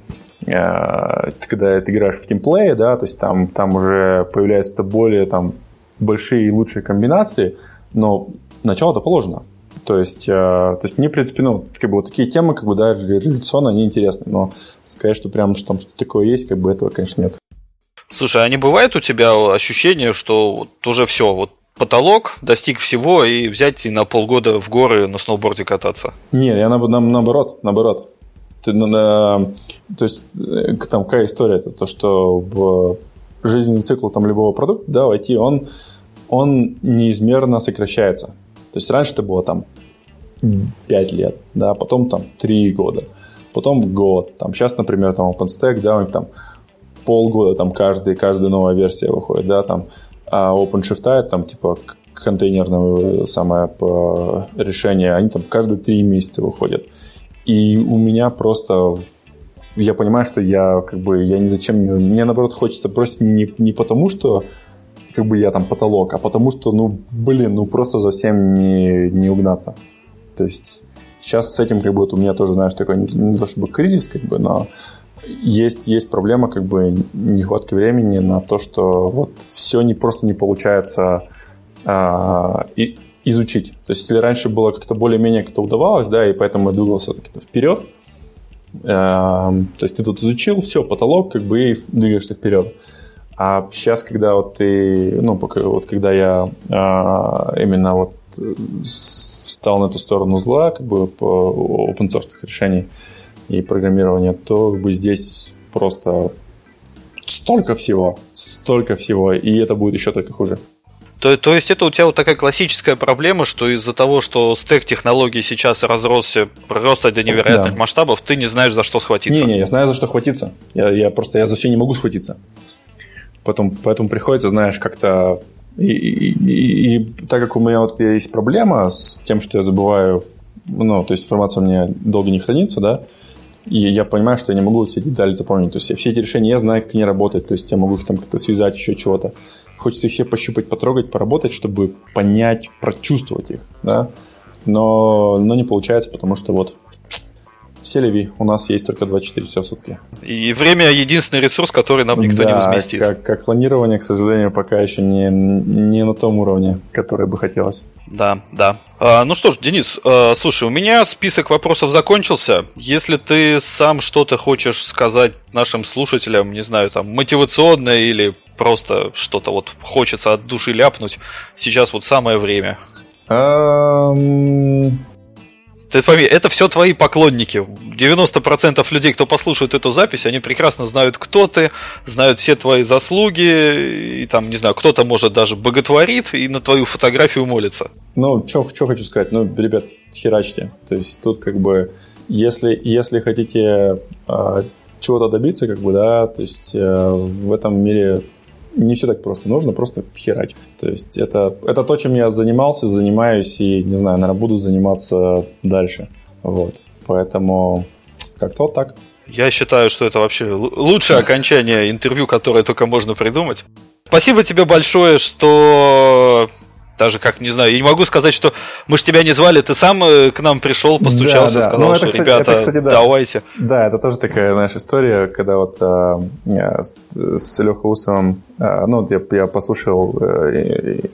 Speaker 2: э, когда ты играешь в тимплее, да, то есть там, там уже появляются более там большие и лучшие комбинации, но начало-то положено. То есть, э, то есть мне, в принципе, ну, как бы вот такие темы, как бы, да, революционно, они интересны. Но сказать, что прям что там что такое есть, как бы этого, конечно, нет.
Speaker 1: Слушай, а не бывает у тебя ощущение, что вот уже все, вот потолок, достиг всего и взять и на полгода в горы на сноуборде кататься?
Speaker 2: Не, я на, на, наоборот, наоборот. Ты, на, на, то есть, э, там какая история? Это то, что в жизненный цикл там любого продукта, да, в IT, он, он неизмерно сокращается. То есть раньше это было там 5 лет, да, потом там 3 года, потом год. Там сейчас, например, там OpenStack, да, у них там полгода там каждый, каждая новая версия выходит, да, там а OpenShift, там типа контейнерное самое решение, они там каждые три месяца выходят. И у меня просто я понимаю, что я как бы я ни зачем не... Мне наоборот хочется просто не, не потому, что как бы я там потолок, а потому что, ну, блин, ну просто за всем не, не угнаться. То есть сейчас с этим как бы вот у меня тоже, знаешь, такой не, не то чтобы кризис, как бы, но есть, есть проблема как бы нехватки времени на то, что вот все не просто не получается а, изучить. То есть если раньше было как-то более-менее как-то удавалось, да, и поэтому я двигался как-то вперед, а, то есть ты тут изучил, все, потолок, как бы и двигаешься вперед. А сейчас, когда вот ты, ну, пока, вот когда я а, именно вот стал на эту сторону зла, как бы по open source решений, и программирования, то как бы здесь просто столько всего, столько всего, и это будет еще только хуже.
Speaker 1: То, то есть это у тебя вот такая классическая проблема, что из-за того, что стек технологий сейчас разросся просто до невероятных да. масштабов, ты не знаешь, за что схватиться.
Speaker 2: Не-не, я знаю, за что хватиться. Я, я просто я за все не могу схватиться. Поэтому, поэтому приходится, знаешь, как-то... И, и, и, и так как у меня вот есть проблема с тем, что я забываю, ну, то есть информация у меня долго не хранится, да, и я понимаю, что я не могу все детали запомнить. То есть все эти решения я знаю, как они работают. То есть я могу их там как-то связать, еще чего-то. Хочется их все пощупать, потрогать, поработать, чтобы понять, прочувствовать их. Да? Но, но не получается, потому что вот Селеви, у нас есть только 24 часа в сутки.
Speaker 1: И время единственный ресурс, который нам никто
Speaker 2: да,
Speaker 1: не возместит.
Speaker 2: Как, как планирование, к сожалению, пока еще не, не на том уровне, который бы хотелось.
Speaker 1: Да, да. А, ну что ж, Денис, а, слушай, у меня список вопросов закончился. Если ты сам что-то хочешь сказать нашим слушателям, не знаю, там, мотивационное или просто что-то вот хочется от души ляпнуть, сейчас вот самое время. Um... Ты пойми, это все твои поклонники. 90% людей, кто послушает эту запись, они прекрасно знают, кто ты, знают все твои заслуги, и там, не знаю, кто-то, может, даже боготворит и на твою фотографию молится.
Speaker 2: Ну, что хочу сказать, ну, ребят, херачьте. То есть тут как бы, если, если хотите э, чего-то добиться, как бы, да, то есть э, в этом мире не все так просто. Нужно просто херач. То есть это, это то, чем я занимался, занимаюсь и, не знаю, наверное, буду заниматься дальше. Вот. Поэтому как-то вот так.
Speaker 1: Я считаю, что это вообще лучшее окончание интервью, которое только можно придумать. Спасибо тебе большое, что даже как, не знаю, я не могу сказать, что мы же тебя не звали, ты сам э, к нам пришел, постучался, да, да. сказал, ну, что, кстати, ребята, это, кстати, да. давайте.
Speaker 2: Да, это тоже такая наша история, когда вот а, с, с Лехой Усовым, а, ну, я, я послушал а,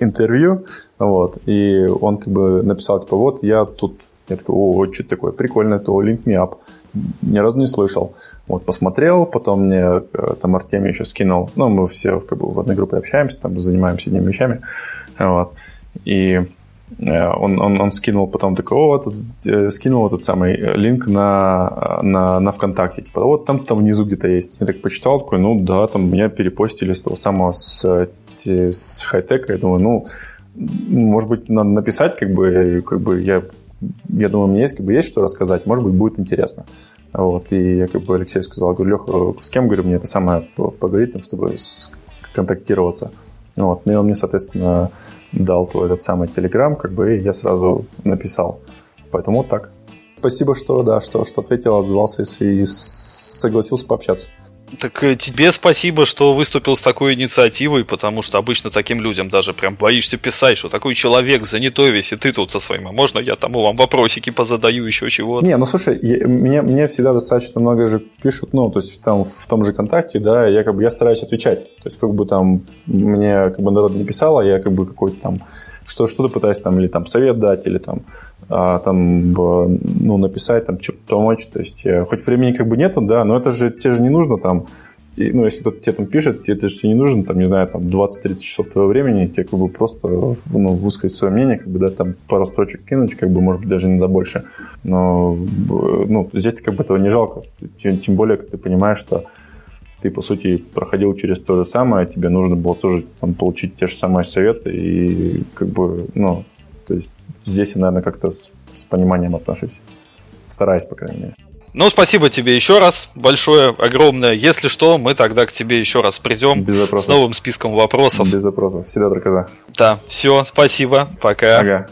Speaker 2: интервью, вот, и он как бы написал, типа, вот, я тут я такой, о, что такое, прикольно, то link me up. Ни разу не слышал. Вот, посмотрел, потом мне там Артемий еще скинул. Ну, мы все как бы в одной группе общаемся, там занимаемся одними вещами. Вот. И э, он, он, он скинул потом такой, о, этот, э, скинул этот самый линк на, на, на ВКонтакте. Типа, вот там там внизу где-то есть. Я так почитал, такой, ну да, там меня перепостили с того самого с, с хай-тека. Я думаю, ну, может быть, надо написать, как бы, как бы я, я думаю, у меня есть, как бы, есть что рассказать, может быть, будет интересно. Вот, и я как бы Алексей сказал, говорю, Леха, с кем, говорю, мне это самое поговорить, там, чтобы контактироваться. Вот, ну и он мне, соответственно, дал твой этот самый Телеграм, как бы, и я сразу написал. Поэтому вот так. Спасибо, что, да, что, что ответил, отзвался и согласился пообщаться.
Speaker 1: Так э, тебе спасибо, что выступил с такой инициативой, потому что обычно таким людям даже прям боишься писать, что такой человек занятой весь, и ты тут со своим. А можно я тому вам вопросики позадаю, еще чего-то?
Speaker 2: Не, ну слушай, я, мне, мне всегда достаточно много же пишут, ну, то есть там в том же Контакте, да, я как бы я стараюсь отвечать. То есть как бы там мне как бы народ не писал, а я как бы какой-то там что, что-то пытаюсь там или там совет дать, или там, а, там ну, написать, там, что-то помочь. То есть, э, хоть времени как бы нету, да, но это же, тебе же не нужно там и, ну, если кто-то тебе там пишет, тебе это же не нужно, там, не знаю, там 20-30 часов твоего времени, тебе как бы просто ну, высказать свое мнение, как бы, да, там пару строчек кинуть, как бы, может быть, даже иногда больше. Но ну, здесь как бы этого не жалко. Тем, тем более, ты понимаешь, что ты, по сути, проходил через то же самое, тебе нужно было тоже там, получить те же самые советы, и как бы, ну, то есть здесь я, наверное, как-то с, с пониманием отношусь. Стараюсь, по крайней мере.
Speaker 1: Ну, спасибо тебе еще раз большое, огромное. Если что, мы тогда к тебе еще раз придем с новым списком вопросов.
Speaker 2: Без запросов. Всегда только за.
Speaker 1: Да, все, спасибо. Пока. Ага.